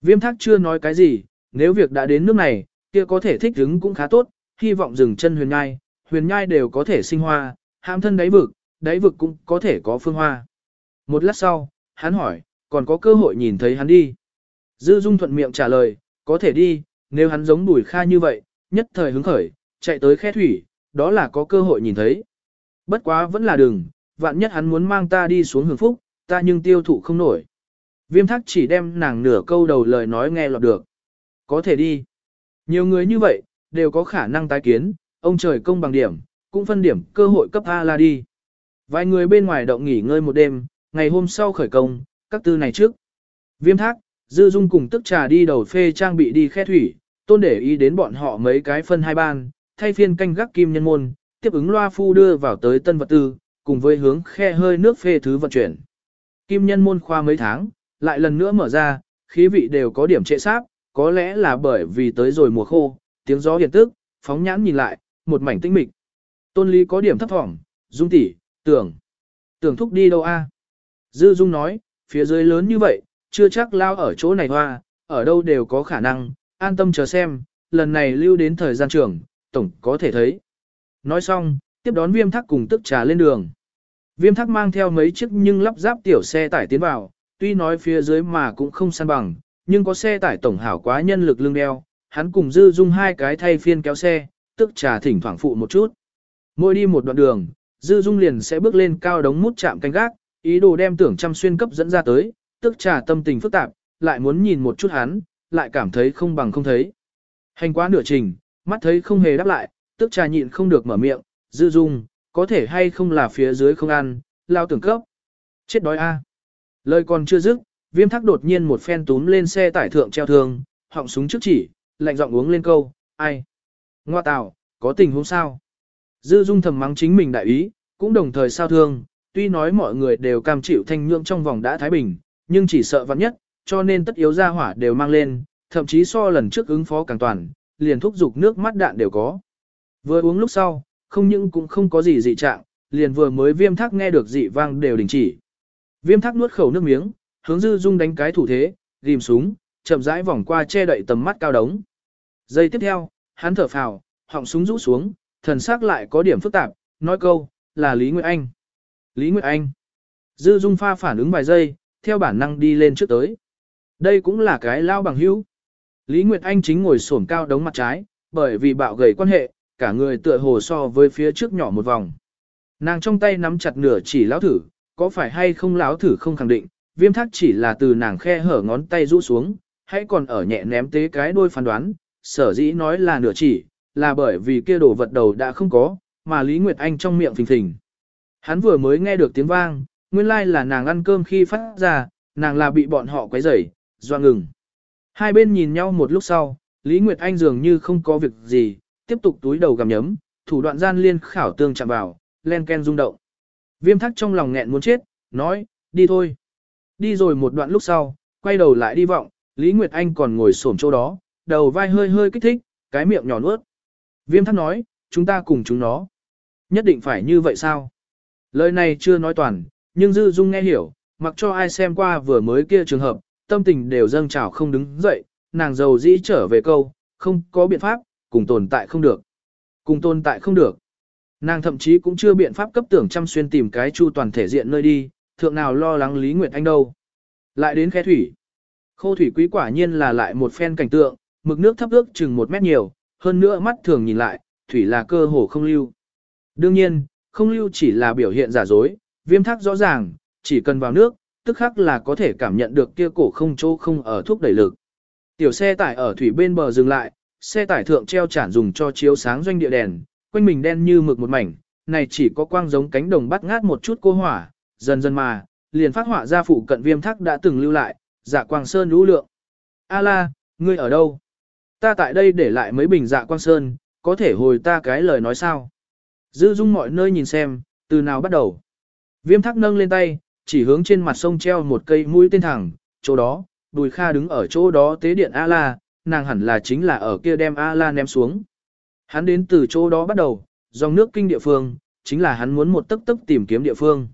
Viêm thác chưa nói cái gì, nếu việc đã đến nước này, kia có thể thích ứng cũng khá tốt, hy vọng dừng chân huyền nhai, huyền nhai đều có thể sinh hoa, hãm thân đáy vực, đáy vực cũng có thể có phương hoa. Một lát sau, hắn hỏi, còn có cơ hội nhìn thấy hắn đi. Dư Dung thuận miệng trả lời, có thể đi, nếu hắn giống đùi kha như vậy, nhất thời hứng khởi, chạy tới khe thủy, đó là có cơ hội nhìn thấy. Bất quá vẫn là đường, vạn nhất hắn muốn mang ta đi xuống hưởng phúc, ta nhưng tiêu thụ không nổi. Viêm thắc chỉ đem nàng nửa câu đầu lời nói nghe lọt được. Có thể đi. Nhiều người như vậy, đều có khả năng tái kiến, ông trời công bằng điểm, cũng phân điểm cơ hội cấp A la đi. Vài người bên ngoài động nghỉ ngơi một đêm, ngày hôm sau khởi công, các tư này trước. Viêm thác, dư dung cùng tức trà đi đầu phê trang bị đi khe thủy, tôn để ý đến bọn họ mấy cái phân hai ban, thay phiên canh gác kim nhân môn, tiếp ứng loa phu đưa vào tới tân vật tư, cùng với hướng khe hơi nước phê thứ vận chuyển. Kim nhân môn khoa mấy tháng, lại lần nữa mở ra, khí vị đều có điểm trệ sáp, có lẽ là bởi vì tới rồi mùa khô, tiếng gió hiện tức, phóng nhãn nhìn lại, một mảnh tinh mịch. Tôn Lý có điểm thấp thỏm, Dung tỷ, tưởng, tưởng thúc đi đâu a? Dư Dung nói, phía dưới lớn như vậy, chưa chắc lao ở chỗ này hoa, ở đâu đều có khả năng, an tâm chờ xem, lần này lưu đến thời gian trường, tổng có thể thấy. Nói xong, tiếp đón viêm thác cùng tức trà lên đường. Viêm thác mang theo mấy chiếc nhưng lắp ráp tiểu xe tải tiến vào, tuy nói phía dưới mà cũng không san bằng, nhưng có xe tải tổng hảo quá nhân lực lương đeo, hắn cùng dư dung hai cái thay phiên kéo xe, tức trà thỉnh thoảng phụ một chút. Mỗi đi một đoạn đường, dư dung liền sẽ bước lên cao đống mút chạm canh gác, ý đồ đem tưởng trăm xuyên cấp dẫn ra tới, tức trà tâm tình phức tạp, lại muốn nhìn một chút hắn, lại cảm thấy không bằng không thấy. Hành quá nửa trình, mắt thấy không hề đáp lại, tức trà nhịn không được mở miệng, dư dung, có thể hay không là phía dưới không ăn, lao tưởng cấp. Chết đói a. Lời còn chưa dứt, viêm thắc đột nhiên một phen túm lên xe tải thượng treo thương, họng súng trước chỉ, lạnh giọng uống lên câu, ai? Ngoa tào, có tình huống sao? Dư dung thầm mắng chính mình đại ý, cũng đồng thời sao thương, tuy nói mọi người đều cam chịu thanh nhượng trong vòng đã thái bình, nhưng chỉ sợ vắn nhất, cho nên tất yếu ra hỏa đều mang lên, thậm chí so lần trước ứng phó càng toàn, liền thúc giục nước mắt đạn đều có. Vừa uống lúc sau, không những cũng không có gì dị trạng, liền vừa mới viêm thác nghe được dị vang đều đình chỉ. Viêm thác nuốt khẩu nước miếng, hướng dư dung đánh cái thủ thế, ghim súng, chậm rãi vòng qua che đậy tầm mắt cao đống. Giây tiếp theo, hắn thở phào, họng súng rũ xuống, thần sắc lại có điểm phức tạp, nói câu, là Lý Nguyệt Anh. Lý Nguyệt Anh. Dư dung pha phản ứng vài giây, theo bản năng đi lên trước tới. Đây cũng là cái lao bằng hữu. Lý Nguyệt Anh chính ngồi xổm cao đống mặt trái, bởi vì bạo gầy quan hệ, cả người tựa hồ so với phía trước nhỏ một vòng. Nàng trong tay nắm chặt nửa chỉ lão thử, có phải hay không lão thử không khẳng định, viêm thác chỉ là từ nàng khe hở ngón tay rũ xuống, hãy còn ở nhẹ ném tế cái đôi phán đoán, sở dĩ nói là nửa chỉ, là bởi vì kia đồ vật đầu đã không có, mà Lý Nguyệt Anh trong miệng phình phình. Hắn vừa mới nghe được tiếng vang, nguyên lai like là nàng ăn cơm khi phát ra, nàng là bị bọn họ quấy rầy, doa ngừng. Hai bên nhìn nhau một lúc sau, Lý Nguyệt Anh dường như không có việc gì, tiếp tục túi đầu gầm nhấm, thủ đoạn gian liên khảo tương chạm vào, len ken rung động. Viêm thắc trong lòng nghẹn muốn chết, nói, đi thôi. Đi rồi một đoạn lúc sau, quay đầu lại đi vọng, Lý Nguyệt Anh còn ngồi xổm chỗ đó, đầu vai hơi hơi kích thích, cái miệng nhỏ nuốt. Viêm thắc nói, chúng ta cùng chúng nó. Nhất định phải như vậy sao? Lời này chưa nói toàn, nhưng Dư Dung nghe hiểu, mặc cho ai xem qua vừa mới kia trường hợp, tâm tình đều dâng trào không đứng dậy, nàng giàu dĩ trở về câu, không có biện pháp, cùng tồn tại không được. Cùng tồn tại không được. Nàng thậm chí cũng chưa biện pháp cấp tưởng chăm xuyên tìm cái chu toàn thể diện nơi đi, thượng nào lo lắng Lý Nguyệt Anh đâu. Lại đến khe thủy. Khô thủy quý quả nhiên là lại một phen cảnh tượng, mực nước thấp ước chừng một mét nhiều, hơn nữa mắt thường nhìn lại, thủy là cơ hồ không lưu. Đương nhiên, không lưu chỉ là biểu hiện giả dối, viêm thác rõ ràng, chỉ cần vào nước, tức khắc là có thể cảm nhận được kia cổ không chỗ không ở thuốc đẩy lực. Tiểu xe tải ở thủy bên bờ dừng lại, xe tải thượng treo chản dùng cho chiếu sáng doanh địa đèn, quanh mình đen như mực một mảnh, này chỉ có quang giống cánh đồng bắt ngát một chút cô hỏa, dần dần mà, liền phát họa ra phụ cận viêm thác đã từng lưu lại, dạ quang sơn lũ lượng. A la, ngươi ở đâu? Ta tại đây để lại mấy bình dạ quang sơn, có thể hồi ta cái lời nói sao? Dư dung mọi nơi nhìn xem, từ nào bắt đầu. Viêm thác nâng lên tay, chỉ hướng trên mặt sông treo một cây mũi tên thẳng, chỗ đó, đùi Kha đứng ở chỗ đó tế điện A-la, nàng hẳn là chính là ở kia đem A-la ném xuống. Hắn đến từ chỗ đó bắt đầu, dòng nước kinh địa phương, chính là hắn muốn một tức tức tìm kiếm địa phương.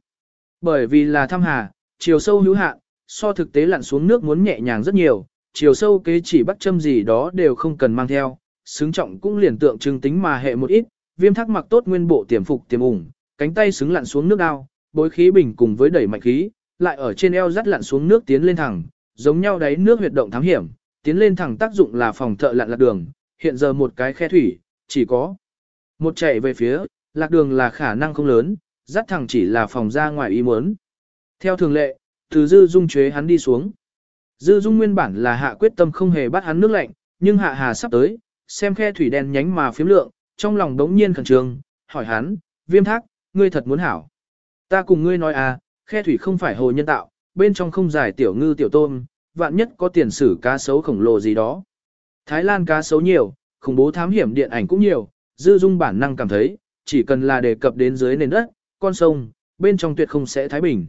Bởi vì là thăm hà, chiều sâu hữu hạn, so thực tế lặn xuống nước muốn nhẹ nhàng rất nhiều, chiều sâu kế chỉ bắt châm gì đó đều không cần mang theo, xứng trọng cũng liền tượng trưng tính mà hệ một ít, viêm thắc mặc tốt nguyên bộ tiềm phục tiềm ủng, cánh tay xứng lặn xuống nước đao, bối khí bình cùng với đẩy mạnh khí, lại ở trên eo dắt lặn xuống nước tiến lên thẳng, giống nhau đáy nước huyệt động thám hiểm, tiến lên thẳng tác dụng là phòng thợ lặn lạc đường, hiện giờ một cái khe thủy, chỉ có một chạy về phía, lạc đường là khả năng không lớn, dắt thẳng chỉ là phòng ra ngoài ý muốn. Theo thường lệ, từ dư dung chế hắn đi xuống. Dư dung nguyên bản là hạ quyết tâm không hề bắt hắn nước lạnh, nhưng hạ hà sắp tới, xem khe thủy đen nhánh mà phiếm lượng, trong lòng đống nhiên khẩn trương, hỏi hắn, viêm thác, ngươi thật muốn hảo. Ta cùng ngươi nói à, khe thủy không phải hồ nhân tạo, bên trong không giải tiểu ngư tiểu tôm, vạn nhất có tiền sử cá sấu khổng lồ gì đó. Thái Lan cá sấu nhiều, khủng bố thám hiểm điện ảnh cũng nhiều, dư dung bản năng cảm thấy, chỉ cần là đề cập đến dưới nền đất, con sông, bên trong tuyệt không sẽ thái bình.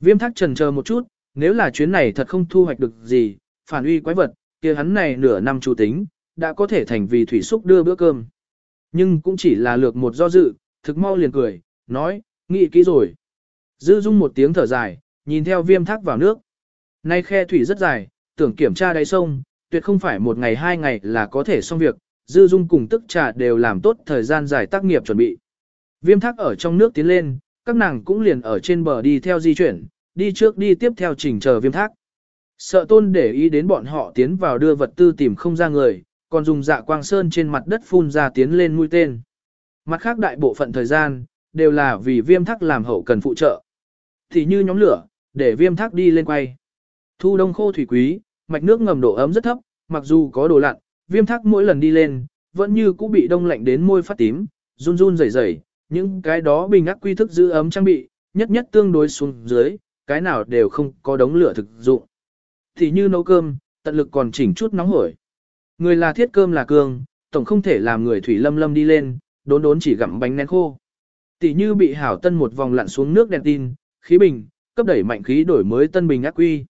Viêm thác trần chờ một chút, nếu là chuyến này thật không thu hoạch được gì, phản uy quái vật, kia hắn này nửa năm chủ tính, đã có thể thành vì thủy xúc đưa bữa cơm. Nhưng cũng chỉ là lược một do dự, thực mau liền cười, nói, nghĩ kỹ rồi. Dư dung một tiếng thở dài, nhìn theo viêm thác vào nước. Nay khe thủy rất dài, tưởng kiểm tra đáy sông, tuyệt không phải một ngày hai ngày là có thể xong việc, dư dung cùng tức trà đều làm tốt thời gian dài tác nghiệp chuẩn bị. Viêm thác ở trong nước tiến lên, các nàng cũng liền ở trên bờ đi theo di chuyển, đi trước đi tiếp theo trình chờ viêm thác. Sợ tôn để ý đến bọn họ tiến vào đưa vật tư tìm không ra người, còn dùng dạ quang sơn trên mặt đất phun ra tiến lên mũi tên. Mặt khác đại bộ phận thời gian, đều là vì viêm thác làm hậu cần phụ trợ. Thì như nhóm lửa, để viêm thác đi lên quay. Thu đông khô thủy quý, mạch nước ngầm độ ấm rất thấp, mặc dù có đồ lặn, viêm thác mỗi lần đi lên, vẫn như cũ bị đông lạnh đến môi phát tím, run run rẩy rẩy, những cái đó bình ác quy thức giữ ấm trang bị, nhất nhất tương đối xuống dưới, cái nào đều không có đống lửa thực dụng. Thì như nấu cơm, tận lực còn chỉnh chút nóng hổi. Người là thiết cơm là cương, tổng không thể làm người thủy lâm lâm đi lên, đốn đốn chỉ gặm bánh nén khô. Tỷ như bị hảo tân một vòng lặn xuống nước đèn tin, khí bình, cấp đẩy mạnh khí đổi mới tân bình ác quy.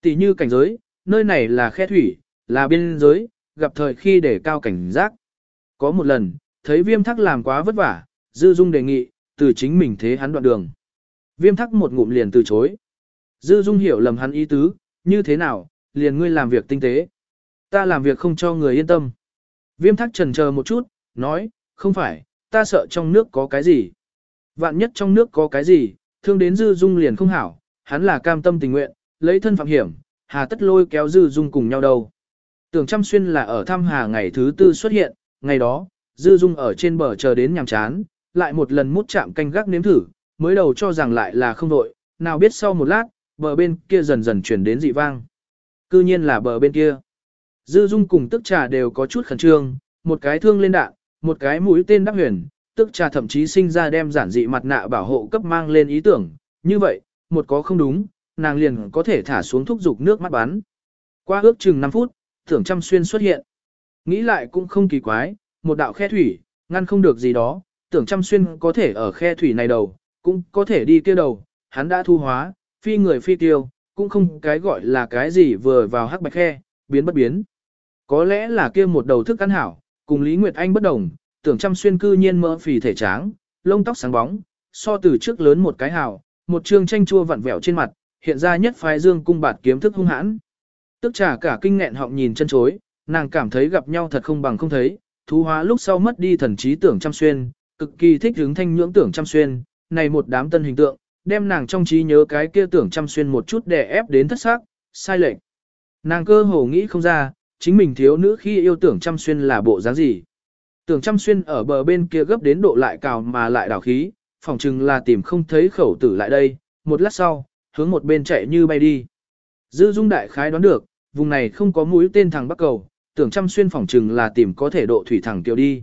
Tỷ như cảnh giới, nơi này là khe thủy, là biên giới, gặp thời khi để cao cảnh giác. Có một lần, thấy viêm thắc làm quá vất vả, Dư Dung đề nghị, từ chính mình thế hắn đoạn đường. Viêm thắc một ngụm liền từ chối. Dư Dung hiểu lầm hắn ý tứ, như thế nào, liền ngươi làm việc tinh tế. Ta làm việc không cho người yên tâm. Viêm thắc trần chờ một chút, nói, không phải, ta sợ trong nước có cái gì. Vạn nhất trong nước có cái gì, thương đến Dư Dung liền không hảo, hắn là cam tâm tình nguyện, lấy thân phạm hiểm, hà tất lôi kéo Dư Dung cùng nhau đâu. Tưởng Trăm Xuyên là ở thăm hà ngày thứ tư xuất hiện, ngày đó, Dư Dung ở trên bờ chờ đến nhàm chán, lại một lần mút chạm canh gác nếm thử, mới đầu cho rằng lại là không đội, nào biết sau một lát, bờ bên kia dần dần chuyển đến dị vang. Cư nhiên là bờ bên kia. Dư Dung cùng tức trà đều có chút khẩn trương, một cái thương lên đạn, một cái mũi tên đắc huyền, tức trà thậm chí sinh ra đem giản dị mặt nạ bảo hộ cấp mang lên ý tưởng, như vậy, một có không đúng, nàng liền có thể thả xuống thúc dục nước mắt bắn. Qua ước chừng 5 phút, tưởng trăm xuyên xuất hiện. Nghĩ lại cũng không kỳ quái, một đạo khe thủy, ngăn không được gì đó, tưởng chăm xuyên có thể ở khe thủy này đầu, cũng có thể đi kia đầu, hắn đã thu hóa, phi người phi tiêu, cũng không cái gọi là cái gì vừa vào hắc bạch khe, biến bất biến. Có lẽ là kia một đầu thức ăn hảo, cùng Lý Nguyệt Anh bất đồng, tưởng chăm xuyên cư nhiên mỡ phì thể tráng, lông tóc sáng bóng, so từ trước lớn một cái hào, một trương tranh chua vặn vẹo trên mặt, hiện ra nhất phái dương cung bạt kiếm thức hung hãn. Tức trả cả kinh nghẹn họng nhìn chân chối, nàng cảm thấy gặp nhau thật không bằng không thấy, thú hóa lúc sau mất đi thần trí tưởng chăm xuyên, cực kỳ thích hứng thanh nhưỡng tưởng chăm xuyên, này một đám tân hình tượng, đem nàng trong trí nhớ cái kia tưởng chăm xuyên một chút để ép đến thất xác, sai lệch. Nàng cơ hồ nghĩ không ra, chính mình thiếu nữ khi yêu tưởng chăm xuyên là bộ dáng gì. Tưởng chăm xuyên ở bờ bên kia gấp đến độ lại cào mà lại đảo khí, phỏng chừng là tìm không thấy khẩu tử lại đây, một lát sau, hướng một bên chạy như bay đi. Dư dung đại khái đoán được, vùng này không có mũi tên thằng bắc cầu, tưởng chăm xuyên phỏng chừng là tìm có thể độ thủy thẳng tiêu đi.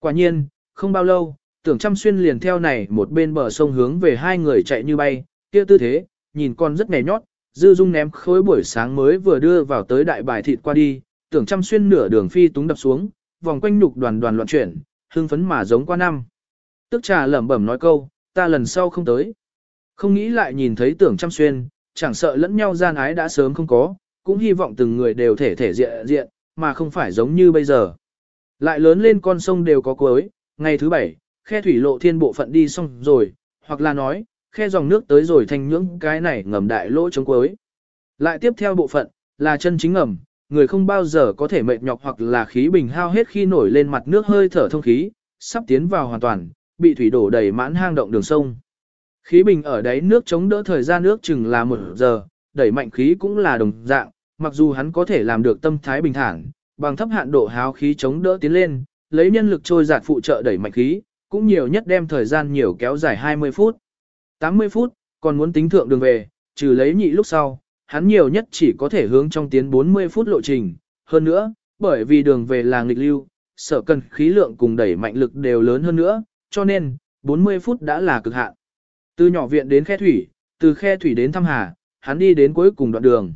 Quả nhiên, không bao lâu, tưởng chăm xuyên liền theo này một bên bờ sông hướng về hai người chạy như bay, kia tư thế, nhìn con rất nhẹ nhót, dư dung ném khối buổi sáng mới vừa đưa vào tới đại bài thịt qua đi, tưởng chăm xuyên nửa đường phi túng đập xuống, vòng quanh nhục đoàn đoàn loạn chuyển, hưng phấn mà giống qua năm. Tức trà lẩm bẩm nói câu, ta lần sau không tới. Không nghĩ lại nhìn thấy tưởng chăm xuyên, chẳng sợ lẫn nhau gian ái đã sớm không có, cũng hy vọng từng người đều thể thể diện diện, mà không phải giống như bây giờ. Lại lớn lên con sông đều có cuối, ngày thứ bảy, khe thủy lộ thiên bộ phận đi xong rồi, hoặc là nói, khe dòng nước tới rồi thành những cái này ngầm đại lỗ chống cuối. Lại tiếp theo bộ phận, là chân chính ngầm, người không bao giờ có thể mệt nhọc hoặc là khí bình hao hết khi nổi lên mặt nước hơi thở thông khí, sắp tiến vào hoàn toàn, bị thủy đổ đầy mãn hang động đường sông. Khí bình ở đáy nước chống đỡ thời gian nước chừng là một giờ, đẩy mạnh khí cũng là đồng dạng, mặc dù hắn có thể làm được tâm thái bình thản, bằng thấp hạn độ háo khí chống đỡ tiến lên, lấy nhân lực trôi giạt phụ trợ đẩy mạnh khí, cũng nhiều nhất đem thời gian nhiều kéo dài 20 phút. 80 phút, còn muốn tính thượng đường về, trừ lấy nhị lúc sau, hắn nhiều nhất chỉ có thể hướng trong tiến 40 phút lộ trình. Hơn nữa, bởi vì đường về là nghịch lưu, sở cần khí lượng cùng đẩy mạnh lực đều lớn hơn nữa, cho nên, 40 phút đã là cực hạn. Từ nhỏ viện đến khe thủy, từ khe thủy đến thăm hà, hắn đi đến cuối cùng đoạn đường.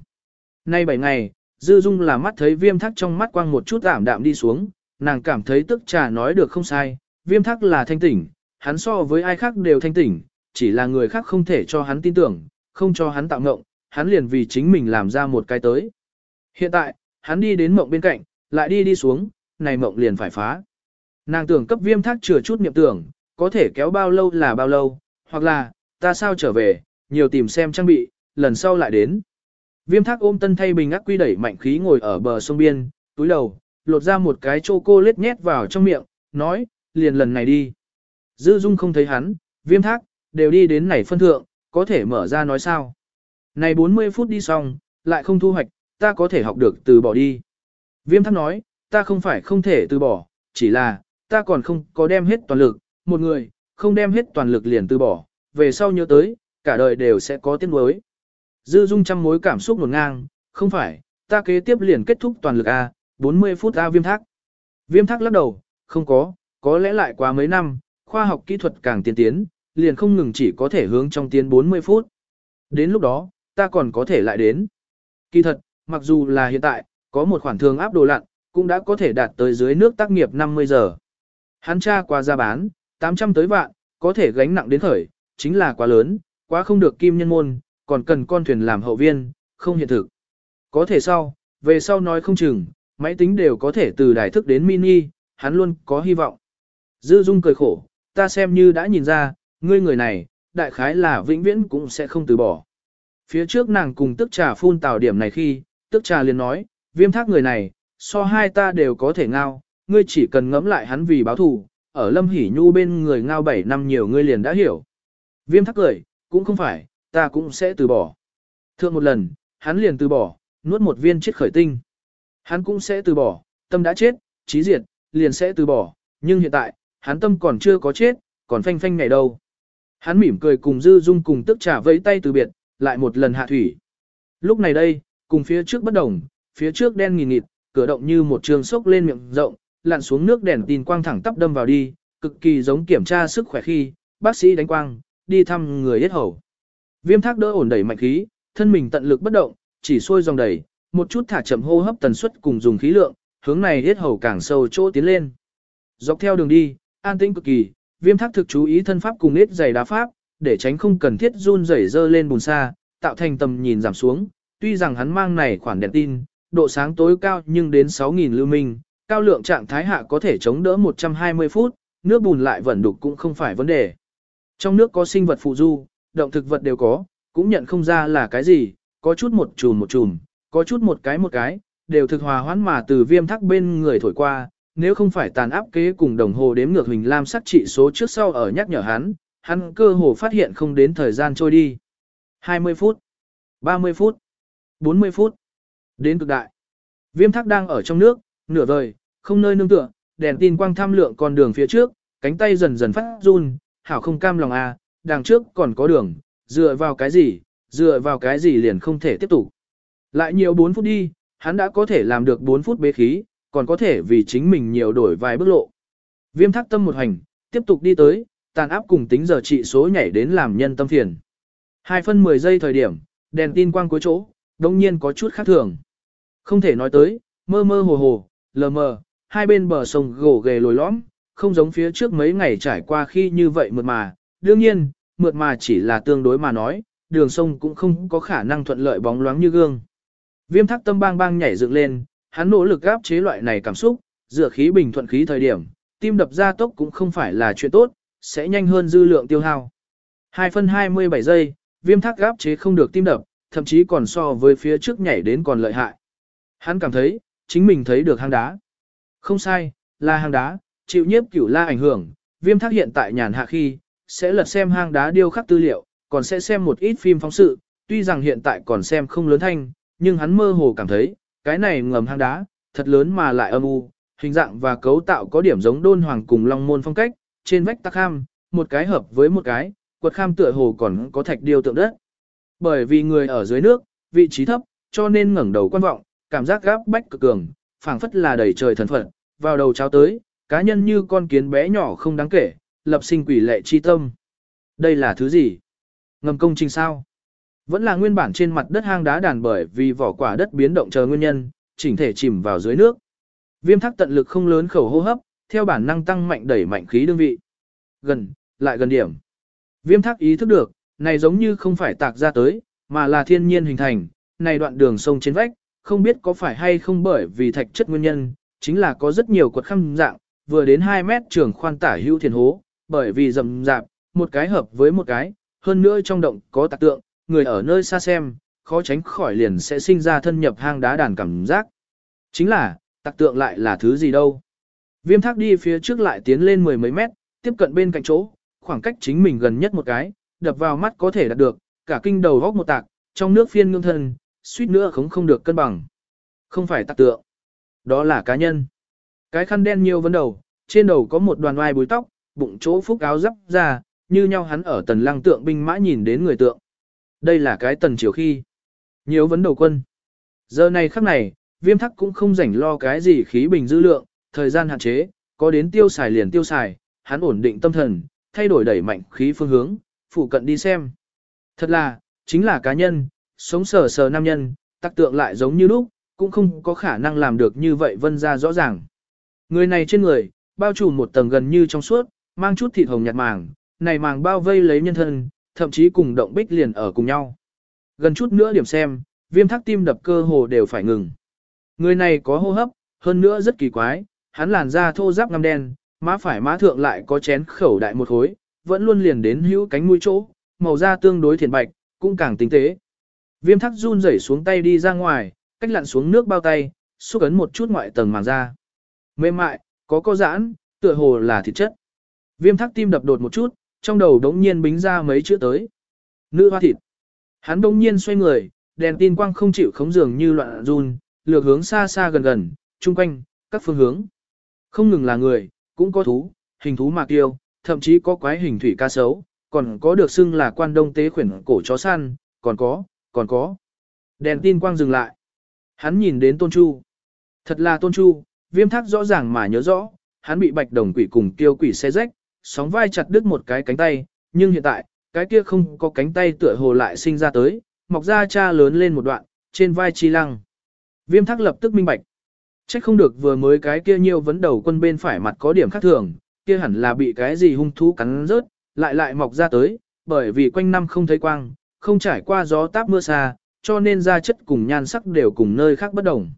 Nay 7 ngày, Dư Dung là mắt thấy viêm thắc trong mắt quang một chút ảm đạm đi xuống, nàng cảm thấy tức trà nói được không sai, viêm thắc là thanh tỉnh, hắn so với ai khác đều thanh tỉnh, chỉ là người khác không thể cho hắn tin tưởng, không cho hắn tạo ngộng, hắn liền vì chính mình làm ra một cái tới. Hiện tại, hắn đi đến mộng bên cạnh, lại đi đi xuống, này mộng liền phải phá. Nàng tưởng cấp viêm thác chừa chút niệm tưởng, có thể kéo bao lâu là bao lâu, hoặc là, ta sao trở về, nhiều tìm xem trang bị, lần sau lại đến. Viêm thác ôm tân thay bình ác quy đẩy mạnh khí ngồi ở bờ sông biên, túi đầu, lột ra một cái chô cô lết nhét vào trong miệng, nói, liền lần này đi. Dư dung không thấy hắn, viêm thác, đều đi đến này phân thượng, có thể mở ra nói sao. Này 40 phút đi xong, lại không thu hoạch, ta có thể học được từ bỏ đi. Viêm thác nói, ta không phải không thể từ bỏ, chỉ là, ta còn không có đem hết toàn lực, một người, không đem hết toàn lực liền từ bỏ, về sau nhớ tới, cả đời đều sẽ có tiếc nuối. Dư dung trăm mối cảm xúc nổn ngang, không phải, ta kế tiếp liền kết thúc toàn lực A, 40 phút A viêm thác. Viêm thác lắc đầu, không có, có lẽ lại quá mấy năm, khoa học kỹ thuật càng tiên tiến, liền không ngừng chỉ có thể hướng trong tiến 40 phút. Đến lúc đó, ta còn có thể lại đến. Kỳ thật, mặc dù là hiện tại, có một khoản thường áp đồ lặn, cũng đã có thể đạt tới dưới nước tác nghiệp 50 giờ. Hắn tra qua ra bán, 800 tới vạn, có thể gánh nặng đến khởi, chính là quá lớn, quá không được kim nhân môn, còn cần con thuyền làm hậu viên, không hiện thực. Có thể sau, về sau nói không chừng, máy tính đều có thể từ đài thức đến mini, hắn luôn có hy vọng. Dư Dung cười khổ, ta xem như đã nhìn ra, ngươi người này, đại khái là vĩnh viễn cũng sẽ không từ bỏ. Phía trước nàng cùng tức trà phun tào điểm này khi, tức trà liền nói, viêm thác người này, so hai ta đều có thể ngao, ngươi chỉ cần ngẫm lại hắn vì báo thù, ở lâm hỉ nhu bên người ngao 7 năm nhiều ngươi liền đã hiểu. Viêm thác cười, cũng không phải, ta cũng sẽ từ bỏ. Thượng một lần, hắn liền từ bỏ, nuốt một viên chiếc khởi tinh. Hắn cũng sẽ từ bỏ, tâm đã chết, trí diệt, liền sẽ từ bỏ, nhưng hiện tại, hắn tâm còn chưa có chết, còn phanh phanh ngày đâu. Hắn mỉm cười cùng Dư Dung cùng tức trả vẫy tay từ biệt, lại một lần hạ thủy. Lúc này đây, cùng phía trước bất đồng, phía trước đen nghìn nghịt, cửa động như một trường sốc lên miệng rộng, lặn xuống nước đèn tin quang thẳng tắp đâm vào đi, cực kỳ giống kiểm tra sức khỏe khi, bác sĩ đánh quang, đi thăm người yết hầu. Viêm thác đỡ ổn đẩy mạnh khí, thân mình tận lực bất động, chỉ xuôi dòng đẩy, một chút thả chậm hô hấp tần suất cùng dùng khí lượng, hướng này hết hầu càng sâu chỗ tiến lên. Dọc theo đường đi, an tĩnh cực kỳ, viêm thác thực chú ý thân pháp cùng nết giày đá pháp, để tránh không cần thiết run rẩy dơ lên bùn xa, tạo thành tầm nhìn giảm xuống. Tuy rằng hắn mang này khoản đèn tin, độ sáng tối cao nhưng đến 6.000 lưu minh, Cao lượng trạng thái hạ có thể chống đỡ 120 phút, nước bùn lại vẫn đục cũng không phải vấn đề. Trong nước có sinh vật phụ du, động thực vật đều có, cũng nhận không ra là cái gì, có chút một chùm một chùm, có chút một cái một cái, đều thực hòa hoãn mà từ viêm thắc bên người thổi qua, nếu không phải tàn áp kế cùng đồng hồ đếm ngược hình lam sắc trị số trước sau ở nhắc nhở hắn, hắn cơ hồ phát hiện không đến thời gian trôi đi. 20 phút, 30 phút, 40 phút, đến cực đại. Viêm thắc đang ở trong nước, nửa vời, không nơi nương tựa, đèn tin quang tham lượng con đường phía trước, cánh tay dần dần phát run, hảo không cam lòng à, đằng trước còn có đường, dựa vào cái gì, dựa vào cái gì liền không thể tiếp tục. Lại nhiều 4 phút đi, hắn đã có thể làm được 4 phút bế khí, còn có thể vì chính mình nhiều đổi vài bước lộ. Viêm thắc tâm một hành, tiếp tục đi tới, tàn áp cùng tính giờ trị số nhảy đến làm nhân tâm phiền. 2 phân 10 giây thời điểm, đèn tin quang cuối chỗ, đồng nhiên có chút khác thường. Không thể nói tới, mơ mơ hồ hồ, lờ mờ, hai bên bờ sông gồ ghề lồi lõm, không giống phía trước mấy ngày trải qua khi như vậy mượt mà. Đương nhiên, mượt mà chỉ là tương đối mà nói, đường sông cũng không có khả năng thuận lợi bóng loáng như gương. Viêm thắc tâm bang bang nhảy dựng lên, hắn nỗ lực gáp chế loại này cảm xúc, dựa khí bình thuận khí thời điểm, tim đập ra tốc cũng không phải là chuyện tốt, sẽ nhanh hơn dư lượng tiêu hao. 2 phân 27 giây, viêm thác gáp chế không được tim đập, thậm chí còn so với phía trước nhảy đến còn lợi hại. Hắn cảm thấy, chính mình thấy được hang đá. Không sai, là hang đá, chịu nhiếp cửu la ảnh hưởng, viêm thác hiện tại nhàn hạ khi, sẽ lật xem hang đá điêu khắc tư liệu, còn sẽ xem một ít phim phóng sự, tuy rằng hiện tại còn xem không lớn thanh, nhưng hắn mơ hồ cảm thấy, cái này ngầm hang đá, thật lớn mà lại âm u, hình dạng và cấu tạo có điểm giống đôn hoàng cùng long môn phong cách, trên vách tắc kham, một cái hợp với một cái, quật kham tựa hồ còn có thạch điêu tượng đất. Bởi vì người ở dưới nước, vị trí thấp, cho nên ngẩng đầu quan vọng, cảm giác gáp bách cực cường, phảng phất là đầy trời thần phật, vào đầu cháo tới, cá nhân như con kiến bé nhỏ không đáng kể, lập sinh quỷ lệ chi tâm. Đây là thứ gì? Ngầm công trình sao? Vẫn là nguyên bản trên mặt đất hang đá đàn bởi vì vỏ quả đất biến động chờ nguyên nhân, chỉnh thể chìm vào dưới nước. Viêm thắc tận lực không lớn khẩu hô hấp, theo bản năng tăng mạnh đẩy mạnh khí đương vị. Gần, lại gần điểm. Viêm thắc ý thức được, này giống như không phải tạc ra tới, mà là thiên nhiên hình thành, này đoạn đường sông trên vách, không biết có phải hay không bởi vì thạch chất nguyên nhân, chính là có rất nhiều quật khăm dạng, vừa đến 2 mét trường khoan tả hữu thiền hố, bởi vì rầm rạp, một cái hợp với một cái, hơn nữa trong động có tạc tượng, người ở nơi xa xem, khó tránh khỏi liền sẽ sinh ra thân nhập hang đá đàn cảm giác. Chính là, tạc tượng lại là thứ gì đâu. Viêm thác đi phía trước lại tiến lên mười mấy mét, tiếp cận bên cạnh chỗ, khoảng cách chính mình gần nhất một cái, đập vào mắt có thể đạt được, cả kinh đầu góc một tạc, trong nước phiên ngưng thân, suýt nữa không không được cân bằng. Không phải tạc tượng, đó là cá nhân. Cái khăn đen nhiều vấn đầu, trên đầu có một đoàn oai búi tóc, bụng chỗ phúc áo dắp ra, như nhau hắn ở tần lăng tượng binh mã nhìn đến người tượng. Đây là cái tần chiều khi. Nhiều vấn đầu quân. Giờ này khắc này, viêm thắc cũng không rảnh lo cái gì khí bình dư lượng, thời gian hạn chế, có đến tiêu xài liền tiêu xài, hắn ổn định tâm thần, thay đổi đẩy mạnh khí phương hướng, phụ cận đi xem. Thật là, chính là cá nhân, sống sờ sờ nam nhân, tác tượng lại giống như lúc, cũng không có khả năng làm được như vậy vân ra rõ ràng. Người này trên người, bao trùm một tầng gần như trong suốt, mang chút thịt hồng nhạt màng, này màng bao vây lấy nhân thân, thậm chí cùng động bích liền ở cùng nhau. Gần chút nữa điểm xem, viêm thác tim đập cơ hồ đều phải ngừng. Người này có hô hấp, hơn nữa rất kỳ quái, hắn làn da thô ráp ngăm đen, má phải má thượng lại có chén khẩu đại một khối, vẫn luôn liền đến hữu cánh mũi chỗ, màu da tương đối thiền bạch, cũng càng tinh tế. Viêm thắc run rẩy xuống tay đi ra ngoài, cách lặn xuống nước bao tay, xúc ấn một chút ngoại tầng màng da. Mềm mại, có co giãn, tựa hồ là thịt chất. Viêm thắc tim đập đột một chút, trong đầu đống nhiên bính ra mấy chữ tới. Nữ hoa thịt. Hắn đống nhiên xoay người, đèn tin quang không chịu khống dường như loạn run, lược hướng xa xa gần gần, chung quanh, các phương hướng. Không ngừng là người, cũng có thú, hình thú mạc tiêu, thậm chí có quái hình thủy ca sấu, còn có được xưng là quan đông tế khuyển cổ chó săn, còn có, còn có. Đèn tin quang dừng lại. Hắn nhìn đến tôn chu. Thật là tôn chu, viêm thác rõ ràng mà nhớ rõ, hắn bị bạch đồng quỷ cùng tiêu quỷ xe rách, sóng vai chặt đứt một cái cánh tay, nhưng hiện tại, cái kia không có cánh tay tựa hồ lại sinh ra tới, mọc ra cha lớn lên một đoạn, trên vai chi lăng. Viêm thác lập tức minh bạch. Trách không được vừa mới cái kia nhiều vấn đầu quân bên phải mặt có điểm khác thường, kia hẳn là bị cái gì hung thú cắn rớt, lại lại mọc ra tới, bởi vì quanh năm không thấy quang, không trải qua gió táp mưa xa, cho nên da chất cùng nhan sắc đều cùng nơi khác bất đồng.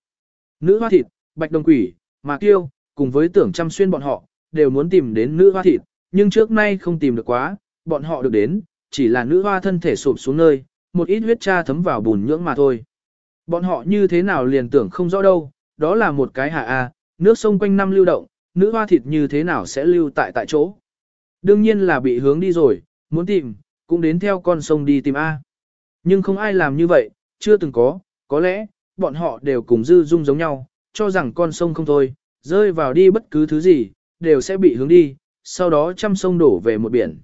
Nữ hoa thịt, bạch đồng quỷ, mà kiêu, cùng với tưởng chăm xuyên bọn họ, đều muốn tìm đến nữ hoa thịt, nhưng trước nay không tìm được quá, bọn họ được đến, chỉ là nữ hoa thân thể sụp xuống nơi, một ít huyết cha thấm vào bùn nhưỡng mà thôi. Bọn họ như thế nào liền tưởng không rõ đâu, đó là một cái hạ A, nước sông quanh năm lưu động, nữ hoa thịt như thế nào sẽ lưu tại tại chỗ. Đương nhiên là bị hướng đi rồi, muốn tìm, cũng đến theo con sông đi tìm A. Nhưng không ai làm như vậy, chưa từng có, có lẽ, bọn họ đều cùng dư dung giống nhau, cho rằng con sông không thôi, rơi vào đi bất cứ thứ gì, đều sẽ bị hướng đi, sau đó trăm sông đổ về một biển.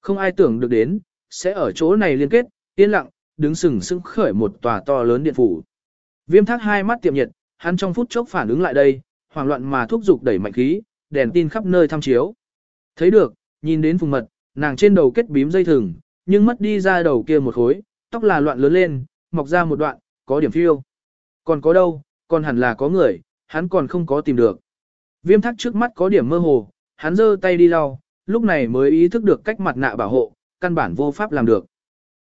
Không ai tưởng được đến, sẽ ở chỗ này liên kết, yên lặng, đứng sừng sững khởi một tòa to lớn điện phủ. Viêm thác hai mắt tiệm nhiệt, hắn trong phút chốc phản ứng lại đây, hoảng loạn mà thúc giục đẩy mạnh khí, đèn tin khắp nơi thăm chiếu. Thấy được, nhìn đến phùng mật, nàng trên đầu kết bím dây thừng, nhưng mất đi ra đầu kia một khối, tóc là loạn lớn lên, mọc ra một đoạn, có điểm phiêu. Còn có đâu, còn hẳn là có người, hắn còn không có tìm được. Viêm thác trước mắt có điểm mơ hồ, hắn giơ tay đi lau, lúc này mới ý thức được cách mặt nạ bảo hộ, căn bản vô pháp làm được.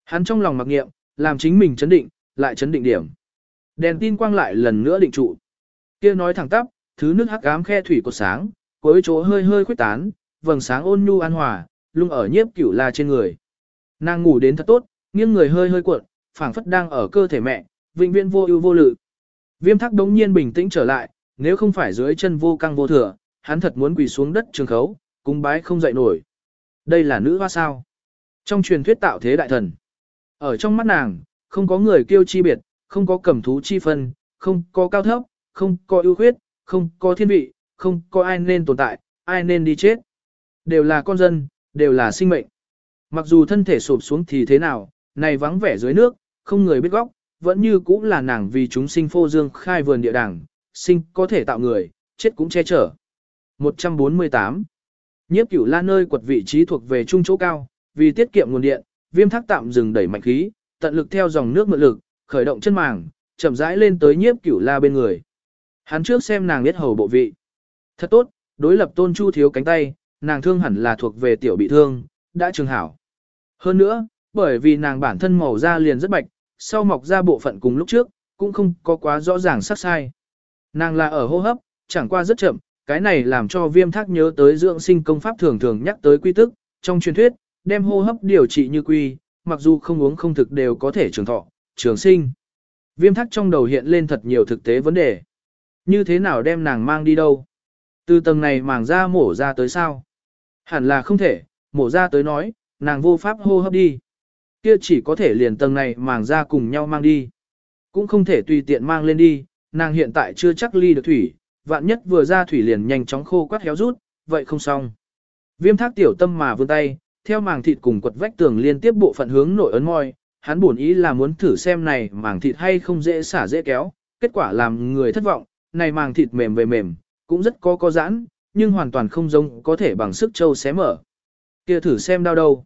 Hắn trong lòng mặc nghiệm, làm chính mình chấn định, lại chấn định điểm. Đèn tin quang lại lần nữa định trụ. Kia nói thẳng tắp, thứ nước hắc ám khe thủy cột sáng, cuối chỗ hơi hơi khuyết tán, vầng sáng ôn nhu an hòa, lung ở nhiếp cửu la trên người. Nàng ngủ đến thật tốt, nghiêng người hơi hơi cuộn, phảng phất đang ở cơ thể mẹ, vĩnh viễn vô ưu vô lự. Viêm thắc đống nhiên bình tĩnh trở lại, nếu không phải dưới chân vô căng vô thừa, hắn thật muốn quỳ xuống đất trường khấu, cung bái không dậy nổi. Đây là nữ hoa sao. Trong truyền thuyết tạo thế đại thần. Ở trong mắt nàng, không có người kêu chi biệt, không có cầm thú chi phân, không có cao thấp, không có ưu khuyết, không có thiên vị, không có ai nên tồn tại, ai nên đi chết. Đều là con dân, đều là sinh mệnh. Mặc dù thân thể sụp xuống thì thế nào, này vắng vẻ dưới nước, không người biết góc, vẫn như cũng là nàng vì chúng sinh phô dương khai vườn địa đàng, sinh có thể tạo người, chết cũng che chở. 148. Nhiếp cửu la nơi quật vị trí thuộc về trung chỗ cao, vì tiết kiệm nguồn điện, viêm thác tạm dừng đẩy mạnh khí, tận lực theo dòng nước mượn lực, khởi động chân màng, chậm rãi lên tới nhiếp cửu la bên người. Hắn trước xem nàng biết hầu bộ vị. Thật tốt, đối lập tôn chu thiếu cánh tay, nàng thương hẳn là thuộc về tiểu bị thương, đã trường hảo. Hơn nữa, bởi vì nàng bản thân màu da liền rất bạch, sau mọc ra bộ phận cùng lúc trước, cũng không có quá rõ ràng sắc sai. Nàng là ở hô hấp, chẳng qua rất chậm, cái này làm cho viêm thác nhớ tới dưỡng sinh công pháp thường thường nhắc tới quy tức, trong truyền thuyết, đem hô hấp điều trị như quy, mặc dù không uống không thực đều có thể trường thọ, trường sinh. Viêm thác trong đầu hiện lên thật nhiều thực tế vấn đề. Như thế nào đem nàng mang đi đâu? Từ tầng này màng ra mổ ra tới sao? Hẳn là không thể, mổ ra tới nói, nàng vô pháp hô hấp đi. Kia chỉ có thể liền tầng này màng ra cùng nhau mang đi. Cũng không thể tùy tiện mang lên đi, nàng hiện tại chưa chắc ly được thủy, vạn nhất vừa ra thủy liền nhanh chóng khô quắt héo rút, vậy không xong. Viêm thác tiểu tâm mà vươn tay, theo màng thịt cùng quật vách tường liên tiếp bộ phận hướng nội ấn môi, hắn buồn ý là muốn thử xem này màng thịt hay không dễ xả dễ kéo, kết quả làm người thất vọng, này màng thịt mềm về mềm, cũng rất có có giãn, nhưng hoàn toàn không giống có thể bằng sức trâu xé mở. Kia thử xem đau đâu.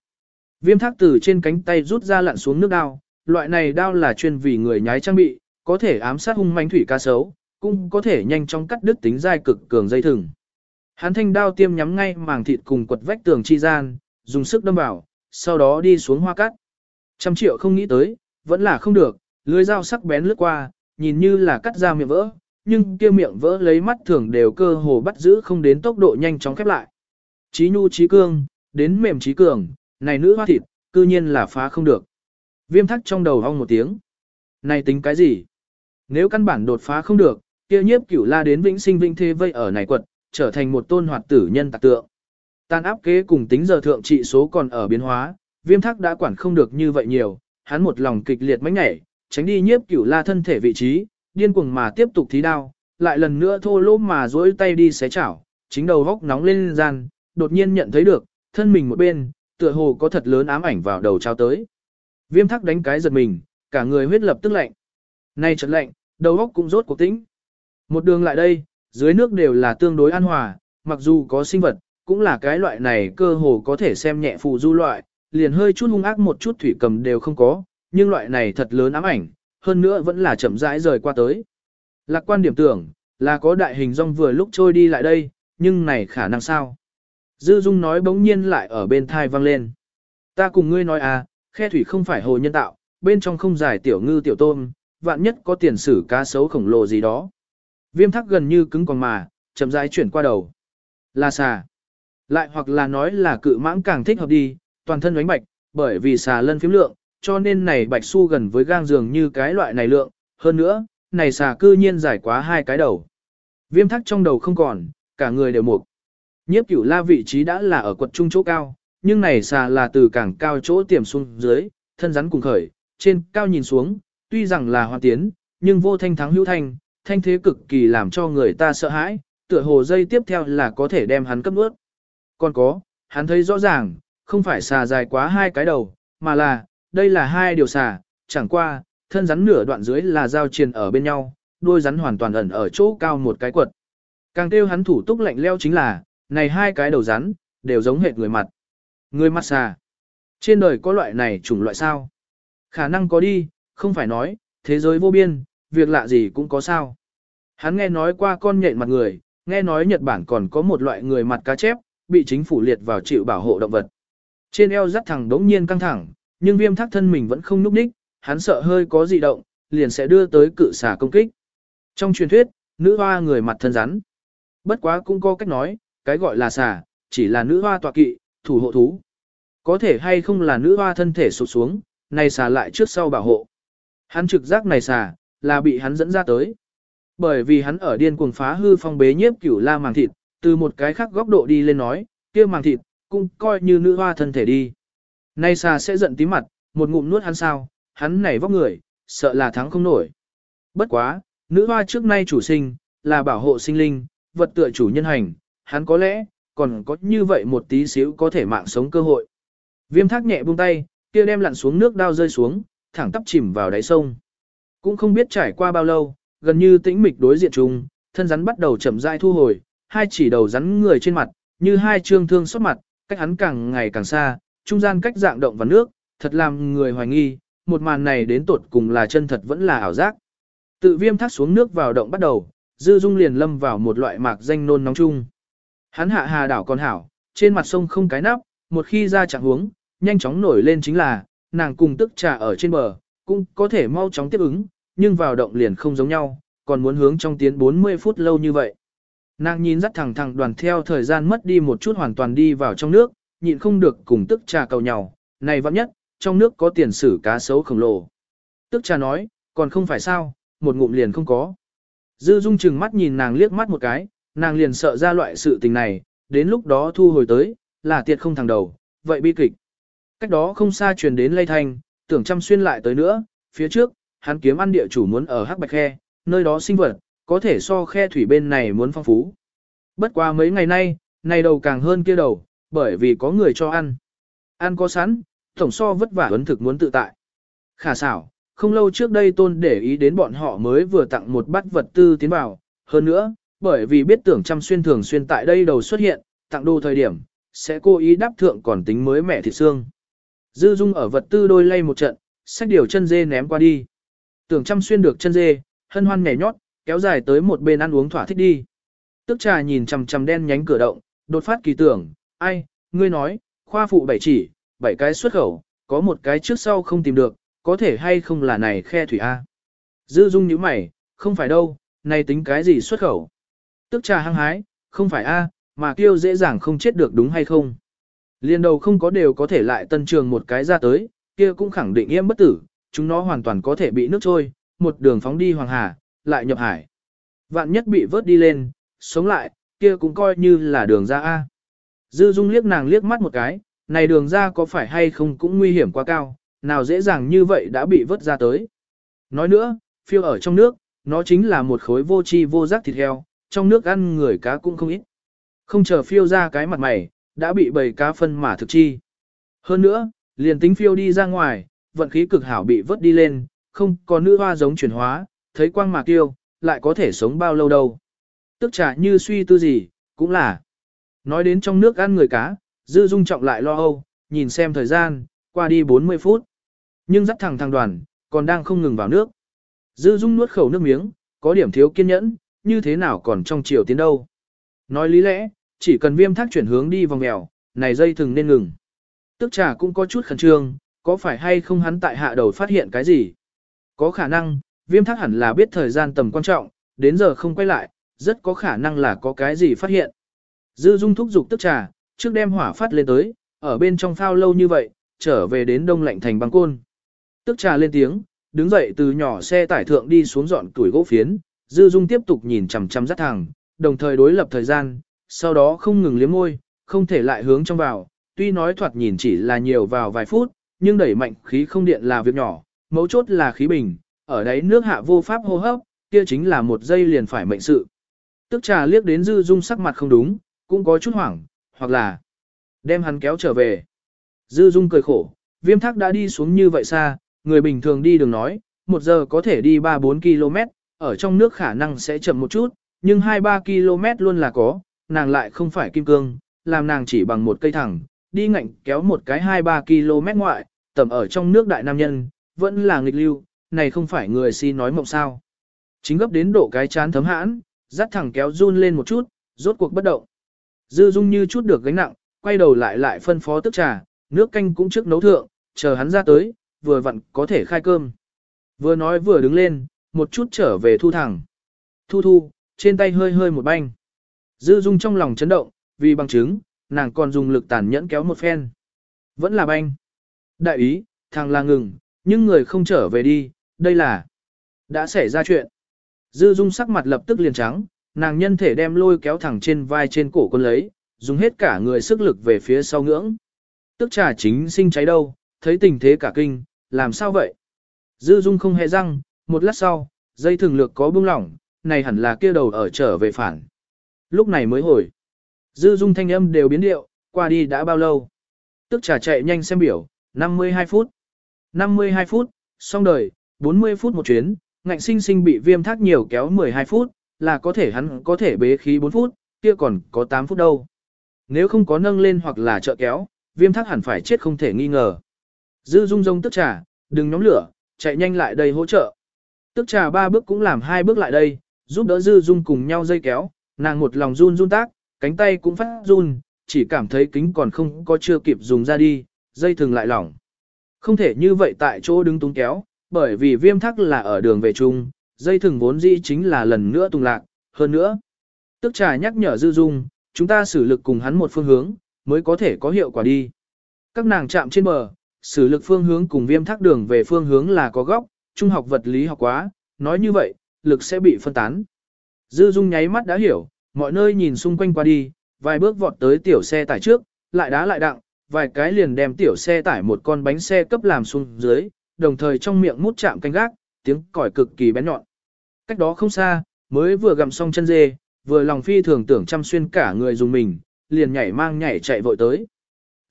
Viêm thác từ trên cánh tay rút ra lặn xuống nước đao, loại này đao là chuyên vì người nhái trang bị, có thể ám sát hung manh thủy ca sấu, cũng có thể nhanh chóng cắt đứt tính dai cực cường dây thừng. Hắn thanh đao tiêm nhắm ngay màng thịt cùng quật vách tường chi gian, dùng sức đâm vào, sau đó đi xuống hoa cắt. Trăm triệu không nghĩ tới, vẫn là không được, lưới dao sắc bén lướt qua, nhìn như là cắt ra miệng vỡ, nhưng kia miệng vỡ lấy mắt thường đều cơ hồ bắt giữ không đến tốc độ nhanh chóng khép lại. Chí nhu chí cương, đến mềm chí cường, này nữ hoa thịt, cư nhiên là phá không được. Viêm thắc trong đầu hong một tiếng. Này tính cái gì? Nếu căn bản đột phá không được, kia nhiếp cửu la đến vĩnh sinh vinh thế vây ở này quật, trở thành một tôn hoạt tử nhân tạc tượng. Tan áp kế cùng tính giờ thượng trị số còn ở biến hóa, viêm thắc đã quản không được như vậy nhiều, hắn một lòng kịch liệt mánh nhảy, tránh đi nhiếp cửu la thân thể vị trí, điên cuồng mà tiếp tục thí đao, lại lần nữa thô lỗ mà duỗi tay đi xé chảo, chính đầu góc nóng lên gian, đột nhiên nhận thấy được, thân mình một bên, tựa hồ có thật lớn ám ảnh vào đầu trao tới. Viêm thắc đánh cái giật mình, cả người huyết lập tức lạnh. Nay chợt lạnh, đầu góc cũng rốt cuộc tĩnh. Một đường lại đây, dưới nước đều là tương đối an hòa, mặc dù có sinh vật, cũng là cái loại này cơ hồ có thể xem nhẹ phù du loại, liền hơi chút hung ác một chút thủy cầm đều không có, nhưng loại này thật lớn ám ảnh, hơn nữa vẫn là chậm rãi rời qua tới. Lạc quan điểm tưởng, là có đại hình rong vừa lúc trôi đi lại đây, nhưng này khả năng sao? Dư Dung nói bỗng nhiên lại ở bên thai vang lên. Ta cùng ngươi nói à, khe thủy không phải hồ nhân tạo, bên trong không giải tiểu ngư tiểu tôm, vạn nhất có tiền sử cá sấu khổng lồ gì đó. Viêm thắc gần như cứng còn mà, chậm rãi chuyển qua đầu. Là xà. Lại hoặc là nói là cự mãng càng thích hợp đi, toàn thân đánh bạch, bởi vì xà lân phím lượng, cho nên này bạch su gần với gang dường như cái loại này lượng, hơn nữa, này xà cư nhiên dài quá hai cái đầu. Viêm thắc trong đầu không còn, cả người đều mục. Nhiếp cửu la vị trí đã là ở quật trung chỗ cao, nhưng này xà là từ càng cao chỗ tiềm xuống dưới, thân rắn cùng khởi, trên cao nhìn xuống, tuy rằng là hoa tiến, nhưng vô thanh thắng hữu thanh, thanh thế cực kỳ làm cho người ta sợ hãi, tựa hồ dây tiếp theo là có thể đem hắn cấp nuốt. Còn có, hắn thấy rõ ràng, không phải xà dài quá hai cái đầu, mà là, đây là hai điều xà, chẳng qua, thân rắn nửa đoạn dưới là giao triền ở bên nhau, đuôi rắn hoàn toàn ẩn ở chỗ cao một cái quật. Càng kêu hắn thủ túc lạnh leo chính là, này hai cái đầu rắn, đều giống hệt người mặt. Người mặt xà. Trên đời có loại này chủng loại sao? Khả năng có đi, không phải nói, thế giới vô biên, việc lạ gì cũng có sao. Hắn nghe nói qua con nhện mặt người, nghe nói Nhật Bản còn có một loại người mặt cá chép, bị chính phủ liệt vào chịu bảo hộ động vật. Trên eo dắt thẳng đống nhiên căng thẳng, nhưng viêm thác thân mình vẫn không núp đích, hắn sợ hơi có dị động, liền sẽ đưa tới cự xà công kích. Trong truyền thuyết, nữ hoa người mặt thân rắn. Bất quá cũng có cách nói, cái gọi là xà, chỉ là nữ hoa tọa kỵ, thủ hộ thú. Có thể hay không là nữ hoa thân thể sụt xuống, này xà lại trước sau bảo hộ. Hắn trực giác này xà, là bị hắn dẫn ra tới. Bởi vì hắn ở điên cuồng phá hư phong bế nhiếp cửu la màng thịt, từ một cái khác góc độ đi lên nói, kia màng thịt, cũng coi như nữ hoa thân thể đi. Nay xà sẽ giận tí mặt, một ngụm nuốt hắn sao, hắn nảy vóc người, sợ là thắng không nổi. Bất quá, nữ hoa trước nay chủ sinh, là bảo hộ sinh linh, vật tựa chủ nhân hành, hắn có lẽ, còn có như vậy một tí xíu có thể mạng sống cơ hội. Viêm thác nhẹ buông tay, kia đem lặn xuống nước đao rơi xuống, thẳng tắp chìm vào đáy sông. Cũng không biết trải qua bao lâu, gần như tĩnh mịch đối diện chung, thân rắn bắt đầu chậm rãi thu hồi, hai chỉ đầu rắn người trên mặt, như hai trương thương xót mặt, cách hắn càng ngày càng xa, trung gian cách dạng động vào nước, thật làm người hoài nghi, một màn này đến tột cùng là chân thật vẫn là ảo giác. Tự viêm thác xuống nước vào động bắt đầu, dư dung liền lâm vào một loại mạc danh nôn nóng chung. Hắn hạ hà đảo còn hảo, trên mặt sông không cái nắp, một khi ra trạng huống, nhanh chóng nổi lên chính là, nàng cùng tức trà ở trên bờ, cũng có thể mau chóng tiếp ứng, nhưng vào động liền không giống nhau, còn muốn hướng trong tiến 40 phút lâu như vậy. Nàng nhìn dắt thẳng thẳng đoàn theo thời gian mất đi một chút hoàn toàn đi vào trong nước, nhịn không được cùng tức trà cầu nhau, này vẫn nhất, trong nước có tiền sử cá sấu khổng lồ. Tức trà nói, còn không phải sao, một ngụm liền không có. Dư Dung chừng mắt nhìn nàng liếc mắt một cái, nàng liền sợ ra loại sự tình này, đến lúc đó thu hồi tới, là tiệt không thằng đầu, vậy bi kịch. Cách đó không xa truyền đến lây thanh, tưởng chăm xuyên lại tới nữa, phía trước, hắn kiếm ăn địa chủ muốn ở Hắc Bạch Khe, nơi đó sinh vật, có thể so khe thủy bên này muốn phong phú. Bất qua mấy ngày nay, này đầu càng hơn kia đầu, bởi vì có người cho ăn. Ăn có sẵn, tổng so vất vả huấn thực muốn tự tại. Khả xảo, không lâu trước đây tôn để ý đến bọn họ mới vừa tặng một bát vật tư tiến vào, hơn nữa, bởi vì biết tưởng chăm xuyên thường xuyên tại đây đầu xuất hiện, tặng đồ thời điểm, sẽ cố ý đáp thượng còn tính mới mẻ thịt xương. Dư dung ở vật tư đôi lay một trận, sách điều chân dê ném qua đi. Tưởng chăm xuyên được chân dê, hân hoan nhảy nhót, kéo dài tới một bên ăn uống thỏa thích đi. Tức trà nhìn chằm chằm đen nhánh cửa động, đột phát kỳ tưởng, ai, ngươi nói, khoa phụ bảy chỉ, bảy cái xuất khẩu, có một cái trước sau không tìm được, có thể hay không là này khe thủy A. Dư dung nhíu mày, không phải đâu, này tính cái gì xuất khẩu. Tức trà hăng hái, không phải A, mà kêu dễ dàng không chết được đúng hay không. Liên đầu không có đều có thể lại tân trường một cái ra tới, kia cũng khẳng định yêm bất tử, chúng nó hoàn toàn có thể bị nước trôi, một đường phóng đi hoàng hà, lại nhập hải. Vạn nhất bị vớt đi lên, sống lại, kia cũng coi như là đường ra A. Dư Dung liếc nàng liếc mắt một cái, này đường ra có phải hay không cũng nguy hiểm quá cao, nào dễ dàng như vậy đã bị vớt ra tới. Nói nữa, phiêu ở trong nước, nó chính là một khối vô chi vô giác thịt heo, trong nước ăn người cá cũng không ít. Không chờ phiêu ra cái mặt mày, đã bị bầy cá phân mà thực chi. Hơn nữa, liền tính phiêu đi ra ngoài, vận khí cực hảo bị vớt đi lên, không có nữ hoa giống chuyển hóa, thấy quang mạc tiêu, lại có thể sống bao lâu đâu. Tức trả như suy tư gì, cũng là. Nói đến trong nước ăn người cá, dư dung trọng lại lo âu, nhìn xem thời gian, qua đi 40 phút. Nhưng dắt thẳng thằng đoàn, còn đang không ngừng vào nước. Dư dung nuốt khẩu nước miếng, có điểm thiếu kiên nhẫn, như thế nào còn trong chiều tiến đâu. Nói lý lẽ, chỉ cần viêm thác chuyển hướng đi vòng mèo, này dây thừng nên ngừng. Tức trà cũng có chút khẩn trương, có phải hay không hắn tại hạ đầu phát hiện cái gì? Có khả năng, viêm thác hẳn là biết thời gian tầm quan trọng, đến giờ không quay lại, rất có khả năng là có cái gì phát hiện. Dư Dung thúc giục tức trà, trước đem hỏa phát lên tới, ở bên trong phao lâu như vậy, trở về đến đông lạnh thành băng côn. Tức trà lên tiếng, đứng dậy từ nhỏ xe tải thượng đi xuống dọn tuổi gỗ phiến, Dư Dung tiếp tục nhìn chằm chằm rất thẳng, đồng thời đối lập thời gian, sau đó không ngừng liếm môi, không thể lại hướng trong vào, tuy nói thoạt nhìn chỉ là nhiều vào vài phút, nhưng đẩy mạnh khí không điện là việc nhỏ, mấu chốt là khí bình, ở đấy nước hạ vô pháp hô hấp, kia chính là một giây liền phải mệnh sự. Tức trà liếc đến Dư Dung sắc mặt không đúng, cũng có chút hoảng, hoặc là đem hắn kéo trở về. Dư Dung cười khổ, viêm thác đã đi xuống như vậy xa, người bình thường đi đường nói, một giờ có thể đi 3-4 km, ở trong nước khả năng sẽ chậm một chút, nhưng 2-3 km luôn là có, nàng lại không phải kim cương, làm nàng chỉ bằng một cây thẳng, đi ngạnh kéo một cái 2-3 km ngoại, tầm ở trong nước đại nam nhân, vẫn là nghịch lưu, này không phải người si nói mộng sao. Chính gấp đến độ cái chán thấm hãn, dắt thẳng kéo run lên một chút, rốt cuộc bất động. Dư dung như chút được gánh nặng, quay đầu lại lại phân phó tức trà, nước canh cũng trước nấu thượng, chờ hắn ra tới, vừa vặn có thể khai cơm. Vừa nói vừa đứng lên, một chút trở về thu thẳng. Thu thu, trên tay hơi hơi một banh. Dư dung trong lòng chấn động, vì bằng chứng, nàng còn dùng lực tàn nhẫn kéo một phen. Vẫn là banh. Đại ý, thằng là ngừng, nhưng người không trở về đi, đây là đã xảy ra chuyện. Dư dung sắc mặt lập tức liền trắng, nàng nhân thể đem lôi kéo thẳng trên vai trên cổ con lấy, dùng hết cả người sức lực về phía sau ngưỡng. Tức trà chính sinh cháy đâu, thấy tình thế cả kinh, làm sao vậy? Dư dung không hề răng, một lát sau, dây thường lược có bưng lỏng, này hẳn là kia đầu ở trở về phản. Lúc này mới hồi. Dư dung thanh âm đều biến điệu, qua đi đã bao lâu? Tức trà chạy nhanh xem biểu, 52 phút. 52 phút, xong đời, 40 phút một chuyến, ngạnh sinh sinh bị viêm thác nhiều kéo 12 phút, là có thể hắn có thể bế khí 4 phút, kia còn có 8 phút đâu. Nếu không có nâng lên hoặc là trợ kéo, viêm thác hẳn phải chết không thể nghi ngờ. Dư dung rông tức trà, đừng nhóm lửa, chạy nhanh lại đây hỗ trợ. Tức trà ba bước cũng làm hai bước lại đây, giúp đỡ dư dung cùng nhau dây kéo, nàng một lòng run run tác, cánh tay cũng phát run, chỉ cảm thấy kính còn không có chưa kịp dùng ra đi, dây thường lại lỏng. Không thể như vậy tại chỗ đứng túng kéo, bởi vì viêm thắc là ở đường về chung, dây thừng vốn dĩ chính là lần nữa tung lạc, hơn nữa. Tức trà nhắc nhở dư dung, chúng ta xử lực cùng hắn một phương hướng, mới có thể có hiệu quả đi. Các nàng chạm trên bờ, xử lực phương hướng cùng viêm thác đường về phương hướng là có góc, trung học vật lý học quá, nói như vậy, lực sẽ bị phân tán. Dư dung nháy mắt đã hiểu, mọi nơi nhìn xung quanh qua đi, vài bước vọt tới tiểu xe tải trước, lại đá lại đặng, vài cái liền đem tiểu xe tải một con bánh xe cấp làm xuống dưới, đồng thời trong miệng mút chạm canh gác, tiếng còi cực kỳ bén nhọn. Cách đó không xa, mới vừa gặm xong chân dê, vừa lòng phi thường tưởng chăm xuyên cả người dùng mình, liền nhảy mang nhảy chạy vội tới.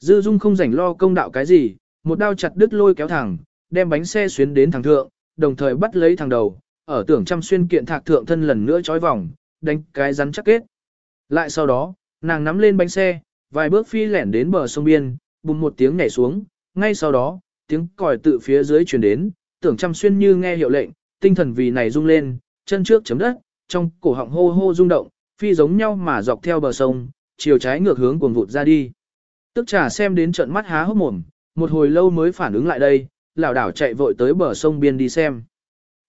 Dư Dung không rảnh lo công đạo cái gì, một đao chặt đứt lôi kéo thẳng, đem bánh xe xuyến đến thằng thượng, đồng thời bắt lấy thằng đầu, ở tưởng chăm xuyên kiện thạc thượng thân lần nữa trói vòng, đánh cái rắn chắc kết. Lại sau đó, nàng nắm lên bánh xe, vài bước phi lẻn đến bờ sông biên, bùng một tiếng nhảy xuống, ngay sau đó, tiếng còi tự phía dưới truyền đến, tưởng chăm xuyên như nghe hiệu lệnh, tinh thần vì này rung lên, chân trước chấm đất, trong cổ họng hô hô rung động, phi giống nhau mà dọc theo bờ sông, chiều trái ngược hướng cuồng vụt ra đi. Tức trà xem đến trận mắt há hốc mồm, một hồi lâu mới phản ứng lại đây, lảo đảo chạy vội tới bờ sông biên đi xem.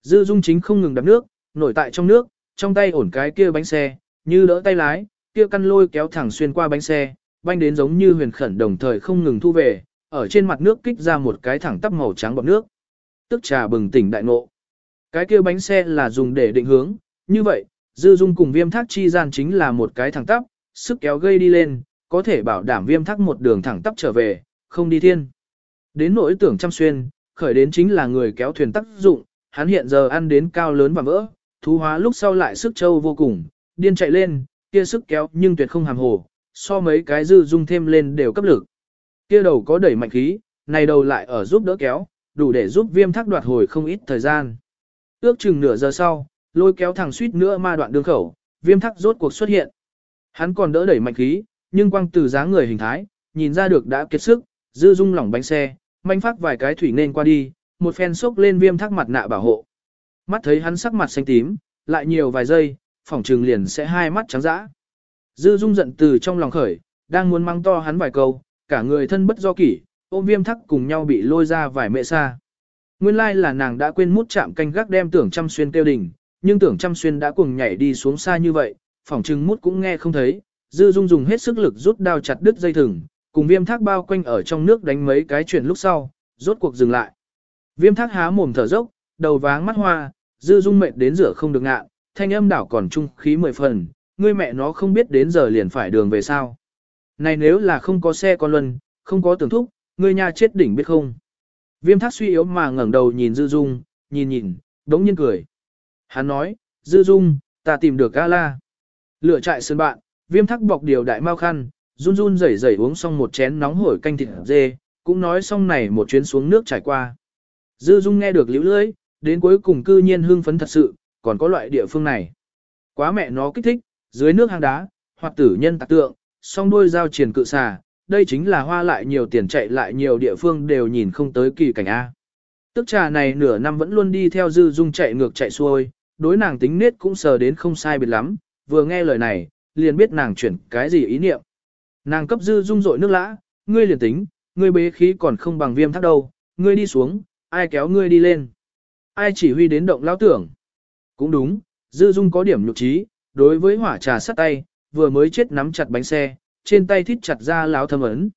Dư Dung chính không ngừng đập nước, nổi tại trong nước, trong tay ổn cái kia bánh xe, như đỡ tay lái, kia căn lôi kéo thẳng xuyên qua bánh xe, banh đến giống như huyền khẩn đồng thời không ngừng thu về, ở trên mặt nước kích ra một cái thẳng tắp màu trắng bọt nước. Tức trà bừng tỉnh đại ngộ. Cái kia bánh xe là dùng để định hướng, như vậy, dư dung cùng viêm thác chi gian chính là một cái thẳng tắp, sức kéo gây đi lên, có thể bảo đảm viêm thác một đường thẳng tắp trở về, không đi thiên. Đến nỗi tưởng chăm xuyên, khởi đến chính là người kéo thuyền tác dụng, hắn hiện giờ ăn đến cao lớn và vỡ, thú hóa lúc sau lại sức trâu vô cùng, điên chạy lên, kia sức kéo nhưng tuyệt không hàm hồ, so mấy cái dư dung thêm lên đều cấp lực. Kia đầu có đẩy mạnh khí, này đầu lại ở giúp đỡ kéo, đủ để giúp viêm thác đoạt hồi không ít thời gian. Ước chừng nửa giờ sau, lôi kéo thằng suýt nữa ma đoạn đường khẩu, viêm thác rốt cuộc xuất hiện. Hắn còn đỡ đẩy mạnh khí, nhưng quang từ dáng người hình thái, nhìn ra được đã kiệt sức, dư dung lỏng bánh xe, manh phát vài cái thủy nên qua đi, một phen sốc lên viêm thác mặt nạ bảo hộ. Mắt thấy hắn sắc mặt xanh tím, lại nhiều vài giây, phỏng trừng liền sẽ hai mắt trắng dã. Dư dung giận từ trong lòng khởi, đang muốn mang to hắn vài câu, cả người thân bất do kỷ, ôm viêm thắc cùng nhau bị lôi ra vài mẹ xa. Nguyên lai là nàng đã quên mút chạm canh gác đem tưởng chăm xuyên tiêu đỉnh, nhưng tưởng chăm xuyên đã cuồng nhảy đi xuống xa như vậy, phỏng chừng mút cũng nghe không thấy, dư dung dùng hết sức lực rút đao chặt đứt dây thừng, cùng viêm thác bao quanh ở trong nước đánh mấy cái chuyển lúc sau, rốt cuộc dừng lại. Viêm thác há mồm thở dốc, đầu váng mắt hoa, dư dung mệt đến rửa không được ngạ, thanh âm đảo còn trung khí mười phần, ngươi mẹ nó không biết đến giờ liền phải đường về sao. Này nếu là không có xe con luân, không có tưởng thúc, ngươi nha chết đỉnh biết không. Viêm thác suy yếu mà ngẩng đầu nhìn dư dung, nhìn nhìn, đống nhiên cười. Hắn nói, dư dung, ta tìm được gala. Lựa trại sơn bạn, viêm thác bọc điều đại mau khăn, run run rẩy rẩy uống xong một chén nóng hổi canh thịt dê, cũng nói xong này một chuyến xuống nước trải qua. Dư Dung nghe được liễu lưỡi, đến cuối cùng cư nhiên hưng phấn thật sự, còn có loại địa phương này. Quá mẹ nó kích thích, dưới nước hang đá, hoặc tử nhân tạc tượng, song đôi dao triển cự xà, đây chính là hoa lại nhiều tiền chạy lại nhiều địa phương đều nhìn không tới kỳ cảnh A. Tức trà này nửa năm vẫn luôn đi theo Dư Dung chạy ngược chạy xuôi, đối nàng tính nết cũng sờ đến không sai biệt lắm, vừa nghe lời này, liền biết nàng chuyển cái gì ý niệm. Nàng cấp Dư Dung dội nước lã, ngươi liền tính, ngươi bế khí còn không bằng viêm thác đâu, ngươi đi xuống, ai kéo ngươi đi lên. Ai chỉ huy đến động lao tưởng. Cũng đúng, Dư Dung có điểm nhục trí, đối với hỏa trà sắt tay, vừa mới chết nắm chặt bánh xe, trên tay thít chặt ra láo thâm ấn.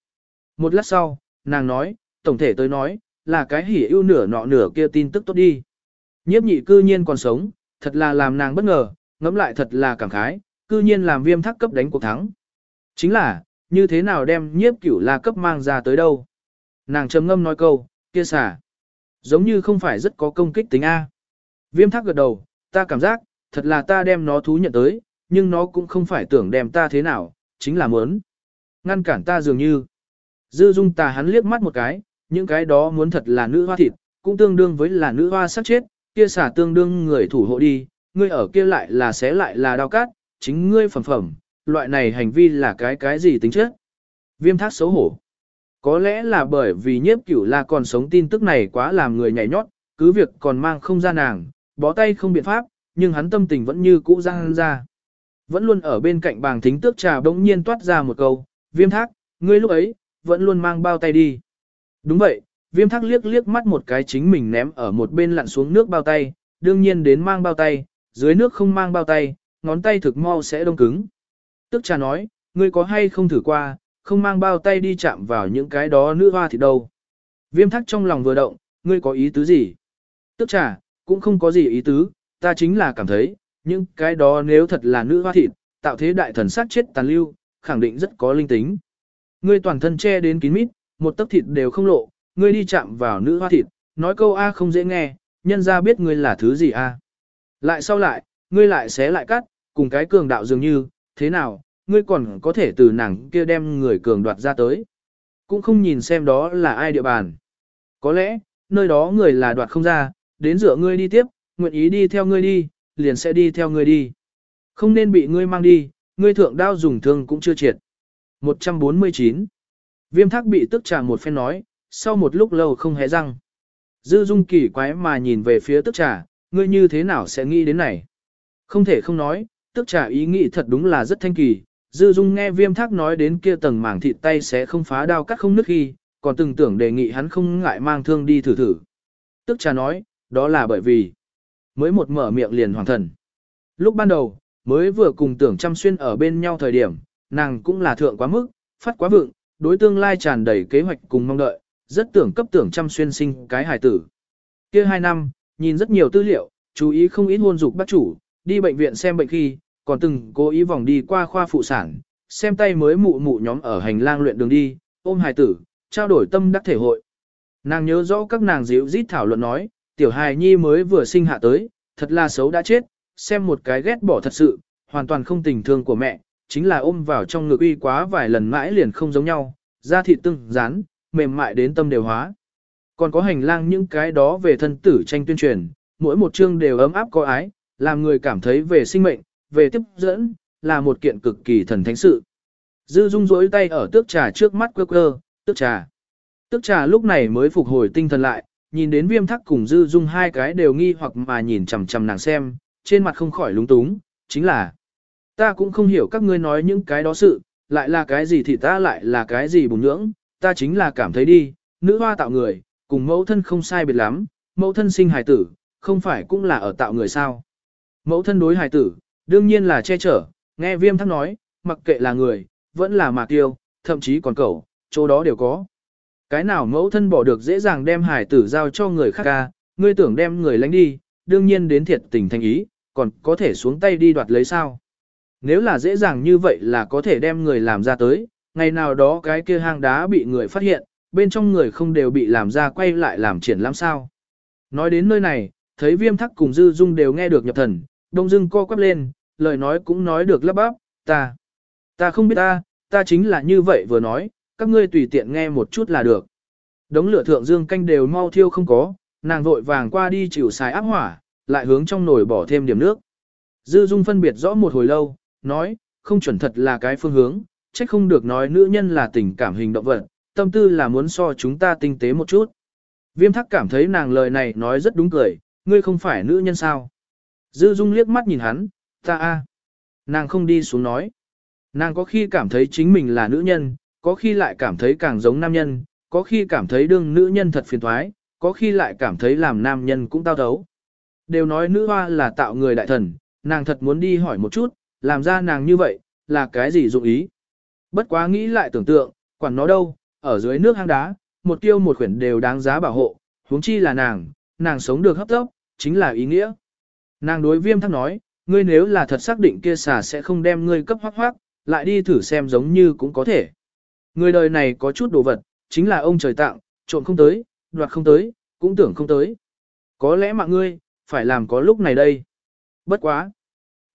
Một lát sau, nàng nói, tổng thể tới nói, là cái hỉ ưu nửa nọ nửa kia tin tức tốt đi. Nhiếp nhị cư nhiên còn sống, thật là làm nàng bất ngờ, ngẫm lại thật là cảm khái, cư nhiên làm viêm thác cấp đánh cuộc thắng. Chính là, như thế nào đem nhiếp cửu la cấp mang ra tới đâu. Nàng trầm ngâm nói câu, kia xả. Giống như không phải rất có công kích tính A. Viêm thác gật đầu, ta cảm giác, thật là ta đem nó thú nhận tới, nhưng nó cũng không phải tưởng đem ta thế nào, chính là muốn. Ngăn cản ta dường như. Dư dung ta hắn liếc mắt một cái, những cái đó muốn thật là nữ hoa thịt, cũng tương đương với là nữ hoa sát chết, kia xả tương đương người thủ hộ đi, ngươi ở kia lại là xé lại là đau cát, chính ngươi phẩm phẩm, loại này hành vi là cái cái gì tính chất. Viêm thác xấu hổ. Có lẽ là bởi vì nhiếp cửu là còn sống tin tức này quá làm người nhảy nhót, cứ việc còn mang không ra nàng, bó tay không biện pháp, nhưng hắn tâm tình vẫn như cũ răng ra. Vẫn luôn ở bên cạnh bàng thính tước trà bỗng nhiên toát ra một câu, viêm thác, ngươi lúc ấy, vẫn luôn mang bao tay đi. Đúng vậy, viêm thác liếc liếc mắt một cái chính mình ném ở một bên lặn xuống nước bao tay, đương nhiên đến mang bao tay, dưới nước không mang bao tay, ngón tay thực mau sẽ đông cứng. Tức trà nói, ngươi có hay không thử qua, không mang bao tay đi chạm vào những cái đó nữ hoa thì đâu. Viêm thắc trong lòng vừa động, ngươi có ý tứ gì? Tức trả cũng không có gì ý tứ, ta chính là cảm thấy, những cái đó nếu thật là nữ hoa thịt, tạo thế đại thần sát chết tàn lưu, khẳng định rất có linh tính. Ngươi toàn thân che đến kín mít, một tấc thịt đều không lộ, ngươi đi chạm vào nữ hoa thịt, nói câu A không dễ nghe, nhân ra biết ngươi là thứ gì A. Lại sau lại, ngươi lại xé lại cắt, cùng cái cường đạo dường như, thế nào, ngươi còn có thể từ nàng kia đem người cường đoạt ra tới. Cũng không nhìn xem đó là ai địa bàn. Có lẽ, nơi đó người là đoạt không ra, đến dựa ngươi đi tiếp, nguyện ý đi theo ngươi đi, liền sẽ đi theo ngươi đi. Không nên bị ngươi mang đi, ngươi thượng đao dùng thương cũng chưa triệt. 149. Viêm thác bị tức trà một phen nói, sau một lúc lâu không hé răng. Dư dung kỳ quái mà nhìn về phía tức trà, ngươi như thế nào sẽ nghĩ đến này? Không thể không nói, tức trà ý nghĩ thật đúng là rất thanh kỳ. Dư dung nghe viêm thác nói đến kia tầng mảng thịt tay sẽ không phá đao cắt không nứt khi, còn từng tưởng đề nghị hắn không ngại mang thương đi thử thử. Tức trà nói, đó là bởi vì, mới một mở miệng liền hoàng thần. Lúc ban đầu, mới vừa cùng tưởng chăm xuyên ở bên nhau thời điểm, nàng cũng là thượng quá mức, phát quá vượng, đối tương lai tràn đầy kế hoạch cùng mong đợi, rất tưởng cấp tưởng chăm xuyên sinh cái hài tử. kia hai năm, nhìn rất nhiều tư liệu, chú ý không ít hôn dục bác chủ, đi bệnh viện xem bệnh khi, còn từng cố ý vòng đi qua khoa phụ sản, xem tay mới mụ mụ nhóm ở hành lang luyện đường đi, ôm hài tử, trao đổi tâm đắc thể hội. Nàng nhớ rõ các nàng dịu rít thảo luận nói, tiểu hài nhi mới vừa sinh hạ tới, thật là xấu đã chết, xem một cái ghét bỏ thật sự, hoàn toàn không tình thương của mẹ, chính là ôm vào trong ngực uy quá vài lần mãi liền không giống nhau, da thịt tưng, rán, mềm mại đến tâm đều hóa. Còn có hành lang những cái đó về thân tử tranh tuyên truyền, mỗi một chương đều ấm áp có ái, làm người cảm thấy về sinh mệnh, về tiếp dẫn, là một kiện cực kỳ thần thánh sự. Dư Dung rỗi tay ở tước trà trước mắt quơ quơ, tước trà. Tước trà lúc này mới phục hồi tinh thần lại, nhìn đến viêm thắc cùng Dư Dung hai cái đều nghi hoặc mà nhìn chằm chằm nàng xem, trên mặt không khỏi lúng túng, chính là ta cũng không hiểu các ngươi nói những cái đó sự, lại là cái gì thì ta lại là cái gì bùn nhưỡng, ta chính là cảm thấy đi, nữ hoa tạo người, cùng mẫu thân không sai biệt lắm, mẫu thân sinh hài tử, không phải cũng là ở tạo người sao. Mẫu thân đối hài tử, đương nhiên là che chở, nghe viêm thắc nói, mặc kệ là người, vẫn là mạc tiêu, thậm chí còn cậu, chỗ đó đều có. Cái nào mẫu thân bỏ được dễ dàng đem hải tử giao cho người khác ca, ngươi tưởng đem người lánh đi, đương nhiên đến thiệt tình thành ý, còn có thể xuống tay đi đoạt lấy sao. Nếu là dễ dàng như vậy là có thể đem người làm ra tới, ngày nào đó cái kia hang đá bị người phát hiện, bên trong người không đều bị làm ra quay lại làm triển lãm sao. Nói đến nơi này, thấy viêm thắc cùng dư dung đều nghe được nhập thần, đông dưng co quắp lên, lời nói cũng nói được lắp bắp, ta, ta không biết ta, ta chính là như vậy vừa nói, các ngươi tùy tiện nghe một chút là được. Đống lửa thượng dương canh đều mau thiêu không có, nàng vội vàng qua đi chịu xài áp hỏa, lại hướng trong nồi bỏ thêm điểm nước. Dư Dung phân biệt rõ một hồi lâu, nói, không chuẩn thật là cái phương hướng, trách không được nói nữ nhân là tình cảm hình động vật, tâm tư là muốn so chúng ta tinh tế một chút. Viêm thắc cảm thấy nàng lời này nói rất đúng cười, ngươi không phải nữ nhân sao. Dư Dung liếc mắt nhìn hắn, ta a. Nàng không đi xuống nói. Nàng có khi cảm thấy chính mình là nữ nhân, có khi lại cảm thấy càng giống nam nhân, có khi cảm thấy đương nữ nhân thật phiền thoái, có khi lại cảm thấy làm nam nhân cũng tao thấu. Đều nói nữ hoa là tạo người đại thần, nàng thật muốn đi hỏi một chút, làm ra nàng như vậy, là cái gì dụng ý. Bất quá nghĩ lại tưởng tượng, quản nó đâu, ở dưới nước hang đá, một tiêu một khuyển đều đáng giá bảo hộ, huống chi là nàng, nàng sống được hấp tốc, chính là ý nghĩa. Nàng đối viêm thắc nói, ngươi nếu là thật xác định kia xà sẽ không đem ngươi cấp hoác hoác, lại đi thử xem giống như cũng có thể. Người đời này có chút đồ vật, chính là ông trời tặng, trộn không tới, đoạt không tới, cũng tưởng không tới. Có lẽ mạng ngươi, phải làm có lúc này đây. Bất quá.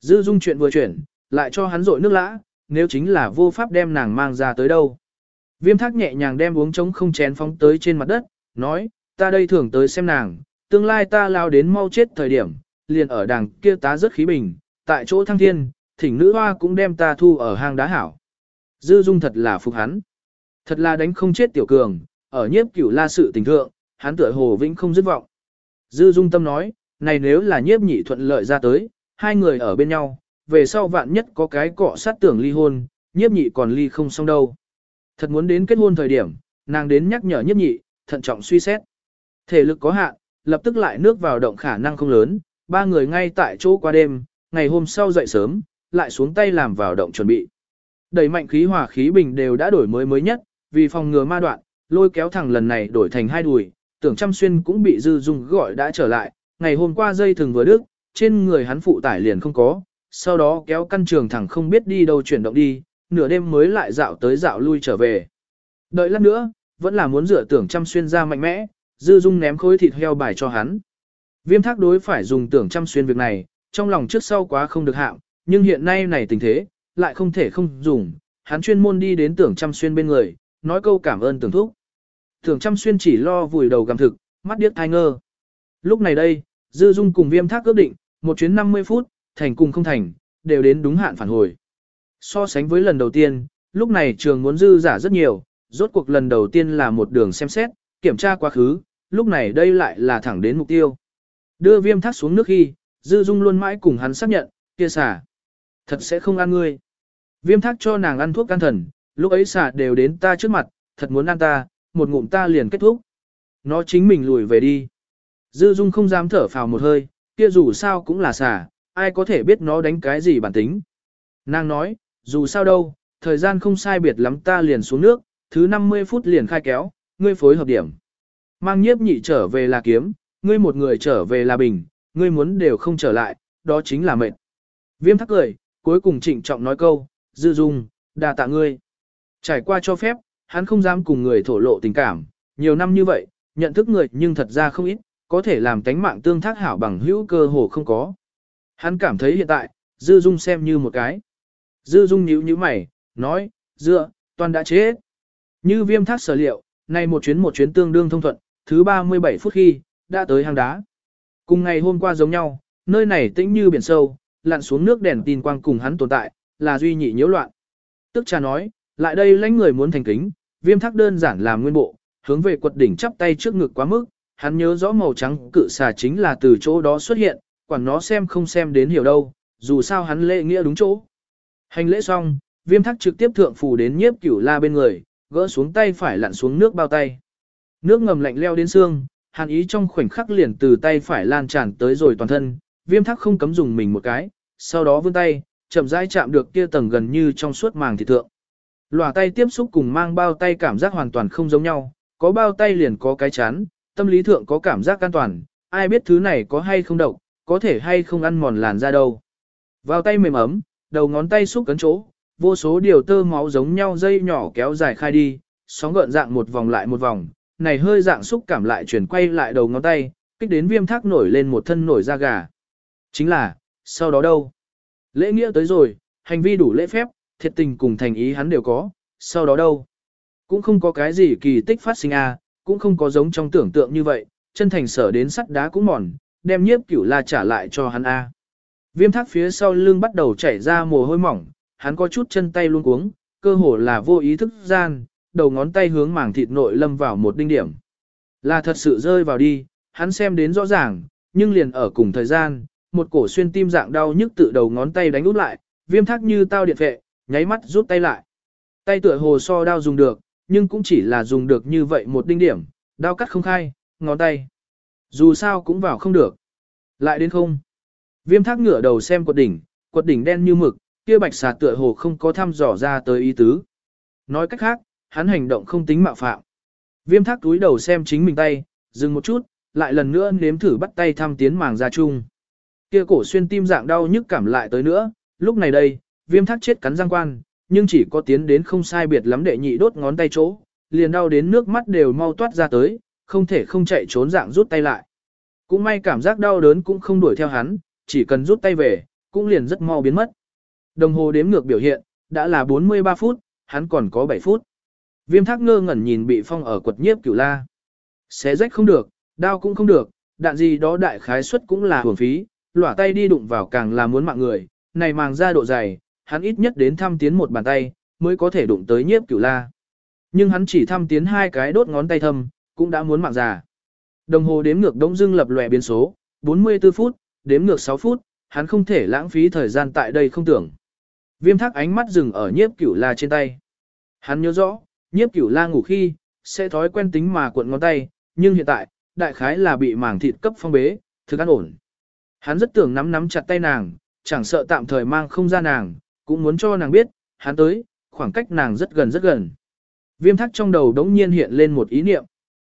Dư dung chuyện vừa chuyển, lại cho hắn rội nước lã, nếu chính là vô pháp đem nàng mang ra tới đâu. Viêm thác nhẹ nhàng đem uống trống không chén phóng tới trên mặt đất, nói, ta đây thường tới xem nàng, tương lai ta lao đến mau chết thời điểm, liền ở đằng kia tá rất khí bình, tại chỗ thăng thiên, thỉnh nữ hoa cũng đem ta thu ở hang đá hảo. Dư dung thật là phục hắn. Thật là đánh không chết tiểu cường, ở nhiếp cửu la sự tình thượng, hắn tựa hồ vĩnh không dứt vọng. Dư dung tâm nói, này nếu là nhiếp nhị thuận lợi ra tới, hai người ở bên nhau, về sau vạn nhất có cái cọ sát tưởng ly hôn, nhiếp nhị còn ly không xong đâu. Thật muốn đến kết hôn thời điểm, nàng đến nhắc nhở nhiếp nhị, thận trọng suy xét. Thể lực có hạn, lập tức lại nước vào động khả năng không lớn, ba người ngay tại chỗ qua đêm, ngày hôm sau dậy sớm, lại xuống tay làm vào động chuẩn bị. Đẩy mạnh khí hòa khí bình đều đã đổi mới mới nhất, vì phòng ngừa ma đoạn, lôi kéo thẳng lần này đổi thành hai đùi, tưởng trăm xuyên cũng bị dư dung gọi đã trở lại, ngày hôm qua dây thường vừa đứt, trên người hắn phụ tải liền không có, sau đó kéo căn trường thẳng không biết đi đâu chuyển động đi, nửa đêm mới lại dạo tới dạo lui trở về. Đợi lát nữa, vẫn là muốn rửa tưởng trăm xuyên ra mạnh mẽ, dư dung ném khối thịt heo bài cho hắn. Viêm thác đối phải dùng tưởng chăm xuyên việc này, trong lòng trước sau quá không được hạng, nhưng hiện nay này tình thế, lại không thể không dùng, hắn chuyên môn đi đến tưởng chăm xuyên bên người, nói câu cảm ơn tưởng thúc. Tưởng chăm xuyên chỉ lo vùi đầu gặm thực, mắt điếc thai ngơ. Lúc này đây, Dư Dung cùng viêm thác ước định, một chuyến 50 phút, thành cùng không thành, đều đến đúng hạn phản hồi. So sánh với lần đầu tiên, lúc này trường muốn dư giả rất nhiều, rốt cuộc lần đầu tiên là một đường xem xét, kiểm tra quá khứ, lúc này đây lại là thẳng đến mục tiêu. Đưa viêm thác xuống nước khi, Dư Dung luôn mãi cùng hắn xác nhận, kia xả. Thật sẽ không ăn ngươi. Viêm thác cho nàng ăn thuốc can thần, lúc ấy xả đều đến ta trước mặt, thật muốn ăn ta, một ngụm ta liền kết thúc. Nó chính mình lùi về đi. Dư Dung không dám thở phào một hơi, kia dù sao cũng là xả, ai có thể biết nó đánh cái gì bản tính. Nàng nói, dù sao đâu, thời gian không sai biệt lắm ta liền xuống nước, thứ 50 phút liền khai kéo, ngươi phối hợp điểm. Mang nhiếp nhị trở về là kiếm, ngươi một người trở về là bình, ngươi muốn đều không trở lại, đó chính là mệt. Viêm thắc cười, cuối cùng trịnh trọng nói câu, dư dung, đà tạ ngươi. Trải qua cho phép, hắn không dám cùng người thổ lộ tình cảm, nhiều năm như vậy, nhận thức người nhưng thật ra không ít, có thể làm tánh mạng tương thác hảo bằng hữu cơ hồ không có. Hắn cảm thấy hiện tại, dư dung xem như một cái. Dư dung nhíu nhíu mày, nói, dựa, toàn đã chết. Như viêm thác sở liệu, nay một chuyến một chuyến tương đương thông thuận, thứ 37 phút khi, đã tới hang đá. Cùng ngày hôm qua giống nhau, nơi này tĩnh như biển sâu, lặn xuống nước đèn tin quang cùng hắn tồn tại, là duy nhị nhiễu loạn. Tức cha nói, lại đây lãnh người muốn thành kính, viêm thác đơn giản làm nguyên bộ, hướng về quật đỉnh chắp tay trước ngực quá mức, hắn nhớ rõ màu trắng cự xà chính là từ chỗ đó xuất hiện, quản nó xem không xem đến hiểu đâu, dù sao hắn lễ nghĩa đúng chỗ. Hành lễ xong, viêm thác trực tiếp thượng phủ đến nhiếp cửu la bên người, gỡ xuống tay phải lặn xuống nước bao tay. Nước ngầm lạnh leo đến xương, hàn ý trong khoảnh khắc liền từ tay phải lan tràn tới rồi toàn thân, viêm thắc không cấm dùng mình một cái, sau đó vươn tay, chậm rãi chạm được kia tầng gần như trong suốt màng thịt thượng. Lòa tay tiếp xúc cùng mang bao tay cảm giác hoàn toàn không giống nhau, có bao tay liền có cái chán, tâm lý thượng có cảm giác an toàn, ai biết thứ này có hay không độc, có thể hay không ăn mòn làn da đâu. Vào tay mềm ấm, đầu ngón tay xúc cấn chỗ, vô số điều tơ máu giống nhau dây nhỏ kéo dài khai đi, sóng gợn dạng một vòng lại một vòng, này hơi dạng xúc cảm lại chuyển quay lại đầu ngón tay, kích đến viêm thác nổi lên một thân nổi da gà. Chính là, sau đó đâu? Lễ nghĩa tới rồi, hành vi đủ lễ phép, thiệt tình cùng thành ý hắn đều có, sau đó đâu? Cũng không có cái gì kỳ tích phát sinh à, cũng không có giống trong tưởng tượng như vậy, chân thành sở đến sắt đá cũng mòn, đem nhiếp cửu la trả lại cho hắn a. À. Viêm thác phía sau lưng bắt đầu chảy ra mồ hôi mỏng, hắn có chút chân tay luôn cuống, cơ hồ là vô ý thức gian, đầu ngón tay hướng màng thịt nội lâm vào một đinh điểm. Là thật sự rơi vào đi, hắn xem đến rõ ràng, nhưng liền ở cùng thời gian, một cổ xuyên tim dạng đau nhức tự đầu ngón tay đánh út lại, viêm thác như tao điện vệ, nháy mắt rút tay lại. Tay tựa hồ so đao dùng được, nhưng cũng chỉ là dùng được như vậy một đinh điểm, đao cắt không khai, ngón tay. Dù sao cũng vào không được. Lại đến không. Viêm thác ngửa đầu xem quật đỉnh, quật đỉnh đen như mực, kia bạch xà tựa hồ không có thăm dò ra tới ý tứ. Nói cách khác, hắn hành động không tính mạo phạm. Viêm thác túi đầu xem chính mình tay, dừng một chút, lại lần nữa nếm thử bắt tay thăm tiến màng ra chung. Kia cổ xuyên tim dạng đau nhức cảm lại tới nữa, lúc này đây, viêm thác chết cắn răng quan, nhưng chỉ có tiến đến không sai biệt lắm đệ nhị đốt ngón tay chỗ, liền đau đến nước mắt đều mau toát ra tới, không thể không chạy trốn dạng rút tay lại. Cũng may cảm giác đau đớn cũng không đuổi theo hắn, chỉ cần rút tay về, cũng liền rất mau biến mất. Đồng hồ đếm ngược biểu hiện, đã là 43 phút, hắn còn có 7 phút. Viêm thác ngơ ngẩn nhìn bị phong ở quật nhiếp cửu la. Xé rách không được, đau cũng không được, đạn gì đó đại khái suất cũng là hưởng phí, lỏa tay đi đụng vào càng là muốn mạng người, này màng ra độ dày, hắn ít nhất đến thăm tiến một bàn tay, mới có thể đụng tới nhiếp cửu la. Nhưng hắn chỉ thăm tiến hai cái đốt ngón tay thâm, cũng đã muốn mạng già. Đồng hồ đếm ngược đông dưng lập lòe biến số, 44 phút, đếm ngược 6 phút, hắn không thể lãng phí thời gian tại đây không tưởng. Viêm thác ánh mắt dừng ở nhiếp cửu la trên tay. Hắn nhớ rõ, nhiếp cửu la ngủ khi, sẽ thói quen tính mà cuộn ngón tay, nhưng hiện tại, đại khái là bị màng thịt cấp phong bế, thực ăn ổn. Hắn rất tưởng nắm nắm chặt tay nàng, chẳng sợ tạm thời mang không ra nàng, cũng muốn cho nàng biết, hắn tới, khoảng cách nàng rất gần rất gần. Viêm thắc trong đầu đống nhiên hiện lên một ý niệm.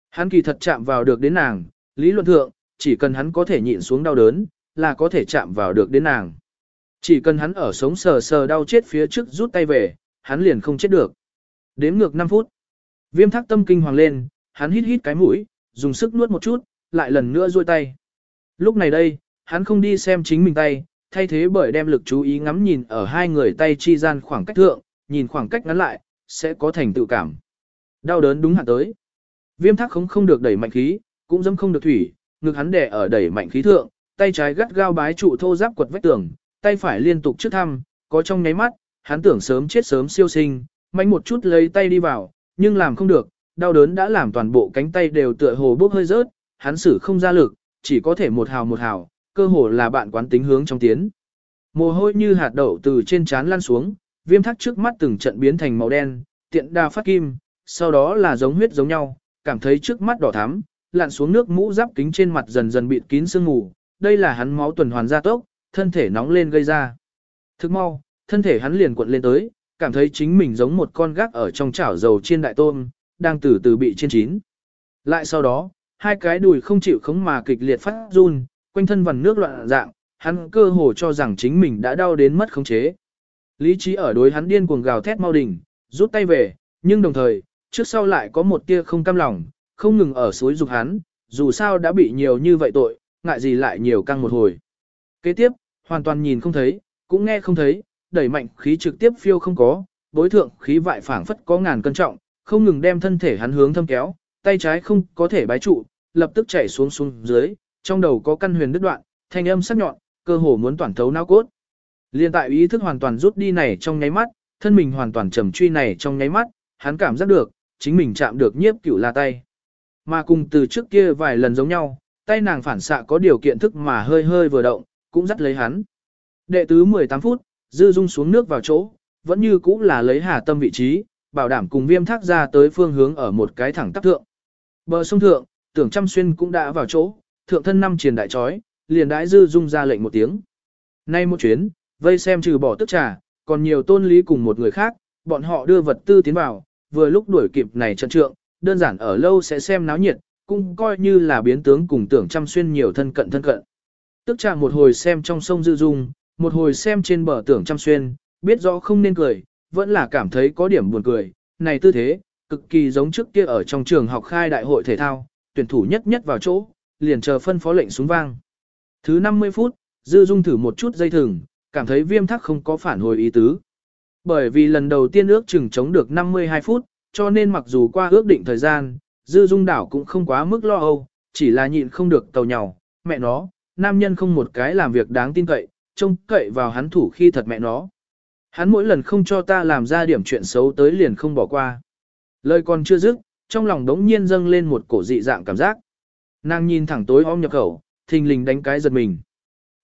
Hắn kỳ thật chạm vào được đến nàng, lý luận thượng, chỉ cần hắn có thể nhịn xuống đau đớn, là có thể chạm vào được đến nàng. Chỉ cần hắn ở sống sờ sờ đau chết phía trước rút tay về, hắn liền không chết được. Đếm ngược 5 phút. Viêm thác tâm kinh hoàng lên, hắn hít hít cái mũi, dùng sức nuốt một chút, lại lần nữa duỗi tay. Lúc này đây, hắn không đi xem chính mình tay, thay thế bởi đem lực chú ý ngắm nhìn ở hai người tay chi gian khoảng cách thượng, nhìn khoảng cách ngắn lại, sẽ có thành tự cảm. Đau đớn đúng hạn tới. Viêm thác không không được đẩy mạnh khí, cũng dâm không được thủy, ngực hắn đè ở đẩy mạnh khí thượng, tay trái gắt gao bái trụ thô giáp quật vách tường, tay phải liên tục trước thăm, có trong nháy mắt, hắn tưởng sớm chết sớm siêu sinh, mạnh một chút lấy tay đi vào, nhưng làm không được, đau đớn đã làm toàn bộ cánh tay đều tựa hồ bốc hơi rớt, hắn sử không ra lực, chỉ có thể một hào một hào, cơ hồ là bạn quán tính hướng trong tiến. Mồ hôi như hạt đậu từ trên trán lăn xuống, viêm thắt trước mắt từng trận biến thành màu đen, tiện đa phát kim, sau đó là giống huyết giống nhau, cảm thấy trước mắt đỏ thắm, lặn xuống nước mũ giáp kính trên mặt dần dần bịt kín sương mù, đây là hắn máu tuần hoàn gia tốc, thân thể nóng lên gây ra. Thức mau, thân thể hắn liền cuộn lên tới, cảm thấy chính mình giống một con gác ở trong chảo dầu chiên đại tôm, đang từ từ bị chiên chín. Lại sau đó, hai cái đùi không chịu khống mà kịch liệt phát run, quanh thân vằn nước loạn dạng, hắn cơ hồ cho rằng chính mình đã đau đến mất khống chế. Lý trí ở đối hắn điên cuồng gào thét mau đỉnh, rút tay về, nhưng đồng thời, trước sau lại có một tia không cam lòng, không ngừng ở suối dục hắn, dù sao đã bị nhiều như vậy tội, ngại gì lại nhiều căng một hồi. Kế tiếp, hoàn toàn nhìn không thấy, cũng nghe không thấy, đẩy mạnh khí trực tiếp phiêu không có, đối thượng khí vại phảng phất có ngàn cân trọng, không ngừng đem thân thể hắn hướng thâm kéo, tay trái không có thể bái trụ, lập tức chảy xuống xuống dưới, trong đầu có căn huyền đứt đoạn, thanh âm sắc nhọn, cơ hồ muốn toàn thấu não cốt. Liên tại ý thức hoàn toàn rút đi này trong nháy mắt, thân mình hoàn toàn trầm truy này trong nháy mắt, hắn cảm giác được, chính mình chạm được nhiếp cửu la tay. Mà cùng từ trước kia vài lần giống nhau, tay nàng phản xạ có điều kiện thức mà hơi hơi vừa động, cũng dắt lấy hắn. Đệ tứ 18 phút, dư dung xuống nước vào chỗ, vẫn như cũ là lấy hà tâm vị trí, bảo đảm cùng viêm thác ra tới phương hướng ở một cái thẳng tắp thượng. Bờ sông thượng, tưởng trăm xuyên cũng đã vào chỗ, thượng thân năm triền đại trói, liền đãi dư dung ra lệnh một tiếng. Nay một chuyến, vây xem trừ bỏ tức trà, còn nhiều tôn lý cùng một người khác, bọn họ đưa vật tư tiến vào, vừa lúc đuổi kịp này trận trượng, đơn giản ở lâu sẽ xem náo nhiệt, cũng coi như là biến tướng cùng tưởng chăm xuyên nhiều thân cận thân cận. Tức trà một hồi xem trong sông dư dung, một hồi xem trên bờ tưởng chăm xuyên, biết rõ không nên cười, vẫn là cảm thấy có điểm buồn cười, này tư thế, cực kỳ giống trước kia ở trong trường học khai đại hội thể thao, tuyển thủ nhất nhất vào chỗ, liền chờ phân phó lệnh súng vang. Thứ 50 phút, Dư Dung thử một chút dây thừng, cảm thấy viêm thắc không có phản hồi ý tứ. Bởi vì lần đầu tiên ước chừng chống được 52 phút, cho nên mặc dù qua ước định thời gian, Dư Dung đảo cũng không quá mức lo âu, chỉ là nhịn không được tàu nhào, mẹ nó, nam nhân không một cái làm việc đáng tin cậy, trông cậy vào hắn thủ khi thật mẹ nó. Hắn mỗi lần không cho ta làm ra điểm chuyện xấu tới liền không bỏ qua. Lời còn chưa dứt, trong lòng đống nhiên dâng lên một cổ dị dạng cảm giác. Nàng nhìn thẳng tối om nhập khẩu, thình lình đánh cái giật mình.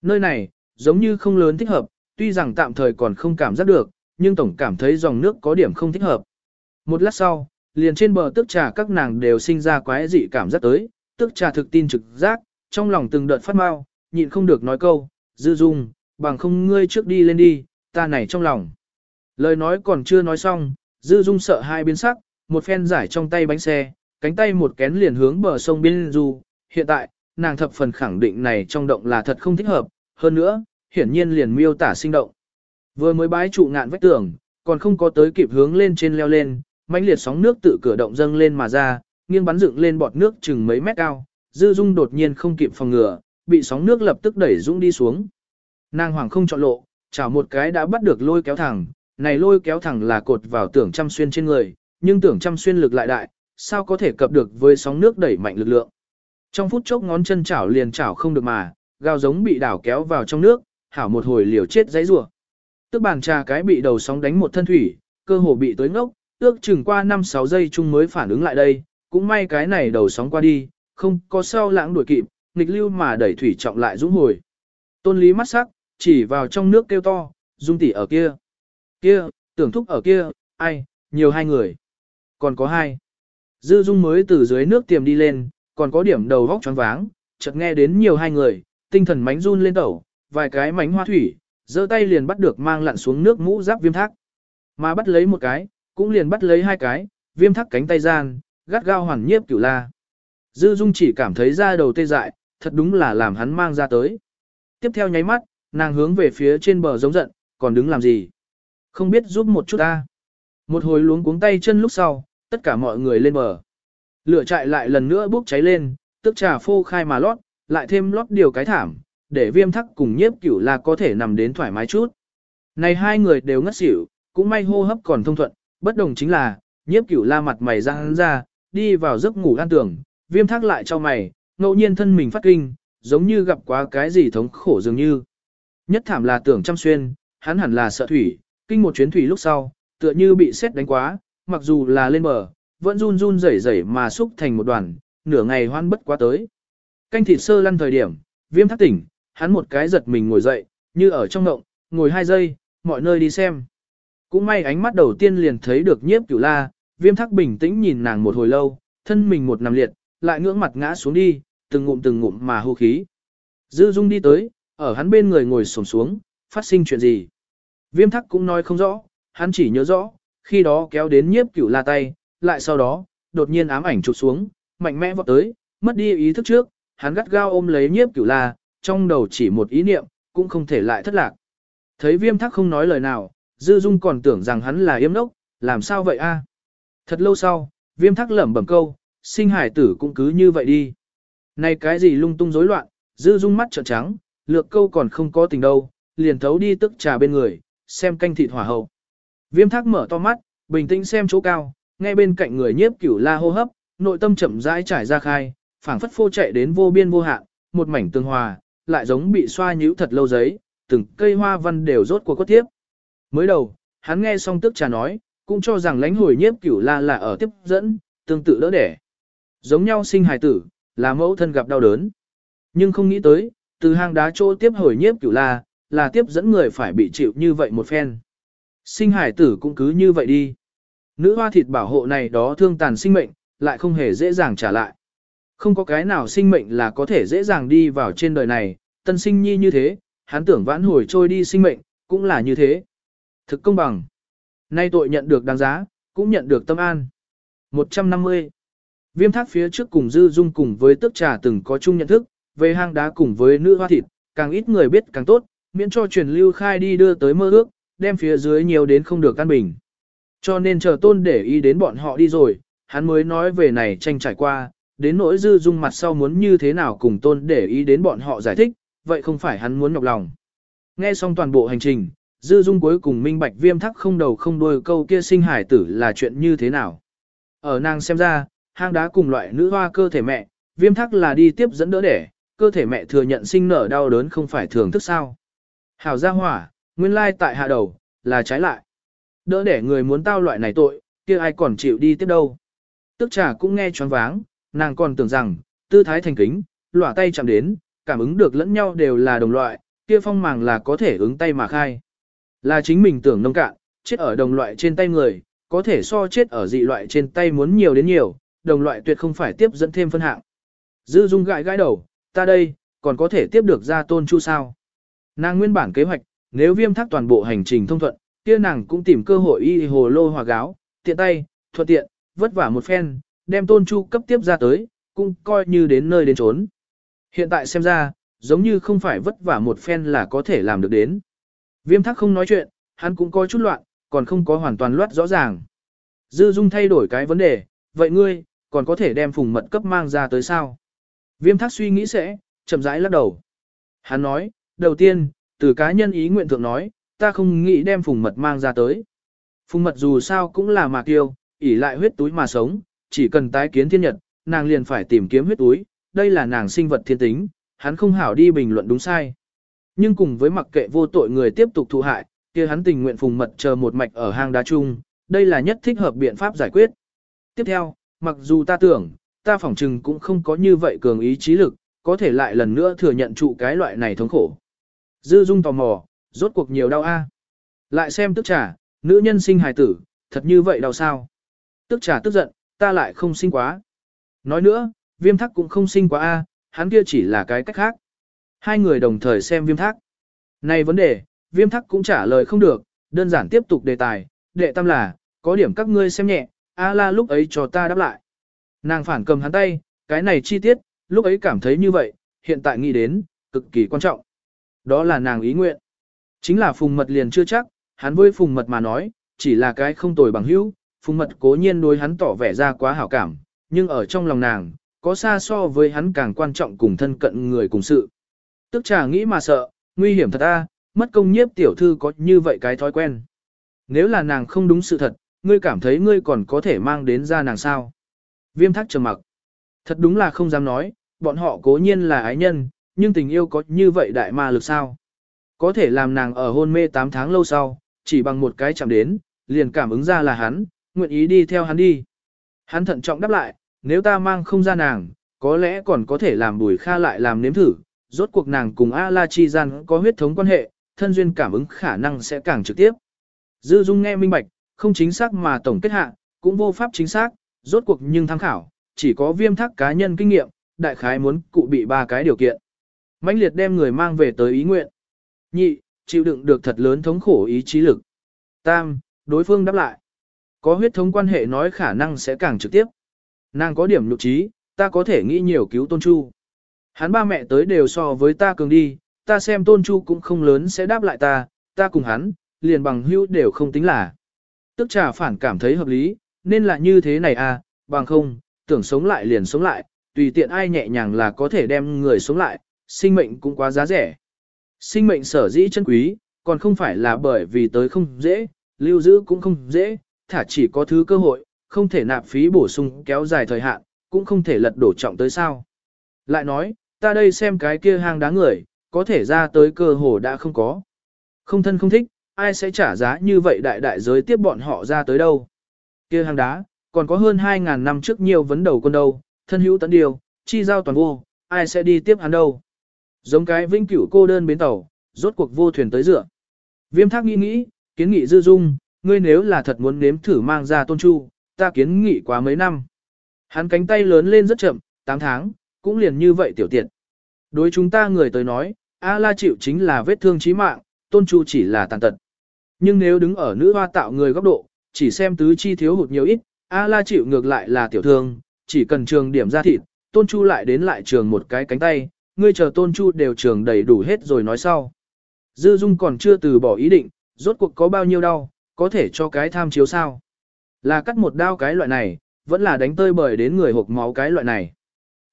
Nơi này, giống như không lớn thích hợp, tuy rằng tạm thời còn không cảm giác được, nhưng tổng cảm thấy dòng nước có điểm không thích hợp. Một lát sau, liền trên bờ tức trà các nàng đều sinh ra quái dị cảm giác tới, tức trà thực tin trực giác, trong lòng từng đợt phát mau, nhịn không được nói câu, dư dung, bằng không ngươi trước đi lên đi, ta này trong lòng. Lời nói còn chưa nói xong, dư dung sợ hai biến sắc, một phen giải trong tay bánh xe, cánh tay một kén liền hướng bờ sông biên du, hiện tại, nàng thập phần khẳng định này trong động là thật không thích hợp, hơn nữa, hiển nhiên liền miêu tả sinh động. Vừa mới bái trụ ngạn vách tường, còn không có tới kịp hướng lên trên leo lên, mãnh liệt sóng nước tự cửa động dâng lên mà ra, nghiêng bắn dựng lên bọt nước chừng mấy mét cao, dư dung đột nhiên không kịp phòng ngừa, bị sóng nước lập tức đẩy dũng đi xuống. Nàng hoàng không chọn lộ, chảo một cái đã bắt được lôi kéo thẳng, này lôi kéo thẳng là cột vào tưởng chăm xuyên trên người, nhưng tưởng chăm xuyên lực lại đại, sao có thể cập được với sóng nước đẩy mạnh lực lượng. Trong phút chốc ngón chân chảo liền chảo không được mà, gao giống bị đảo kéo vào trong nước, hảo một hồi liều chết dãy rủa. Tức bàn trà cái bị đầu sóng đánh một thân thủy, cơ hồ bị tới ngốc, ước chừng qua 5-6 giây chung mới phản ứng lại đây, cũng may cái này đầu sóng qua đi, không có sao lãng đuổi kịp, nghịch lưu mà đẩy thủy trọng lại dũng hồi. Tôn lý mắt sắc, chỉ vào trong nước kêu to, dung tỷ ở kia. Kia, tưởng thúc ở kia, ai, nhiều hai người. Còn có hai. Dư dung mới từ dưới nước tiềm đi lên, còn có điểm đầu vóc choáng váng, chợt nghe đến nhiều hai người, tinh thần mánh run lên tẩu, vài cái mánh hoa thủy, giơ tay liền bắt được mang lặn xuống nước mũ giáp viêm thác. Mà bắt lấy một cái, cũng liền bắt lấy hai cái, viêm thác cánh tay gian, gắt gao hoàn nhiếp cửu la. Dư Dung chỉ cảm thấy da đầu tê dại, thật đúng là làm hắn mang ra tới. Tiếp theo nháy mắt, nàng hướng về phía trên bờ giống giận, còn đứng làm gì? Không biết giúp một chút ta. Một hồi luống cuống tay chân lúc sau, tất cả mọi người lên bờ. Lửa trại lại lần nữa bốc cháy lên, tức trà phô khai mà lót, lại thêm lót điều cái thảm, để viêm thắc cùng nhiếp cửu là có thể nằm đến thoải mái chút. Này hai người đều ngất xỉu, cũng may hô hấp còn thông thuận, bất đồng chính là, nhiếp cửu la mặt mày ra hắn ra, đi vào giấc ngủ an tưởng, viêm thắc lại cho mày, ngẫu nhiên thân mình phát kinh, giống như gặp quá cái gì thống khổ dường như. Nhất thảm là tưởng chăm xuyên, hắn hẳn là sợ thủy, kinh một chuyến thủy lúc sau, tựa như bị xét đánh quá, mặc dù là lên bờ, vẫn run run rẩy rẩy mà xúc thành một đoàn, nửa ngày hoan bất quá tới. Canh thịt sơ lăn thời điểm, viêm thác tỉnh, hắn một cái giật mình ngồi dậy, như ở trong động ngồi hai giây, mọi nơi đi xem. Cũng may ánh mắt đầu tiên liền thấy được nhiếp cửu la, viêm thác bình tĩnh nhìn nàng một hồi lâu, thân mình một nằm liệt, lại ngưỡng mặt ngã xuống đi, từng ngụm từng ngụm mà hô khí. Dư dung đi tới, ở hắn bên người ngồi xổm xuống, phát sinh chuyện gì. Viêm thắc cũng nói không rõ, hắn chỉ nhớ rõ, khi đó kéo đến nhiếp cửu la tay, lại sau đó, đột nhiên ám ảnh chụp xuống, mạnh mẽ vọt tới, mất đi ý thức trước, hắn gắt gao ôm lấy nhiếp cửu la, trong đầu chỉ một ý niệm, cũng không thể lại thất lạc. Thấy viêm thắc không nói lời nào, dư dung còn tưởng rằng hắn là yếm đốc, làm sao vậy a? À? Thật lâu sau, viêm thắc lẩm bẩm câu, sinh hải tử cũng cứ như vậy đi. Này cái gì lung tung rối loạn, dư dung mắt trợn trắng, lược câu còn không có tình đâu, liền thấu đi tức trà bên người, xem canh thịt hỏa hậu. Viêm thác mở to mắt, bình tĩnh xem chỗ cao, ngay bên cạnh người nhiếp cửu la hô hấp, nội tâm chậm rãi trải ra khai, phảng phất phô chạy đến vô biên vô hạn, một mảnh tương hòa, lại giống bị xoa nhũ thật lâu giấy, từng cây hoa văn đều rốt cuộc có tiếp. Mới đầu, hắn nghe xong tức trà nói, cũng cho rằng lãnh hồi nhiếp cửu la là ở tiếp dẫn, tương tự đỡ đẻ. Giống nhau sinh hài tử, là mẫu thân gặp đau đớn. Nhưng không nghĩ tới, từ hang đá chỗ tiếp hồi nhiếp cửu la, là tiếp dẫn người phải bị chịu như vậy một phen. Sinh hải tử cũng cứ như vậy đi. Nữ hoa thịt bảo hộ này đó thương tàn sinh mệnh, lại không hề dễ dàng trả lại. Không có cái nào sinh mệnh là có thể dễ dàng đi vào trên đời này, tân sinh nhi như thế, hắn tưởng vãn hồi trôi đi sinh mệnh, cũng là như thế. Thực công bằng. Nay tội nhận được đáng giá, cũng nhận được tâm an. 150. Viêm thác phía trước cùng dư dung cùng với tức trà từng có chung nhận thức, về hang đá cùng với nữ hoa thịt, càng ít người biết càng tốt, miễn cho truyền lưu khai đi đưa tới mơ ước, đem phía dưới nhiều đến không được căn bình. Cho nên chờ tôn để ý đến bọn họ đi rồi, hắn mới nói về này tranh trải qua, đến nỗi dư dung mặt sau muốn như thế nào cùng tôn để ý đến bọn họ giải thích, vậy không phải hắn muốn nhọc lòng. Nghe xong toàn bộ hành trình, dư dung cuối cùng minh bạch viêm thắc không đầu không đuôi câu kia sinh hải tử là chuyện như thế nào. Ở nàng xem ra, hang đá cùng loại nữ hoa cơ thể mẹ, viêm thắc là đi tiếp dẫn đỡ đẻ, cơ thể mẹ thừa nhận sinh nở đau đớn không phải thường thức sao. Hảo gia hỏa, nguyên lai tại hạ đầu, là trái lại. Đỡ để người muốn tao loại này tội, kia ai còn chịu đi tiếp đâu. Tức trà cũng nghe choáng váng, nàng còn tưởng rằng, tư thái thành kính, lỏa tay chạm đến, cảm ứng được lẫn nhau đều là đồng loại, kia phong màng là có thể ứng tay mà khai. Là chính mình tưởng nông cạn, chết ở đồng loại trên tay người, có thể so chết ở dị loại trên tay muốn nhiều đến nhiều, đồng loại tuyệt không phải tiếp dẫn thêm phân hạng. Dư Dung gãi gãi đầu, ta đây, còn có thể tiếp được ra tôn chu sao. Nàng nguyên bản kế hoạch, nếu viêm thác toàn bộ hành trình thông thuận, kia nàng cũng tìm cơ hội y hồ lô hòa gáo, tiện tay, thuận tiện, vất vả một phen, đem tôn chu cấp tiếp ra tới, cũng coi như đến nơi đến trốn. Hiện tại xem ra, giống như không phải vất vả một phen là có thể làm được đến. Viêm thác không nói chuyện, hắn cũng có chút loạn, còn không có hoàn toàn loát rõ ràng. Dư Dung thay đổi cái vấn đề, vậy ngươi, còn có thể đem phùng mật cấp mang ra tới sao? Viêm Thác suy nghĩ sẽ, chậm rãi lắc đầu. Hắn nói, đầu tiên, từ cá nhân ý nguyện thượng nói, ta không nghĩ đem phùng mật mang ra tới. Phùng mật dù sao cũng là mạc tiêu, ỉ lại huyết túi mà sống, chỉ cần tái kiến thiên nhật, nàng liền phải tìm kiếm huyết túi, đây là nàng sinh vật thiên tính, hắn không hảo đi bình luận đúng sai. Nhưng cùng với mặc kệ vô tội người tiếp tục thụ hại, kia hắn tình nguyện phùng mật chờ một mạch ở hang đá chung, đây là nhất thích hợp biện pháp giải quyết. Tiếp theo, mặc dù ta tưởng, ta phỏng chừng cũng không có như vậy cường ý chí lực, có thể lại lần nữa thừa nhận trụ cái loại này thống khổ. Dư dung tò mò, rốt cuộc nhiều đau a. Lại xem tức trả, nữ nhân sinh hài tử, thật như vậy đau sao. Tức trả tức giận, ta lại không sinh quá. Nói nữa, viêm thắc cũng không sinh quá a, hắn kia chỉ là cái cách khác. Hai người đồng thời xem viêm thắc. Này vấn đề, viêm thắc cũng trả lời không được, đơn giản tiếp tục đề tài, đệ tâm là, có điểm các ngươi xem nhẹ, a la lúc ấy cho ta đáp lại. Nàng phản cầm hắn tay, cái này chi tiết, lúc ấy cảm thấy như vậy, hiện tại nghĩ đến, cực kỳ quan trọng. Đó là nàng ý nguyện. Chính là phùng mật liền chưa chắc, hắn với phùng mật mà nói, chỉ là cái không tồi bằng hữu, phùng mật cố nhiên đối hắn tỏ vẻ ra quá hảo cảm, nhưng ở trong lòng nàng, có xa so với hắn càng quan trọng cùng thân cận người cùng sự. Tức trà nghĩ mà sợ, nguy hiểm thật a, mất công nhiếp tiểu thư có như vậy cái thói quen. Nếu là nàng không đúng sự thật, ngươi cảm thấy ngươi còn có thể mang đến ra nàng sao. Viêm thác trầm mặc. Thật đúng là không dám nói, bọn họ cố nhiên là ái nhân, nhưng tình yêu có như vậy đại ma lực sao? Có thể làm nàng ở hôn mê 8 tháng lâu sau, chỉ bằng một cái chạm đến, liền cảm ứng ra là hắn, nguyện ý đi theo hắn đi. Hắn thận trọng đáp lại, nếu ta mang không ra nàng, có lẽ còn có thể làm bùi kha lại làm nếm thử, rốt cuộc nàng cùng A-la chi gian có huyết thống quan hệ, thân duyên cảm ứng khả năng sẽ càng trực tiếp. Dư Dung nghe minh bạch, không chính xác mà tổng kết hạ, cũng vô pháp chính xác, rốt cuộc nhưng tham khảo, chỉ có viêm thác cá nhân kinh nghiệm, đại khái muốn cụ bị ba cái điều kiện. mãnh liệt đem người mang về tới ý nguyện. Nhị, chịu đựng được thật lớn thống khổ ý chí lực. Tam, đối phương đáp lại. Có huyết thống quan hệ nói khả năng sẽ càng trực tiếp. Nàng có điểm nhục trí, ta có thể nghĩ nhiều cứu Tôn Chu. Hắn ba mẹ tới đều so với ta cường đi, ta xem Tôn Chu cũng không lớn sẽ đáp lại ta, ta cùng hắn, liền bằng hữu đều không tính là. Tức trà phản cảm thấy hợp lý, nên là như thế này à, bằng không, tưởng sống lại liền sống lại, tùy tiện ai nhẹ nhàng là có thể đem người sống lại, sinh mệnh cũng quá giá rẻ. Sinh mệnh sở dĩ chân quý, còn không phải là bởi vì tới không dễ, lưu giữ cũng không dễ, thả chỉ có thứ cơ hội, không thể nạp phí bổ sung kéo dài thời hạn, cũng không thể lật đổ trọng tới sao. Lại nói, ta đây xem cái kia hang đá người, có thể ra tới cơ hồ đã không có. Không thân không thích, ai sẽ trả giá như vậy đại đại giới tiếp bọn họ ra tới đâu. Kia hang đá, còn có hơn 2.000 năm trước nhiều vấn đầu quân đâu, thân hữu tận điều, chi giao toàn vô, ai sẽ đi tiếp hắn đâu. Giống cái vinh cửu cô đơn bến tàu, rốt cuộc vô thuyền tới dựa. Viêm thác nghĩ nghĩ, kiến nghị dư dung, ngươi nếu là thật muốn nếm thử mang ra tôn chu, ta kiến nghị quá mấy năm. Hắn cánh tay lớn lên rất chậm, 8 tháng, cũng liền như vậy tiểu tiện. Đối chúng ta người tới nói, A la chịu chính là vết thương chí mạng, tôn chu chỉ là tàn tật. Nhưng nếu đứng ở nữ hoa tạo người góc độ, chỉ xem tứ chi thiếu hụt nhiều ít, A la chịu ngược lại là tiểu thương, chỉ cần trường điểm ra thịt, tôn chu lại đến lại trường một cái cánh tay, ngươi chờ tôn chu đều trường đầy đủ hết rồi nói sau. Dư dung còn chưa từ bỏ ý định, rốt cuộc có bao nhiêu đau, có thể cho cái tham chiếu sao. Là cắt một đao cái loại này, vẫn là đánh tơi bời đến người hộp máu cái loại này.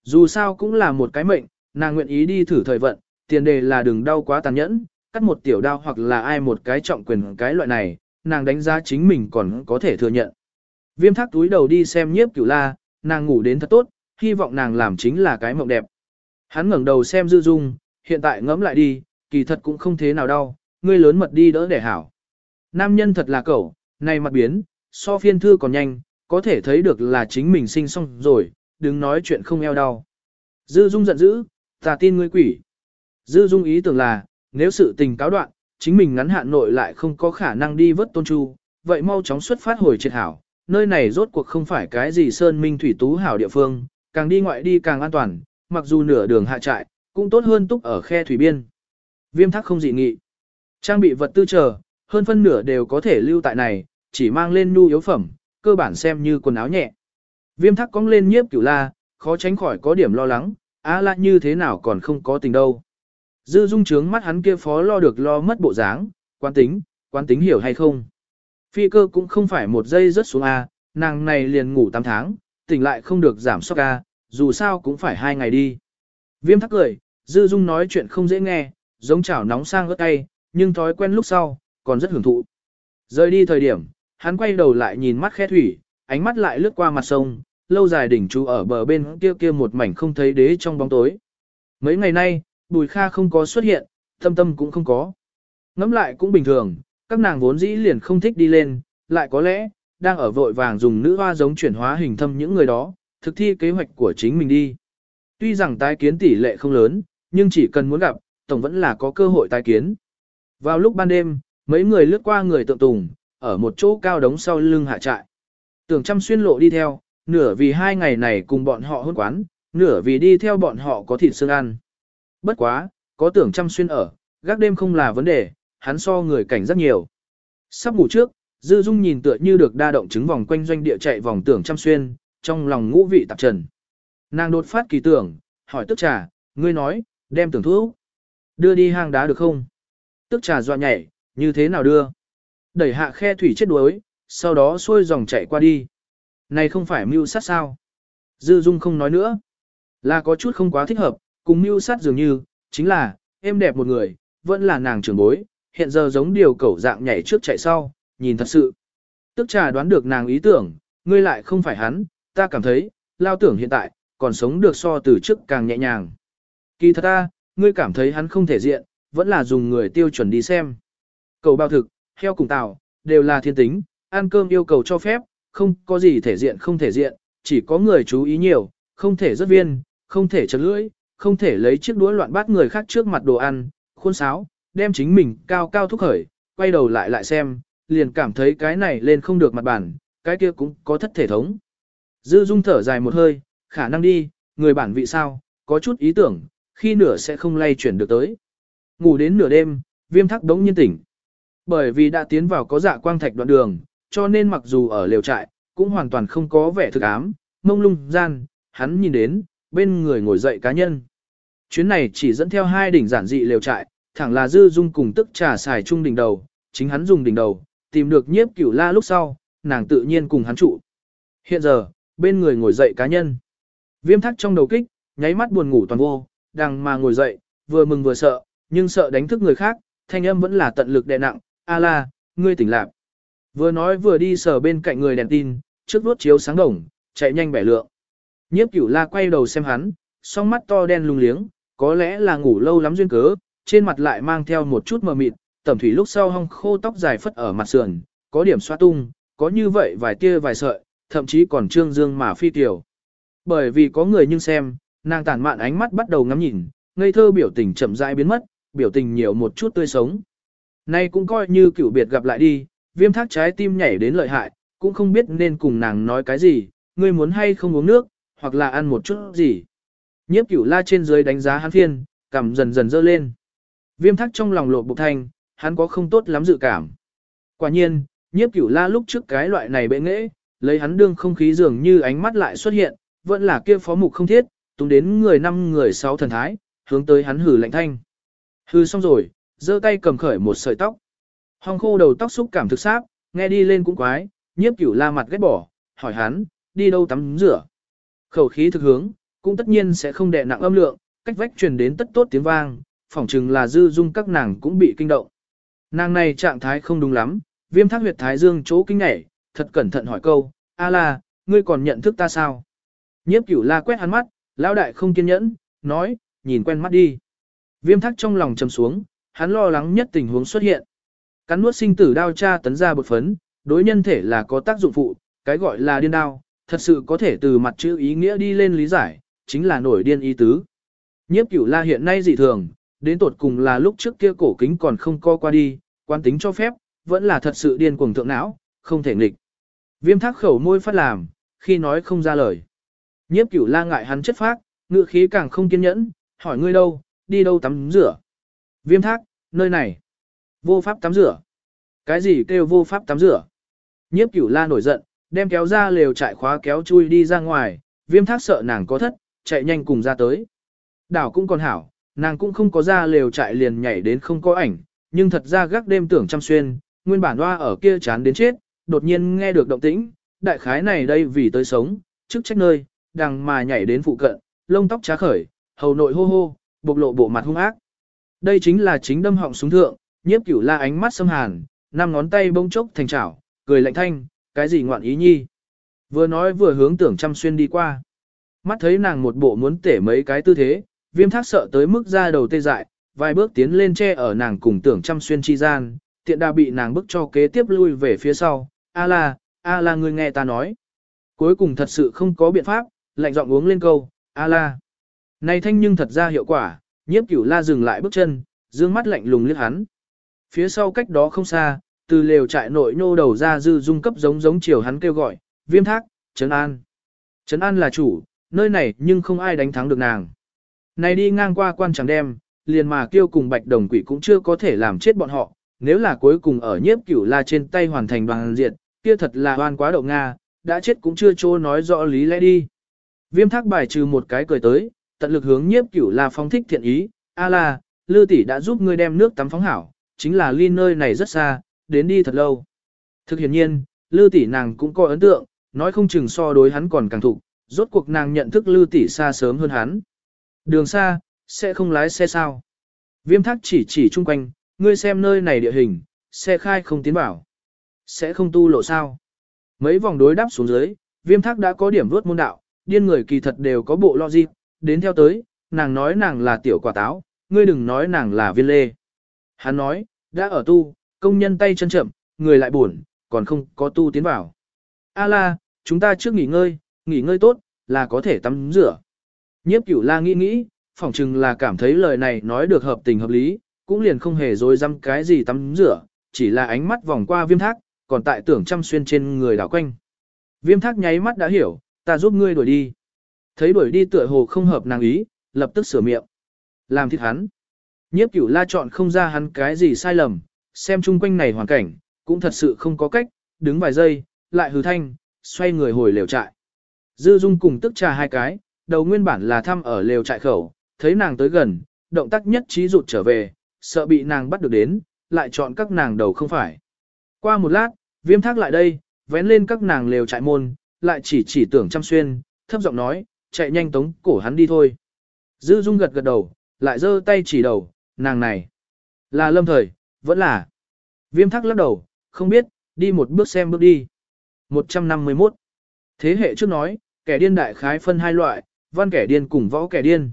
Dù sao cũng là một cái mệnh, nàng nguyện ý đi thử thời vận, tiền đề là đừng đau quá tàn nhẫn, cắt một tiểu đao hoặc là ai một cái trọng quyền cái loại này, nàng đánh giá chính mình còn có thể thừa nhận. Viêm thác túi đầu đi xem nhiếp cửu la, nàng ngủ đến thật tốt, hy vọng nàng làm chính là cái mộng đẹp. Hắn ngẩng đầu xem dư dung, hiện tại ngẫm lại đi, kỳ thật cũng không thế nào đau, ngươi lớn mật đi đỡ để hảo. Nam nhân thật là cẩu, này mặt biến, so phiên thư còn nhanh, có thể thấy được là chính mình sinh xong rồi, đừng nói chuyện không eo đau. Dư dung giận dữ, ta tin ngươi quỷ. Dư dung ý tưởng là, nếu sự tình cáo đoạn, chính mình ngắn hạn nội lại không có khả năng đi vớt tôn chu, vậy mau chóng xuất phát hồi triệt hảo, nơi này rốt cuộc không phải cái gì sơn minh thủy tú hảo địa phương, càng đi ngoại đi càng an toàn, mặc dù nửa đường hạ trại, cũng tốt hơn túc ở khe thủy biên. Viêm thác không dị nghị. Trang bị vật tư chờ, hơn phân nửa đều có thể lưu tại này, chỉ mang lên nhu yếu phẩm, cơ bản xem như quần áo nhẹ. Viêm thác cong lên nhiếp cửu la, khó tránh khỏi có điểm lo lắng, á la như thế nào còn không có tình đâu. Dư dung trướng mắt hắn kia phó lo được lo mất bộ dáng, quan tính, quan tính hiểu hay không. Phi cơ cũng không phải một giây rớt xuống A, nàng này liền ngủ 8 tháng, tỉnh lại không được giảm sóc A, dù sao cũng phải hai ngày đi. Viêm thắc cười, dư dung nói chuyện không dễ nghe, giống chảo nóng sang ớt tay, nhưng thói quen lúc sau, còn rất hưởng thụ. Rời đi thời điểm, hắn quay đầu lại nhìn mắt khe thủy, ánh mắt lại lướt qua mặt sông, lâu dài đỉnh chú ở bờ bên kia kia một mảnh không thấy đế trong bóng tối. Mấy ngày nay, Bùi Kha không có xuất hiện, tâm tâm cũng không có. Ngắm lại cũng bình thường, các nàng vốn dĩ liền không thích đi lên, lại có lẽ, đang ở vội vàng dùng nữ hoa giống chuyển hóa hình thâm những người đó, thực thi kế hoạch của chính mình đi. Tuy rằng tái kiến tỷ lệ không lớn, nhưng chỉ cần muốn gặp, tổng vẫn là có cơ hội tái kiến. Vào lúc ban đêm, mấy người lướt qua người tượng tùng, ở một chỗ cao đống sau lưng hạ trại. Tưởng chăm xuyên lộ đi theo, nửa vì hai ngày này cùng bọn họ hôn quán, nửa vì đi theo bọn họ có thịt xương ăn. Bất quá, có tưởng chăm xuyên ở, gác đêm không là vấn đề, hắn so người cảnh rất nhiều. Sắp ngủ trước, Dư Dung nhìn tựa như được đa động chứng vòng quanh doanh địa chạy vòng tưởng chăm xuyên, trong lòng ngũ vị tạp trần. Nàng đột phát kỳ tưởng, hỏi tức trà, ngươi nói, đem tưởng thuốc. Đưa đi hang đá được không? Tức trà dọa nhảy, như thế nào đưa? Đẩy hạ khe thủy chết đuối, sau đó xuôi dòng chạy qua đi. Này không phải mưu sát sao? Dư Dung không nói nữa. Là có chút không quá thích hợp, cùng mưu sát dường như, chính là, em đẹp một người, vẫn là nàng trưởng bối, hiện giờ giống điều cẩu dạng nhảy trước chạy sau, nhìn thật sự. Tức trà đoán được nàng ý tưởng, ngươi lại không phải hắn, ta cảm thấy, lao tưởng hiện tại, còn sống được so từ trước càng nhẹ nhàng. Kỳ thật ta, ngươi cảm thấy hắn không thể diện, vẫn là dùng người tiêu chuẩn đi xem. Cầu bao thực, heo cùng tàu, đều là thiên tính, ăn cơm yêu cầu cho phép, không có gì thể diện không thể diện, chỉ có người chú ý nhiều, không thể rất viên, không thể chật lưỡi, không thể lấy chiếc đũa loạn bát người khác trước mặt đồ ăn, khuôn sáo, đem chính mình cao cao thúc khởi, quay đầu lại lại xem, liền cảm thấy cái này lên không được mặt bản, cái kia cũng có thất thể thống. Dư Dung thở dài một hơi, khả năng đi, người bản vị sao, có chút ý tưởng, khi nửa sẽ không lay chuyển được tới. Ngủ đến nửa đêm, viêm thắc đống nhiên tỉnh. Bởi vì đã tiến vào có dạ quang thạch đoạn đường, cho nên mặc dù ở liều trại, cũng hoàn toàn không có vẻ thực ám, mông lung gian, hắn nhìn đến, bên người ngồi dậy cá nhân. Chuyến này chỉ dẫn theo hai đỉnh giản dị liều trại, thẳng là dư dung cùng tức trà xài chung đỉnh đầu, chính hắn dùng đỉnh đầu, tìm được nhiếp cửu la lúc sau, nàng tự nhiên cùng hắn trụ. Hiện giờ, bên người ngồi dậy cá nhân. Viêm thắc trong đầu kích, nháy mắt buồn ngủ toàn vô, đằng mà ngồi dậy, vừa mừng vừa sợ, nhưng sợ đánh thức người khác, thanh âm vẫn là tận lực đè nặng, a la, ngươi tỉnh lạc. Vừa nói vừa đi sờ bên cạnh người đèn tin, trước vuốt chiếu sáng đồng, chạy nhanh bẻ lượng. Nhiếp cửu la quay đầu xem hắn, song mắt to đen lung liếng, có lẽ là ngủ lâu lắm duyên cớ, trên mặt lại mang theo một chút mờ mịt, tẩm thủy lúc sau hong khô tóc dài phất ở mặt sườn, có điểm xoa tung, có như vậy vài tia vài sợi, thậm chí còn trương dương mà phi tiểu. Bởi vì có người nhưng xem, nàng tản mạn ánh mắt bắt đầu ngắm nhìn, ngây thơ biểu tình chậm rãi biến mất, biểu tình nhiều một chút tươi sống. Nay cũng coi như cựu biệt gặp lại đi, viêm thác trái tim nhảy đến lợi hại, cũng không biết nên cùng nàng nói cái gì, ngươi muốn hay không uống nước, hoặc là ăn một chút gì. Nhiếp cửu la trên dưới đánh giá hắn phiên, cảm dần dần dơ lên. Viêm thắc trong lòng lộ bộ thanh, hắn có không tốt lắm dự cảm. Quả nhiên, nhiếp cửu la lúc trước cái loại này bệ nghễ, lấy hắn đương không khí dường như ánh mắt lại xuất hiện, vẫn là kia phó mục không thiết, tung đến người năm người sáu thần thái, hướng tới hắn hử lạnh thanh. Hư xong rồi, giơ tay cầm khởi một sợi tóc. Hong khô đầu tóc xúc cảm thực sáp, nghe đi lên cũng quái, nhiếp cửu la mặt ghét bỏ, hỏi hắn, đi đâu tắm rửa. Khẩu khí thực hướng, cũng tất nhiên sẽ không đè nặng âm lượng, cách vách truyền đến tất tốt tiếng vang, phỏng chừng là dư dung các nàng cũng bị kinh động. Nàng này trạng thái không đúng lắm, viêm thác huyệt thái dương chỗ kinh ngảy, thật cẩn thận hỏi câu, a la, ngươi còn nhận thức ta sao? Nhiếp cửu la quét hắn mắt, lão đại không kiên nhẫn, nói, nhìn quen mắt đi. Viêm thác trong lòng trầm xuống, hắn lo lắng nhất tình huống xuất hiện. Cắn nuốt sinh tử đao cha tấn ra bột phấn, đối nhân thể là có tác dụng phụ, cái gọi là điên đao, thật sự có thể từ mặt chữ ý nghĩa đi lên lý giải, chính là nổi điên ý tứ. Nhiếp cửu la hiện nay dị thường, đến tột cùng là lúc trước kia cổ kính còn không co qua đi, quan tính cho phép, vẫn là thật sự điên cuồng thượng não, không thể nghịch. Viêm thác khẩu môi phát làm, khi nói không ra lời. Nhiếp cửu la ngại hắn chất phác, ngựa khí càng không kiên nhẫn, hỏi ngươi đâu, đi đâu tắm rửa. Viêm thác, nơi này. Vô pháp tắm rửa. Cái gì kêu vô pháp tắm rửa? Nhiếp cửu la nổi giận, đem kéo ra lều trại khóa kéo chui đi ra ngoài, viêm thác sợ nàng có thất, chạy nhanh cùng ra tới. Đảo cũng còn hảo, nàng cũng không có ra lều trại liền nhảy đến không có ảnh, nhưng thật ra gác đêm tưởng chăm xuyên, nguyên bản hoa ở kia chán đến chết, đột nhiên nghe được động tĩnh, đại khái này đây vì tới sống, trước trách nơi, đằng mà nhảy đến phụ cận, lông tóc trá khởi, hầu nội hô hô, bộc lộ bộ mặt hung ác. Đây chính là chính đâm họng súng thượng, nhiếp cửu la ánh mắt xâm hàn, năm ngón tay bông chốc thành chảo, cười lạnh thanh, cái gì ngoạn ý nhi. Vừa nói vừa hướng tưởng chăm xuyên đi qua. Mắt thấy nàng một bộ muốn tể mấy cái tư thế, viêm thác sợ tới mức ra đầu tê dại, vài bước tiến lên che ở nàng cùng tưởng chăm xuyên chi gian, tiện đà bị nàng bức cho kế tiếp lui về phía sau. A la, a la ngươi nghe ta nói. Cuối cùng thật sự không có biện pháp, lạnh giọng uống lên câu, a la. Này thanh nhưng thật ra hiệu quả, nhiếp cửu la dừng lại bước chân, dương mắt lạnh lùng liếc hắn. Phía sau cách đó không xa, từ lều trại nội nô đầu ra dư dung cấp giống giống chiều hắn kêu gọi, viêm thác, trấn an. Trấn an là chủ, nơi này nhưng không ai đánh thắng được nàng. Này đi ngang qua quan trắng đem, liền mà kêu cùng bạch đồng quỷ cũng chưa có thể làm chết bọn họ, nếu là cuối cùng ở nhiếp cửu la trên tay hoàn thành đoàn diện, kia thật là hoan quá đậu Nga, đã chết cũng chưa chỗ nói rõ lý lẽ đi. Viêm thác bài trừ một cái cười tới, tận lực hướng nhiếp cửu la phong thích thiện ý, a la, lư tỷ đã giúp ngươi đem nước tắm phóng hảo, chính là ly nơi này rất xa, đến đi thật lâu. Thực hiện nhiên, lư tỷ nàng cũng có ấn tượng, nói không chừng so đối hắn còn càng thục, rốt cuộc nàng nhận thức lư tỷ xa sớm hơn hắn. Đường xa, sẽ không lái xe sao. Viêm thác chỉ chỉ chung quanh, ngươi xem nơi này địa hình, xe khai không tiến bảo. Sẽ không tu lộ sao. Mấy vòng đối đáp xuống dưới, viêm thác đã có điểm vớt môn đạo, điên người kỳ thật đều có bộ logic, đến theo tới, nàng nói nàng là tiểu quả táo, ngươi đừng nói nàng là viên lê. Hắn nói, đã ở tu, công nhân tay chân chậm, người lại buồn, còn không có tu tiến vào. A la, chúng ta trước nghỉ ngơi, nghỉ ngơi tốt, là có thể tắm rửa. Nhiếp cửu la nghĩ nghĩ, phỏng chừng là cảm thấy lời này nói được hợp tình hợp lý, cũng liền không hề dối dăm cái gì tắm rửa, chỉ là ánh mắt vòng qua viêm thác, còn tại tưởng chăm xuyên trên người đảo quanh. Viêm thác nháy mắt đã hiểu, ta giúp ngươi đuổi đi. Thấy đuổi đi tựa hồ không hợp nàng ý, lập tức sửa miệng. Làm thịt hắn. Nhiếp cửu la chọn không ra hắn cái gì sai lầm, xem chung quanh này hoàn cảnh, cũng thật sự không có cách, đứng vài giây, lại hừ thanh, xoay người hồi lều trại. Dư dung cùng tức trà hai cái, đầu nguyên bản là thăm ở lều trại khẩu, thấy nàng tới gần, động tác nhất trí rụt trở về, sợ bị nàng bắt được đến, lại chọn các nàng đầu không phải. Qua một lát, viêm thác lại đây, vén lên các nàng lều trại môn, lại chỉ chỉ tưởng chăm xuyên, thấp giọng nói, chạy nhanh tống cổ hắn đi thôi. Dư dung gật gật đầu, lại giơ tay chỉ đầu, nàng này. Là lâm thời, vẫn là. Viêm thắc lắc đầu, không biết, đi một bước xem bước đi. 151. Thế hệ trước nói, kẻ điên đại khái phân hai loại, văn kẻ điên cùng võ kẻ điên.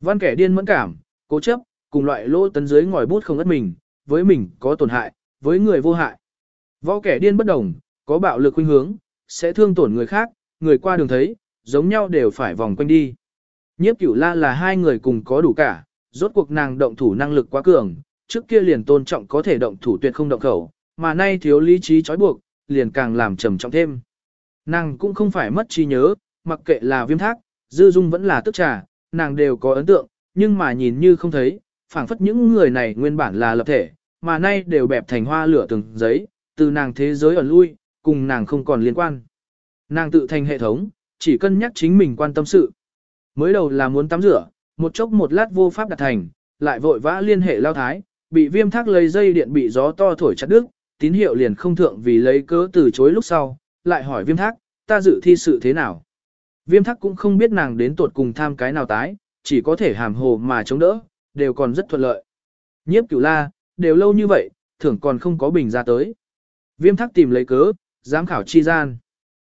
Văn kẻ điên mẫn cảm, cố chấp, cùng loại lỗ tấn dưới ngòi bút không ất mình, với mình có tổn hại, với người vô hại. Võ kẻ điên bất đồng, có bạo lực khuynh hướng, sẽ thương tổn người khác, người qua đường thấy, giống nhau đều phải vòng quanh đi. Nhiếp cửu la là hai người cùng có đủ cả, rốt cuộc nàng động thủ năng lực quá cường, trước kia liền tôn trọng có thể động thủ tuyệt không động khẩu, mà nay thiếu lý trí trói buộc, liền càng làm trầm trọng thêm. Nàng cũng không phải mất trí nhớ, mặc kệ là viêm thác, dư dung vẫn là tức trà, nàng đều có ấn tượng, nhưng mà nhìn như không thấy, phảng phất những người này nguyên bản là lập thể, mà nay đều bẹp thành hoa lửa từng giấy, từ nàng thế giới ở lui, cùng nàng không còn liên quan. Nàng tự thành hệ thống, chỉ cân nhắc chính mình quan tâm sự. Mới đầu là muốn tắm rửa, một chốc một lát vô pháp đạt thành, lại vội vã liên hệ lao thái, bị viêm thác lấy dây điện bị gió to thổi chặt đứt, tín hiệu liền không thượng vì lấy cớ từ chối lúc sau, lại hỏi viêm thác, ta dự thi sự thế nào. Viêm thác cũng không biết nàng đến tuột cùng tham cái nào tái, chỉ có thể hàm hồ mà chống đỡ, đều còn rất thuận lợi. Nhiếp cửu la, đều lâu như vậy, thưởng còn không có bình ra tới. Viêm thác tìm lấy cớ, giám khảo chi gian.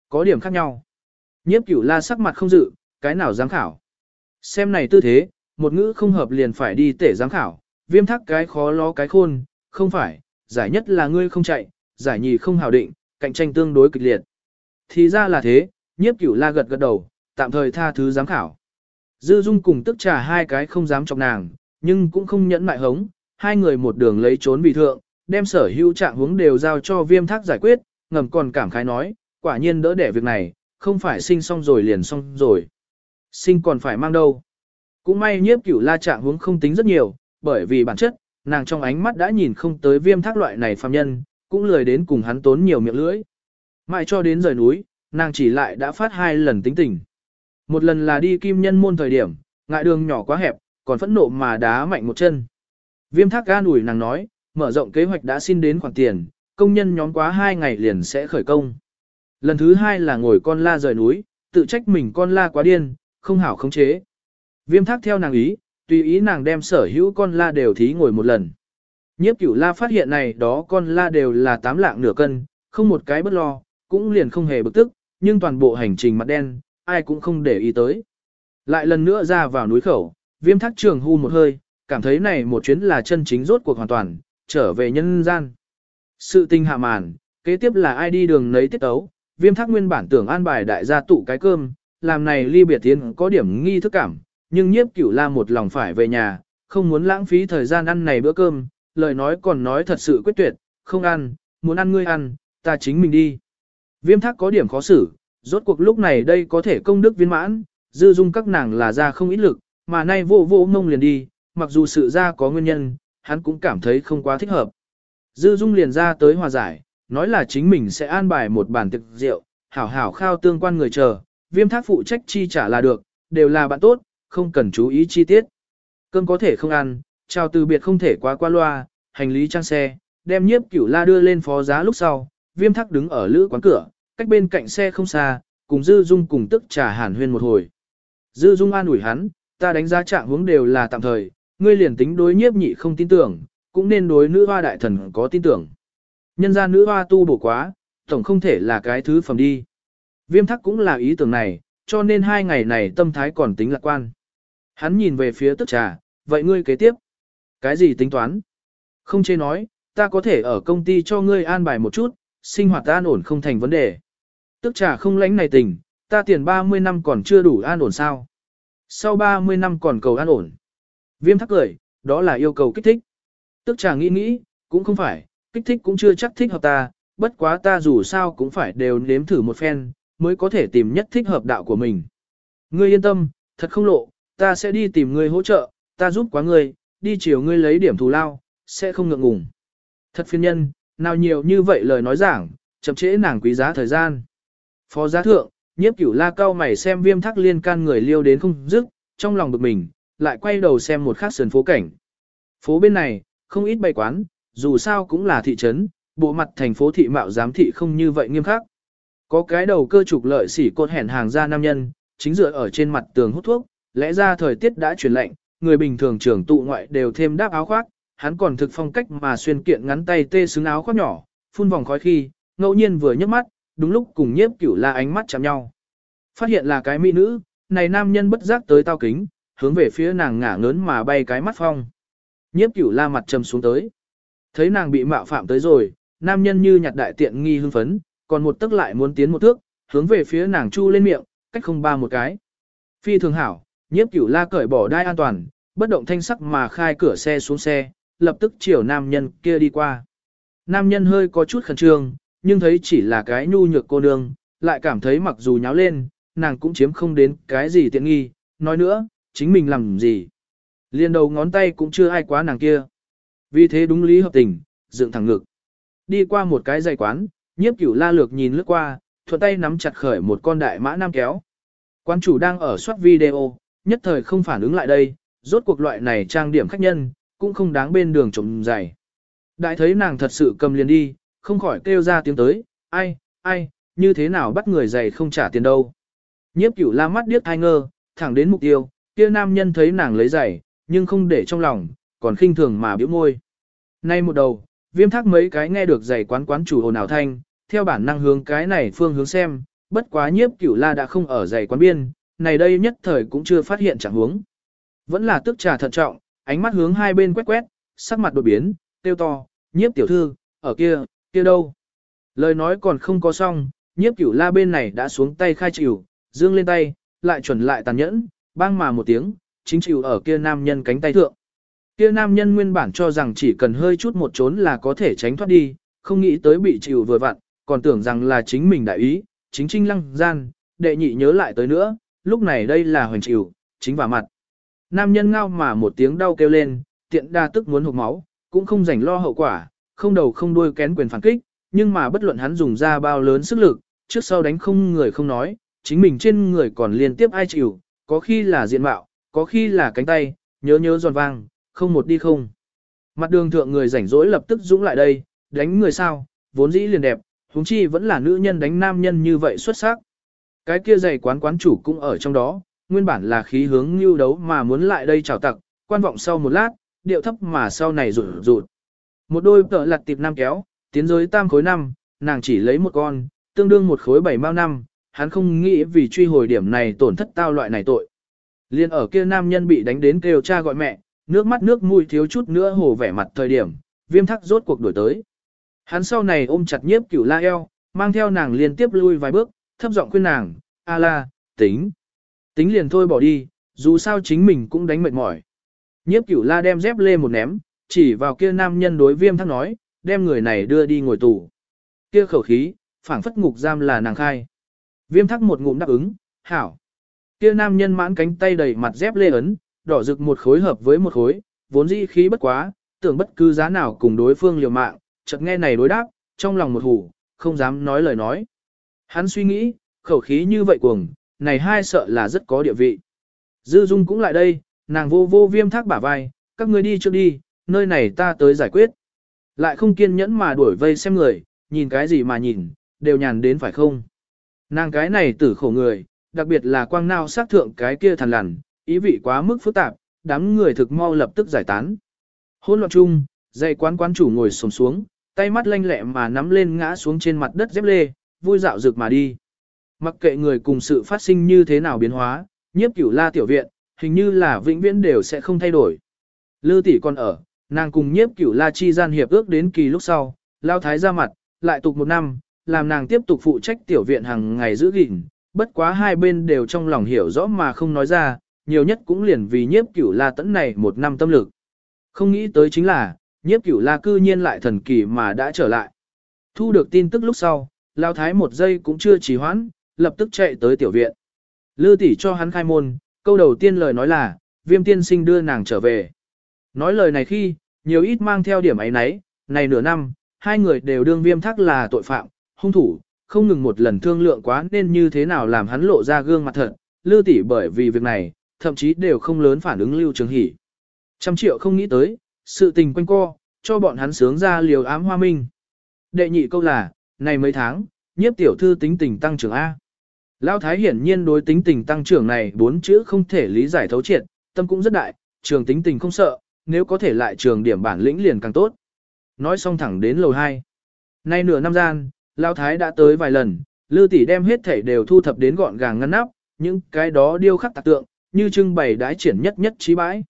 Có điểm khác nhau. Nhiếp cửu la sắc mặt không dự, cái nào giám khảo. Xem này tư thế, một ngữ không hợp liền phải đi tể giám khảo, viêm thác cái khó lo cái khôn, không phải, giải nhất là ngươi không chạy, giải nhì không hào định, cạnh tranh tương đối kịch liệt. Thì ra là thế, nhiếp cửu la gật gật đầu, tạm thời tha thứ giám khảo. Dư Dung cùng tức trả hai cái không dám chọc nàng, nhưng cũng không nhẫn mại hống, hai người một đường lấy trốn vì thượng, đem sở hữu trạng hướng đều giao cho viêm thác giải quyết, ngầm còn cảm khái nói, quả nhiên đỡ đẻ việc này, không phải sinh xong rồi liền xong rồi. Sinh còn phải mang đâu. Cũng may nhiếp cửu la trạng hướng không tính rất nhiều, bởi vì bản chất, nàng trong ánh mắt đã nhìn không tới viêm thác loại này phàm nhân, cũng lười đến cùng hắn tốn nhiều miệng lưỡi. Mãi cho đến rời núi, nàng chỉ lại đã phát hai lần tính tình. Một lần là đi kim nhân môn thời điểm, ngại đường nhỏ quá hẹp, còn phẫn nộ mà đá mạnh một chân. Viêm thác gan ủi nàng nói, mở rộng kế hoạch đã xin đến khoản tiền, công nhân nhóm quá hai ngày liền sẽ khởi công. Lần thứ hai là ngồi con la rời núi, tự trách mình con la quá điên, không hảo khống chế. Viêm thác theo nàng ý, tùy ý nàng đem sở hữu con la đều thí ngồi một lần. Nhiếp cửu la phát hiện này đó con la đều là tám lạng nửa cân, không một cái bất lo, cũng liền không hề bực tức, nhưng toàn bộ hành trình mặt đen, ai cũng không để ý tới. Lại lần nữa ra vào núi khẩu, viêm thác trường hưu một hơi, cảm thấy này một chuyến là chân chính rốt cuộc hoàn toàn, trở về nhân gian. Sự tình hạ màn, kế tiếp là ai đi đường nấy tiết tấu, viêm thác nguyên bản tưởng an bài đại gia tụ cái cơm, làm này ly biệt tiến có điểm nghi thức cảm, nhưng nhiếp cửu la một lòng phải về nhà, không muốn lãng phí thời gian ăn này bữa cơm, lời nói còn nói thật sự quyết tuyệt, không ăn, muốn ăn ngươi ăn, ta chính mình đi. Viêm thác có điểm khó xử, rốt cuộc lúc này đây có thể công đức viên mãn, dư dung các nàng là ra không ít lực, mà nay vô vô mông liền đi, mặc dù sự ra có nguyên nhân, hắn cũng cảm thấy không quá thích hợp. Dư dung liền ra tới hòa giải, nói là chính mình sẽ an bài một bàn thực rượu, hảo hảo khao tương quan người chờ, viêm thác phụ trách chi trả là được, đều là bạn tốt, không cần chú ý chi tiết. Cơm có thể không ăn, chào từ biệt không thể quá qua loa, hành lý trang xe, đem nhiếp cửu la đưa lên phó giá lúc sau, viêm thắc đứng ở lữ quán cửa, cách bên cạnh xe không xa, cùng Dư Dung cùng tức trà hàn huyên một hồi. Dư Dung an ủi hắn, ta đánh giá trạng hướng đều là tạm thời, ngươi liền tính đối nhiếp nhị không tin tưởng, cũng nên đối nữ hoa đại thần có tin tưởng. Nhân ra nữ hoa tu bổ quá, tổng không thể là cái thứ phẩm đi. Viêm thắc cũng là ý tưởng này, cho nên hai ngày này tâm thái còn tính lạc quan. Hắn nhìn về phía tức trà, vậy ngươi kế tiếp. Cái gì tính toán? Không chê nói, ta có thể ở công ty cho ngươi an bài một chút, sinh hoạt an ổn không thành vấn đề. Tức trà không lãnh này tình, ta tiền 30 năm còn chưa đủ an ổn sao. Sau 30 năm còn cầu an ổn. Viêm thắc cười, đó là yêu cầu kích thích. Tức trà nghĩ nghĩ, cũng không phải, kích thích cũng chưa chắc thích hợp ta, bất quá ta dù sao cũng phải đều nếm thử một phen, mới có thể tìm nhất thích hợp đạo của mình. Ngươi yên tâm, thật không lộ, ta sẽ đi tìm ngươi hỗ trợ, ta giúp quá ngươi, đi chiều ngươi lấy điểm thù lao, sẽ không ngượng ngùng. Thật phiên nhân, nào nhiều như vậy lời nói giảng, chậm trễ nàng quý giá thời gian. Phó giá thượng, nhiếp cửu la cao mày xem viêm thác liên can người liêu đến không dứt, trong lòng bực mình, lại quay đầu xem một khắc sườn phố cảnh. Phố bên này, không ít bày quán, dù sao cũng là thị trấn, bộ mặt thành phố thị mạo giám thị không như vậy nghiêm khắc. Có cái đầu cơ trục lợi xỉ cột hẻn hàng ra nam nhân, chính dựa ở trên mặt tường hút thuốc, lẽ ra thời tiết đã chuyển lạnh, người bình thường trưởng tụ ngoại đều thêm đáp áo khoác, hắn còn thực phong cách mà xuyên kiện ngắn tay tê xứng áo khoác nhỏ, phun vòng khói khi, ngẫu nhiên vừa nhấc mắt, đúng lúc cùng nhiếp cửu la ánh mắt chạm nhau. Phát hiện là cái mỹ nữ, này nam nhân bất giác tới tao kính, hướng về phía nàng ngả ngớn mà bay cái mắt phong. Nhiếp cửu la mặt trầm xuống tới. Thấy nàng bị mạo phạm tới rồi, nam nhân như nhặt đại tiện nghi hưng phấn, còn một tức lại muốn tiến một thước, hướng về phía nàng chu lên miệng, cách không ba một cái. Phi thường hảo, nhiếp cửu la cởi bỏ đai an toàn, bất động thanh sắc mà khai cửa xe xuống xe, lập tức chiều nam nhân kia đi qua. Nam nhân hơi có chút khẩn trương, nhưng thấy chỉ là cái nhu nhược cô nương, lại cảm thấy mặc dù nháo lên, nàng cũng chiếm không đến cái gì tiện nghi, nói nữa, chính mình làm gì. Liên đầu ngón tay cũng chưa ai quá nàng kia. Vì thế đúng lý hợp tình, dựng thẳng ngực. Đi qua một cái dây quán, nhiếp cửu la lược nhìn lướt qua, thuận tay nắm chặt khởi một con đại mã nam kéo. Quan chủ đang ở soát video, nhất thời không phản ứng lại đây, rốt cuộc loại này trang điểm khách nhân, cũng không đáng bên đường trộm giày. Đại thấy nàng thật sự cầm liền đi, không khỏi kêu ra tiếng tới, ai, ai, như thế nào bắt người giày không trả tiền đâu. Nhiếp cửu la mắt điếc ai ngơ, thẳng đến mục tiêu, kia nam nhân thấy nàng lấy giày, nhưng không để trong lòng, còn khinh thường mà biểu môi. Nay một đầu, viêm thác mấy cái nghe được giày quán quán chủ ồn ào thanh, theo bản năng hướng cái này phương hướng xem, bất quá nhiếp cửu la đã không ở giày quán biên, này đây nhất thời cũng chưa phát hiện chẳng hướng. Vẫn là tức trà thận trọng, ánh mắt hướng hai bên quét quét, sắc mặt đột biến, tiêu to, nhiếp tiểu thư, ở kia, kia đâu. Lời nói còn không có xong, nhiếp cửu la bên này đã xuống tay khai chịu, dương lên tay, lại chuẩn lại tàn nhẫn, bang mà một tiếng, chính chịu ở kia nam nhân cánh tay thượng. Kia nam nhân nguyên bản cho rằng chỉ cần hơi chút một trốn là có thể tránh thoát đi, không nghĩ tới bị chịu vừa vặn, còn tưởng rằng là chính mình đại ý, chính trinh lăng gian, đệ nhị nhớ lại tới nữa, lúc này đây là hoành chịu, chính vào mặt. Nam nhân ngao mà một tiếng đau kêu lên, tiện đa tức muốn hụt máu, cũng không rảnh lo hậu quả, không đầu không đuôi kén quyền phản kích, nhưng mà bất luận hắn dùng ra bao lớn sức lực, trước sau đánh không người không nói, chính mình trên người còn liên tiếp ai chịu, có khi là diện mạo, có khi là cánh tay, nhớ nhớ giòn vang, không một đi không. Mặt đường thượng người rảnh rỗi lập tức dũng lại đây, đánh người sao, vốn dĩ liền đẹp, huống chi vẫn là nữ nhân đánh nam nhân như vậy xuất sắc. Cái kia giày quán quán chủ cũng ở trong đó, nguyên bản là khí hướng lưu đấu mà muốn lại đây chào tặc, quan vọng sau một lát, điệu thấp mà sau này rụt rụt. Một đôi tợ lặt tiệp nam kéo, tiến giới tam khối năm, nàng chỉ lấy một con, tương đương một khối bảy mao năm, hắn không nghĩ vì truy hồi điểm này tổn thất tao loại này tội. Liên ở kia nam nhân bị đánh đến kêu cha gọi mẹ, nước mắt nước mũi thiếu chút nữa hồ vẻ mặt thời điểm, viêm thắc rốt cuộc đổi tới. Hắn sau này ôm chặt nhiếp cửu la eo, mang theo nàng liên tiếp lui vài bước, thấp giọng khuyên nàng, a la, tính. Tính liền thôi bỏ đi, dù sao chính mình cũng đánh mệt mỏi. Nhiếp cửu la đem dép lê một ném, chỉ vào kia nam nhân đối viêm thắc nói, đem người này đưa đi ngồi tù. Kia khẩu khí, phảng phất ngục giam là nàng khai. Viêm thắc một ngụm đáp ứng, hảo. Kia nam nhân mãn cánh tay đầy mặt dép lê ấn, đỏ rực một khối hợp với một khối, vốn dĩ khí bất quá, tưởng bất cứ giá nào cùng đối phương liều mạng, chợt nghe này đối đáp, trong lòng một hủ, không dám nói lời nói. Hắn suy nghĩ, khẩu khí như vậy cuồng, này hai sợ là rất có địa vị. Dư Dung cũng lại đây, nàng vô vô viêm thác bả vai, các ngươi đi trước đi, nơi này ta tới giải quyết. Lại không kiên nhẫn mà đuổi vây xem người, nhìn cái gì mà nhìn, đều nhàn đến phải không. Nàng cái này tử khổ người, đặc biệt là quang nao sát thượng cái kia thằn lằn, ý vị quá mức phức tạp, đám người thực mau lập tức giải tán. Hôn loạn chung, dây quán quán chủ ngồi sồm xuống, tay mắt lanh lẹ mà nắm lên ngã xuống trên mặt đất dép lê, vui dạo rực mà đi. Mặc kệ người cùng sự phát sinh như thế nào biến hóa, nhiếp cửu la tiểu viện, hình như là vĩnh viễn đều sẽ không thay đổi. Lư tỷ còn ở, nàng cùng nhiếp cửu la chi gian hiệp ước đến kỳ lúc sau, lao thái ra mặt, lại tục một năm, làm nàng tiếp tục phụ trách tiểu viện hàng ngày giữ gìn, bất quá hai bên đều trong lòng hiểu rõ mà không nói ra, nhiều nhất cũng liền vì nhiếp cửu la tẫn này một năm tâm lực. Không nghĩ tới chính là, nhiếp cửu la cư nhiên lại thần kỳ mà đã trở lại. Thu được tin tức lúc sau, lao thái một giây cũng chưa trì hoãn, lập tức chạy tới tiểu viện. Lư tỷ cho hắn khai môn, câu đầu tiên lời nói là, viêm tiên sinh đưa nàng trở về. Nói lời này khi, nhiều ít mang theo điểm ấy nấy, này nửa năm, hai người đều đương viêm thắc là tội phạm, hung thủ, không ngừng một lần thương lượng quá nên như thế nào làm hắn lộ ra gương mặt thật, lư tỷ bởi vì việc này, thậm chí đều không lớn phản ứng lưu trường hỉ. Trăm triệu không nghĩ tới, sự tình quanh co, cho bọn hắn sướng ra liều ám hoa minh. Đệ nhị câu là, này mấy tháng, nhiếp tiểu thư tính tình tăng trưởng A. Lão Thái hiển nhiên đối tính tình tăng trưởng này bốn chữ không thể lý giải thấu triệt, tâm cũng rất đại, trường tính tình không sợ, nếu có thể lại trường điểm bản lĩnh liền càng tốt. Nói xong thẳng đến lầu 2. Nay nửa năm gian, Lão Thái đã tới vài lần, Lư tỷ đem hết thảy đều thu thập đến gọn gàng ngăn nắp, những cái đó điêu khắc tạc tượng, như trưng bày đái triển nhất nhất trí bãi.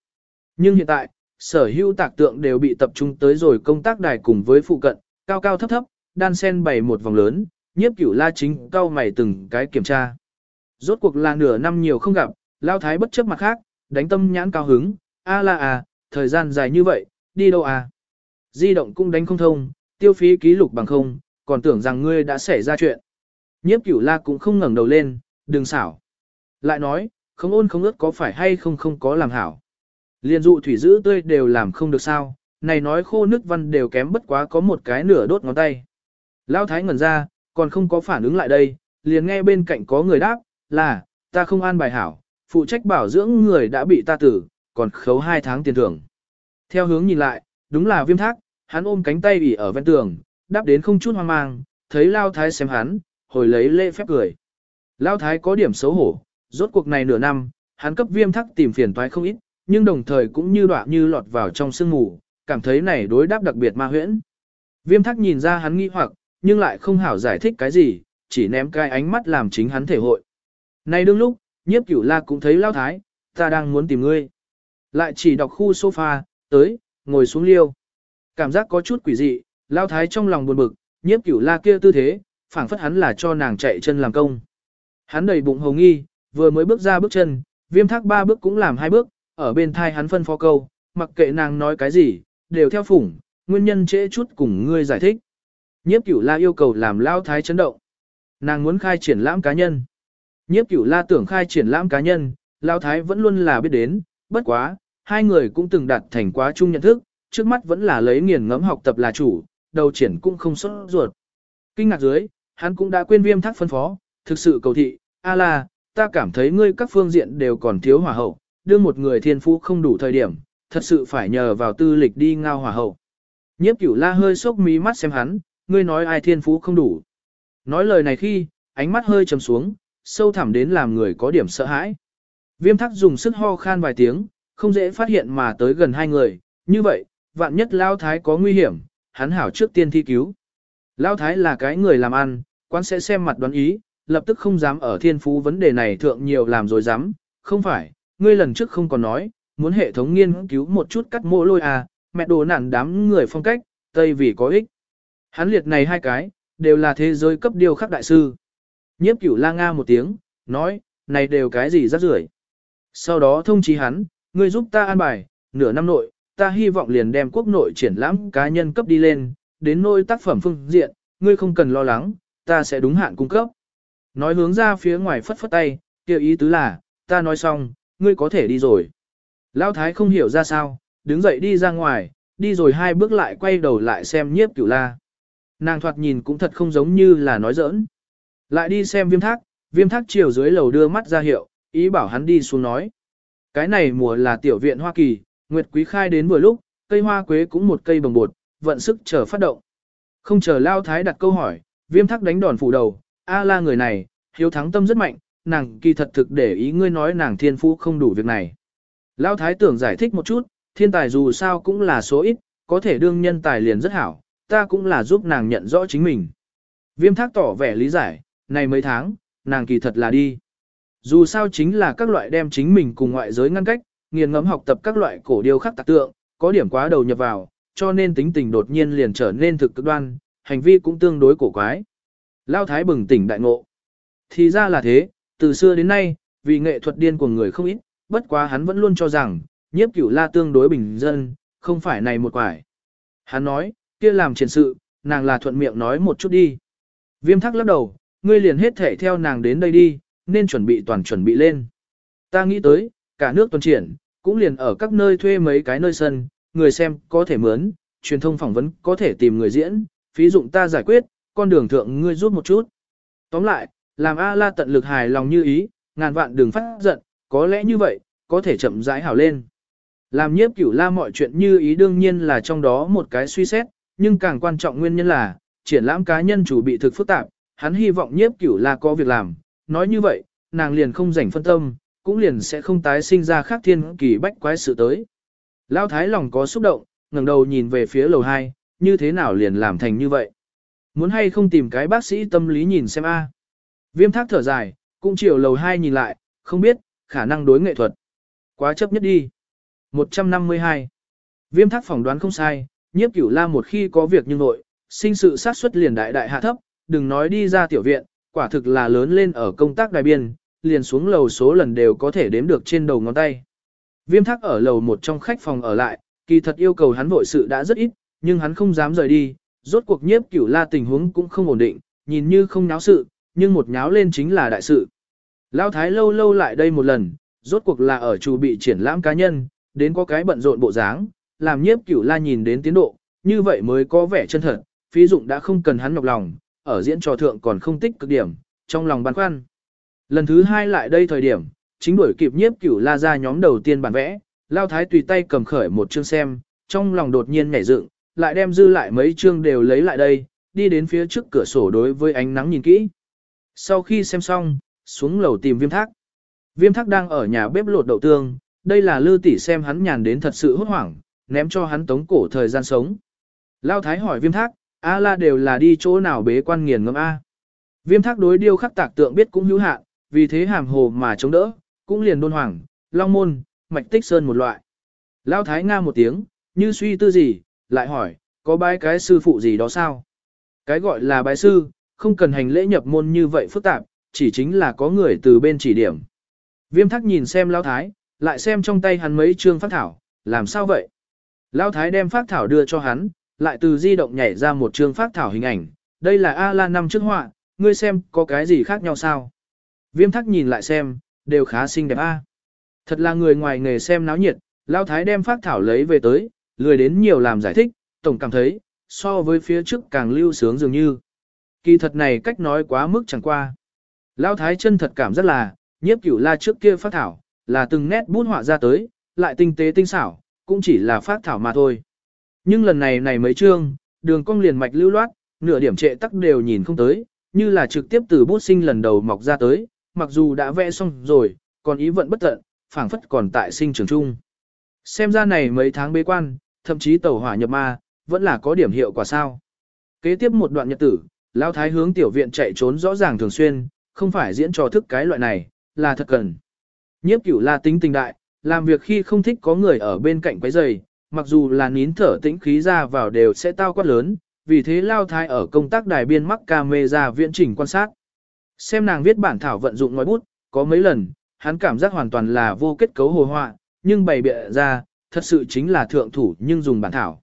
Nhưng hiện tại, sở hữu tạc tượng đều bị tập trung tới rồi công tác đài cùng với phụ cận, cao cao thấp thấp, đan sen bày một vòng lớn, nhiếp cửu la chính cao mày từng cái kiểm tra. Rốt cuộc là nửa năm nhiều không gặp, lao thái bất chấp mặt khác, đánh tâm nhãn cao hứng, a la à, thời gian dài như vậy, đi đâu à. Di động cũng đánh không thông, tiêu phí ký lục bằng không, còn tưởng rằng ngươi đã xảy ra chuyện. Nhiếp cửu la cũng không ngẩng đầu lên, đừng xảo. Lại nói, không ôn không ước có phải hay không không có làm hảo. Liên dụ thủy giữ tươi đều làm không được sao, này nói khô nước văn đều kém bất quá có một cái nửa đốt ngón tay. Lão thái ngẩn ra, còn không có phản ứng lại đây, liền nghe bên cạnh có người đáp, là, ta không an bài hảo, phụ trách bảo dưỡng người đã bị ta tử, còn khấu hai tháng tiền thưởng. Theo hướng nhìn lại, đúng là viêm thác, hắn ôm cánh tay ủy ở ven tường, đáp đến không chút hoang mang, thấy Lao Thái xem hắn, hồi lấy lễ phép cười. Lao Thái có điểm xấu hổ, rốt cuộc này nửa năm, hắn cấp viêm thác tìm phiền toái không ít, nhưng đồng thời cũng như đọa như lọt vào trong sương mù, cảm thấy này đối đáp đặc biệt ma huyễn. Viêm thác nhìn ra hắn nghi hoặc, nhưng lại không hảo giải thích cái gì, chỉ ném cái ánh mắt làm chính hắn thể hội. nay đương lúc, nhiếp cửu la cũng thấy lao thái, ta đang muốn tìm ngươi. Lại chỉ đọc khu sofa, tới, ngồi xuống liêu. Cảm giác có chút quỷ dị, lao thái trong lòng buồn bực, nhiếp cửu la kia tư thế, phảng phất hắn là cho nàng chạy chân làm công. Hắn đầy bụng hồng nghi, vừa mới bước ra bước chân, viêm thác ba bước cũng làm hai bước, ở bên thai hắn phân phó câu, mặc kệ nàng nói cái gì, đều theo phủng, nguyên nhân trễ chút cùng ngươi giải thích. Nhiếp cửu la yêu cầu làm lao thái chấn động. Nàng muốn khai triển lãm cá nhân. Nhiếp cửu la tưởng khai triển lãm cá nhân, lao thái vẫn luôn là biết đến, bất quá, hai người cũng từng đạt thành quá chung nhận thức, trước mắt vẫn là lấy nghiền ngẫm học tập là chủ, đầu triển cũng không xuất ruột. Kinh ngạc dưới, hắn cũng đã quên viêm thác phân phó, thực sự cầu thị, a la, ta cảm thấy ngươi các phương diện đều còn thiếu hỏa hậu, đưa một người thiên phú không đủ thời điểm, thật sự phải nhờ vào tư lịch đi ngao hỏa hậu. Nhiếp cửu la hơi sốc mí mắt xem hắn, ngươi nói ai thiên phú không đủ. Nói lời này khi, ánh mắt hơi trầm xuống, sâu thẳm đến làm người có điểm sợ hãi. Viêm thắc dùng sức ho khan vài tiếng, không dễ phát hiện mà tới gần hai người, như vậy, vạn nhất Lao Thái có nguy hiểm, hắn hảo trước tiên thi cứu. Lao Thái là cái người làm ăn, quan sẽ xem mặt đoán ý, lập tức không dám ở thiên phú vấn đề này thượng nhiều làm rồi dám, không phải, ngươi lần trước không còn nói, muốn hệ thống nghiên cứu một chút cắt mô lôi à, mẹ đồ nản đám người phong cách, tây vì có ích. Hắn liệt này hai cái, đều là thế giới cấp điều khắc đại sư. Nhiếp cửu la nga một tiếng, nói, này đều cái gì rắc rưởi. Sau đó thông chí hắn, ngươi giúp ta an bài, nửa năm nội, ta hy vọng liền đem quốc nội triển lãm cá nhân cấp đi lên, đến nôi tác phẩm phương diện, ngươi không cần lo lắng, ta sẽ đúng hạn cung cấp. Nói hướng ra phía ngoài phất phất tay, kêu ý tứ là, ta nói xong, ngươi có thể đi rồi. Lão Thái không hiểu ra sao, đứng dậy đi ra ngoài, đi rồi hai bước lại quay đầu lại xem nhiếp cửu la. Nàng thoạt nhìn cũng thật không giống như là nói giỡn. Lại đi xem viêm thác, viêm thác chiều dưới lầu đưa mắt ra hiệu, ý bảo hắn đi xuống nói. Cái này mùa là tiểu viện Hoa Kỳ, Nguyệt Quý khai đến vừa lúc, cây hoa quế cũng một cây bồng bột, vận sức chờ phát động. Không chờ Lao Thái đặt câu hỏi, viêm thác đánh đòn phủ đầu, a la người này, hiếu thắng tâm rất mạnh, nàng kỳ thật thực để ý ngươi nói nàng thiên phú không đủ việc này. Lao Thái tưởng giải thích một chút, thiên tài dù sao cũng là số ít, có thể đương nhân tài liền rất hảo, ta cũng là giúp nàng nhận rõ chính mình. Viêm thác tỏ vẻ lý giải, này mấy tháng, nàng kỳ thật là đi. Dù sao chính là các loại đem chính mình cùng ngoại giới ngăn cách, nghiền ngẫm học tập các loại cổ điêu khắc tạc tượng, có điểm quá đầu nhập vào, cho nên tính tình đột nhiên liền trở nên thực cực đoan, hành vi cũng tương đối cổ quái. Lao Thái bừng tỉnh đại ngộ. Thì ra là thế, từ xưa đến nay, vì nghệ thuật điên của người không ít, bất quá hắn vẫn luôn cho rằng, nhiếp cửu la tương đối bình dân, không phải này một quải. Hắn nói, kia làm triển sự, nàng là thuận miệng nói một chút đi. Viêm thắc lắc đầu, ngươi liền hết thể theo nàng đến đây đi, nên chuẩn bị toàn chuẩn bị lên. Ta nghĩ tới, cả nước tuần triển, cũng liền ở các nơi thuê mấy cái nơi sân, người xem có thể mướn, truyền thông phỏng vấn có thể tìm người diễn, phí dụng ta giải quyết, con đường thượng ngươi rút một chút. Tóm lại, làm A la tận lực hài lòng như ý, ngàn vạn đừng phát giận, có lẽ như vậy, có thể chậm rãi hảo lên. Làm nhiếp cửu la mọi chuyện như ý đương nhiên là trong đó một cái suy xét, nhưng càng quan trọng nguyên nhân là, triển lãm cá nhân chủ bị thực phức tạp, hắn hy vọng nhiếp cửu là có việc làm, nói như vậy, nàng liền không rảnh phân tâm, cũng liền sẽ không tái sinh ra khác thiên kỳ bách quái sự tới. Lão thái lòng có xúc động, ngẩng đầu nhìn về phía lầu 2, như thế nào liền làm thành như vậy. Muốn hay không tìm cái bác sĩ tâm lý nhìn xem a. Viêm thác thở dài, cũng chiều lầu 2 nhìn lại, không biết, khả năng đối nghệ thuật. Quá chấp nhất đi. 152. Viêm thác phỏng đoán không sai, nhiếp cửu la một khi có việc như nội, sinh sự sát suất liền đại đại hạ thấp, đừng nói đi ra tiểu viện, quả thực là lớn lên ở công tác đài biên, liền xuống lầu số lần đều có thể đếm được trên đầu ngón tay. Viêm thác ở lầu một trong khách phòng ở lại, kỳ thật yêu cầu hắn vội sự đã rất ít, nhưng hắn không dám rời đi, rốt cuộc nhiếp cửu la tình huống cũng không ổn định, nhìn như không nháo sự, nhưng một nháo lên chính là đại sự. Lão thái lâu lâu lại đây một lần, rốt cuộc là ở chủ bị triển lãm cá nhân, đến có cái bận rộn bộ dáng, làm nhiếp cửu la nhìn đến tiến độ, như vậy mới có vẻ chân thật, phí dụng đã không cần hắn nhọc lòng, ở diễn trò thượng còn không tích cực điểm, trong lòng băn khoăn. Lần thứ hai lại đây thời điểm, chính đuổi kịp nhiếp cửu la ra nhóm đầu tiên bản vẽ, lao thái tùy tay cầm khởi một chương xem, trong lòng đột nhiên nhảy dựng, lại đem dư lại mấy chương đều lấy lại đây, đi đến phía trước cửa sổ đối với ánh nắng nhìn kỹ. Sau khi xem xong, xuống lầu tìm viêm thác. Viêm thác đang ở nhà bếp lột đậu tương, đây là lư tỷ xem hắn nhàn đến thật sự hốt hoảng, ném cho hắn tống cổ thời gian sống. Lao thái hỏi viêm thác, A la đều là đi chỗ nào bế quan nghiền ngâm A. Viêm thác đối điêu khắc tạc tượng biết cũng hữu hạn, vì thế hàm hồ mà chống đỡ, cũng liền đôn hoàng, long môn, mạch tích sơn một loại. Lao thái nga một tiếng, như suy tư gì, lại hỏi, có bái cái sư phụ gì đó sao? Cái gọi là bái sư, không cần hành lễ nhập môn như vậy phức tạp, chỉ chính là có người từ bên chỉ điểm. Viêm thắc nhìn xem Lao Thái, lại xem trong tay hắn mấy trương phát thảo, làm sao vậy? Lão Thái đem phát thảo đưa cho hắn, lại từ di động nhảy ra một chương phát thảo hình ảnh, đây là A-la năm trước họa, ngươi xem có cái gì khác nhau sao? Viêm thắc nhìn lại xem, đều khá xinh đẹp A. Thật là người ngoài nghề xem náo nhiệt, Lão Thái đem phát thảo lấy về tới, lười đến nhiều làm giải thích, tổng cảm thấy, so với phía trước càng lưu sướng dường như. Kỳ thật này cách nói quá mức chẳng qua. Lão Thái chân thật cảm rất là, nhiếp cửu la trước kia phát thảo, là từng nét bút họa ra tới, lại tinh tế tinh xảo, cũng chỉ là phát thảo mà thôi. Nhưng lần này này mấy chương, đường cong liền mạch lưu loát, nửa điểm trệ tắc đều nhìn không tới, như là trực tiếp từ bút sinh lần đầu mọc ra tới, mặc dù đã vẽ xong rồi, còn ý vận bất tận, phảng phất còn tại sinh trường trung. Xem ra này mấy tháng bế quan, thậm chí tẩu hỏa nhập ma, vẫn là có điểm hiệu quả sao. Kế tiếp một đoạn nhật tử, Lão Thái hướng tiểu viện chạy trốn rõ ràng thường xuyên, không phải diễn trò thức cái loại này, là thật cần. Nhiếp cửu la tính tình đại, làm việc khi không thích có người ở bên cạnh quấy rầy, mặc dù là nín thở tĩnh khí ra vào đều sẽ tao quát lớn, vì thế Lao Thái ở công tác đài biên mắc camera viễn trình quan sát. Xem nàng viết bản thảo vận dụng ngòi bút, có mấy lần, hắn cảm giác hoàn toàn là vô kết cấu hồ họa, nhưng bày bịa ra, thật sự chính là thượng thủ nhưng dùng bản thảo.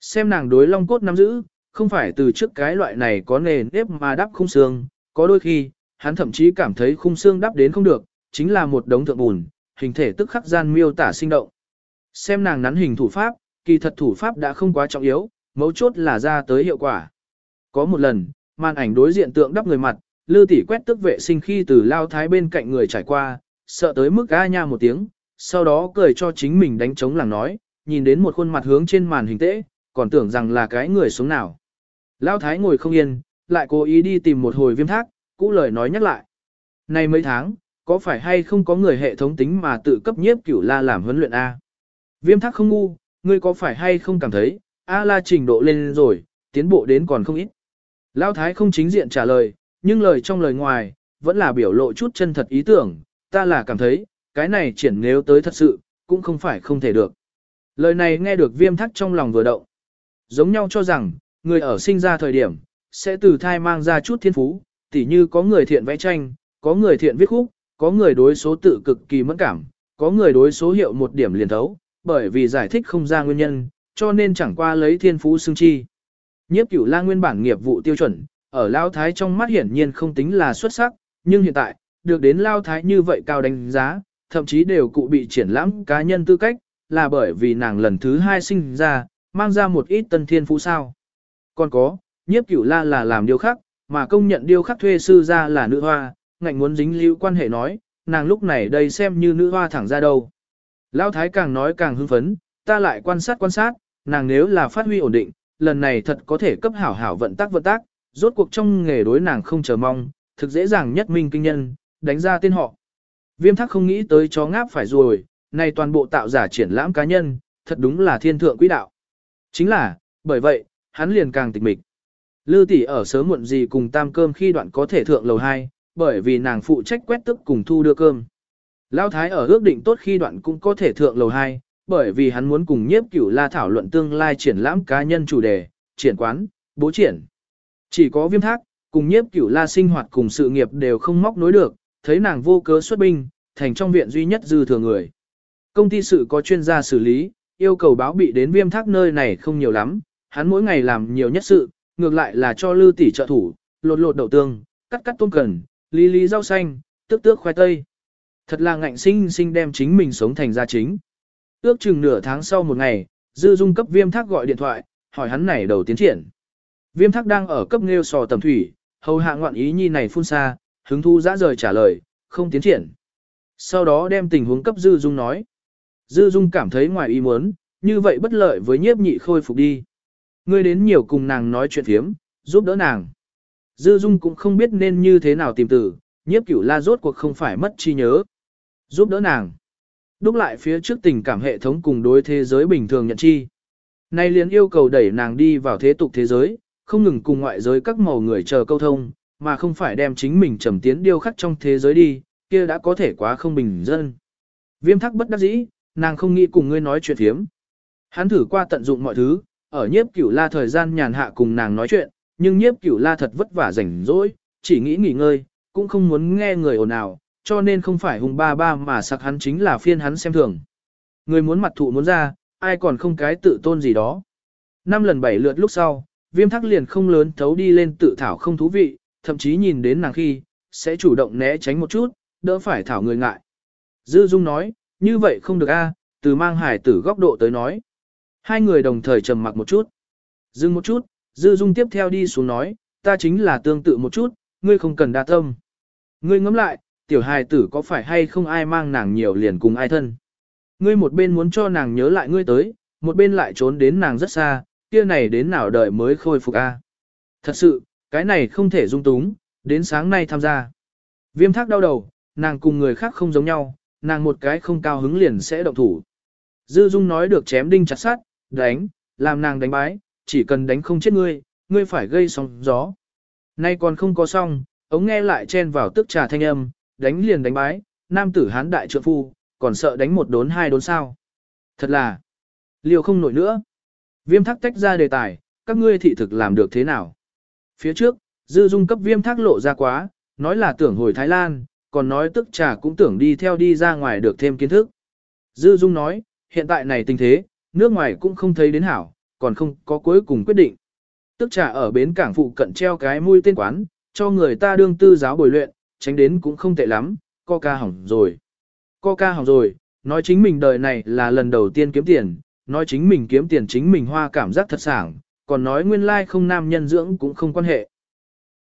Xem nàng đối long cốt nắm giữ, không phải từ trước cái loại này có nền nếp mà đắp khung xương, có đôi khi, hắn thậm chí cảm thấy khung xương đắp đến không được, chính là một đống thượng bùn, hình thể tức khắc gian miêu tả sinh động. Xem nàng nắn hình thủ pháp, kỳ thật thủ pháp đã không quá trọng yếu, mấu chốt là ra tới hiệu quả. Có một lần, màn ảnh đối diện tượng đắp người mặt, lư tỷ quét tức vệ sinh khi từ lao thái bên cạnh người trải qua, sợ tới mức ga nha một tiếng, sau đó cười cho chính mình đánh trống làng nói, nhìn đến một khuôn mặt hướng trên màn hình tễ, còn tưởng rằng là cái người sống nào. Lao thái ngồi không yên, lại cố ý đi tìm một hồi viêm thác, cũ lời nói nhắc lại. Này mấy tháng, có phải hay không có người hệ thống tính mà tự cấp nhiếp cửu la làm huấn luyện A? Viêm thác không ngu, ngươi có phải hay không cảm thấy, A la trình độ lên rồi, tiến bộ đến còn không ít. Lao thái không chính diện trả lời, nhưng lời trong lời ngoài, vẫn là biểu lộ chút chân thật ý tưởng, ta là cảm thấy, cái này triển nếu tới thật sự, cũng không phải không thể được. Lời này nghe được viêm thắc trong lòng vừa động. Giống nhau cho rằng, người ở sinh ra thời điểm, sẽ từ thai mang ra chút thiên phú, tỉ như có người thiện vẽ tranh, có người thiện viết khúc, có người đối số tự cực kỳ mẫn cảm, có người đối số hiệu một điểm liền thấu, bởi vì giải thích không ra nguyên nhân, cho nên chẳng qua lấy thiên phú xương chi. Nhiếp cửu la nguyên bản nghiệp vụ tiêu chuẩn, ở Lao Thái trong mắt hiển nhiên không tính là xuất sắc, nhưng hiện tại, được đến Lao Thái như vậy cao đánh giá, thậm chí đều cụ bị triển lãm cá nhân tư cách, là bởi vì nàng lần thứ hai sinh ra, mang ra một ít tân thiên phú sao. Còn có, nhiếp cửu la là làm điêu khắc, mà công nhận điêu khắc thuê sư ra là nữ hoa, ngạnh muốn dính lưu quan hệ nói, nàng lúc này đây xem như nữ hoa thẳng ra đâu. Lão thái càng nói càng hưng phấn, ta lại quan sát quan sát, nàng nếu là phát huy ổn định, lần này thật có thể cấp hảo hảo vận tác vận tác, rốt cuộc trong nghề đối nàng không chờ mong, thực dễ dàng nhất minh kinh nhân, đánh ra tên họ. Viêm thắc không nghĩ tới chó ngáp phải rồi, này toàn bộ tạo giả triển lãm cá nhân, thật đúng là thiên thượng quý đạo. Chính là, bởi vậy, hắn liền càng tịch mịch. Lư tỷ ở sớm muộn gì cùng tam cơm khi đoạn có thể thượng lầu 2, bởi vì nàng phụ trách quét tức cùng thu đưa cơm. Lão thái ở ước định tốt khi đoạn cũng có thể thượng lầu 2, bởi vì hắn muốn cùng nhiếp cửu la thảo luận tương lai triển lãm cá nhân chủ đề, triển quán, bố triển. Chỉ có viêm thác, cùng nhiếp cửu la sinh hoạt cùng sự nghiệp đều không móc nối được, thấy nàng vô cớ xuất binh, thành trong viện duy nhất dư thừa người. Công ty sự có chuyên gia xử lý, yêu cầu báo bị đến viêm thác nơi này không nhiều lắm, hắn mỗi ngày làm nhiều nhất sự, ngược lại là cho lư tỷ trợ thủ, lột lột đậu tương, cắt cắt tôm cần, lý lý rau xanh, tước tước khoai tây. Thật là ngạnh sinh sinh đem chính mình sống thành gia chính. Ước chừng nửa tháng sau một ngày, Dư Dung cấp viêm thác gọi điện thoại, hỏi hắn này đầu tiến triển. Viêm thác đang ở cấp nghêu sò tầm thủy, hầu hạ ngoạn ý nhi này phun xa, hứng thu dã rời trả lời, không tiến triển. Sau đó đem tình huống cấp Dư Dung nói. Dư Dung cảm thấy ngoài ý muốn, như vậy bất lợi với nhiếp nhị khôi phục đi. Ngươi đến nhiều cùng nàng nói chuyện thiếm, giúp đỡ nàng. Dư Dung cũng không biết nên như thế nào tìm từ, nhiếp cửu la rốt cuộc không phải mất chi nhớ. Giúp đỡ nàng. Đúc lại phía trước tình cảm hệ thống cùng đối thế giới bình thường nhận chi. Nay liền yêu cầu đẩy nàng đi vào thế tục thế giới, không ngừng cùng ngoại giới các màu người chờ câu thông, mà không phải đem chính mình trầm tiến điêu khắc trong thế giới đi, kia đã có thể quá không bình dân. Viêm thắc bất đắc dĩ, nàng không nghĩ cùng ngươi nói chuyện thiếm. Hắn thử qua tận dụng mọi thứ, ở nhiếp cửu la thời gian nhàn hạ cùng nàng nói chuyện, nhưng nhiếp cửu la thật vất vả rảnh rỗi, chỉ nghĩ nghỉ ngơi, cũng không muốn nghe người ồn ào, cho nên không phải hùng ba ba mà sặc hắn chính là phiên hắn xem thường. Người muốn mặt thụ muốn ra, ai còn không cái tự tôn gì đó. Năm lần bảy lượt lúc sau, viêm thắc liền không lớn thấu đi lên tự thảo không thú vị, thậm chí nhìn đến nàng khi, sẽ chủ động né tránh một chút, đỡ phải thảo người ngại. Dư Dung nói, như vậy không được a, từ mang hải tử góc độ tới nói. Hai người đồng thời trầm mặc một chút. Dừng một chút, Dư Dung tiếp theo đi xuống nói, ta chính là tương tự một chút, ngươi không cần đa tâm. Ngươi ngẫm lại, tiểu hài tử có phải hay không ai mang nàng nhiều liền cùng ai thân. Ngươi một bên muốn cho nàng nhớ lại ngươi tới, một bên lại trốn đến nàng rất xa, kia này đến nào đợi mới khôi phục a. Thật sự, cái này không thể dung túng, đến sáng nay tham gia. Viêm thác đau đầu, nàng cùng người khác không giống nhau, nàng một cái không cao hứng liền sẽ động thủ. Dư Dung nói được chém đinh chặt sắt, đánh, làm nàng đánh bái, chỉ cần đánh không chết ngươi, ngươi phải gây sóng gió. Nay còn không có xong, ống nghe lại chen vào tức trà thanh âm, đánh liền đánh bái, nam tử hán đại trượng phu, còn sợ đánh một đốn hai đốn sao. Thật là, liều không nổi nữa. Viêm thác tách ra đề tài, các ngươi thị thực làm được thế nào? Phía trước, dư dung cấp viêm thác lộ ra quá, nói là tưởng hồi Thái Lan, còn nói tức trà cũng tưởng đi theo đi ra ngoài được thêm kiến thức. Dư dung nói, hiện tại này tình thế, nước ngoài cũng không thấy đến hảo, còn không có cuối cùng quyết định. Tức trà ở bến cảng phụ cận treo cái mũi tên quán, cho người ta đương tư giáo bồi luyện, tránh đến cũng không tệ lắm, coca hỏng rồi. Coca hỏng rồi, nói chính mình đời này là lần đầu tiên kiếm tiền, nói chính mình kiếm tiền chính mình hoa cảm giác thật sảng, còn nói nguyên lai không nam nhân dưỡng cũng không quan hệ.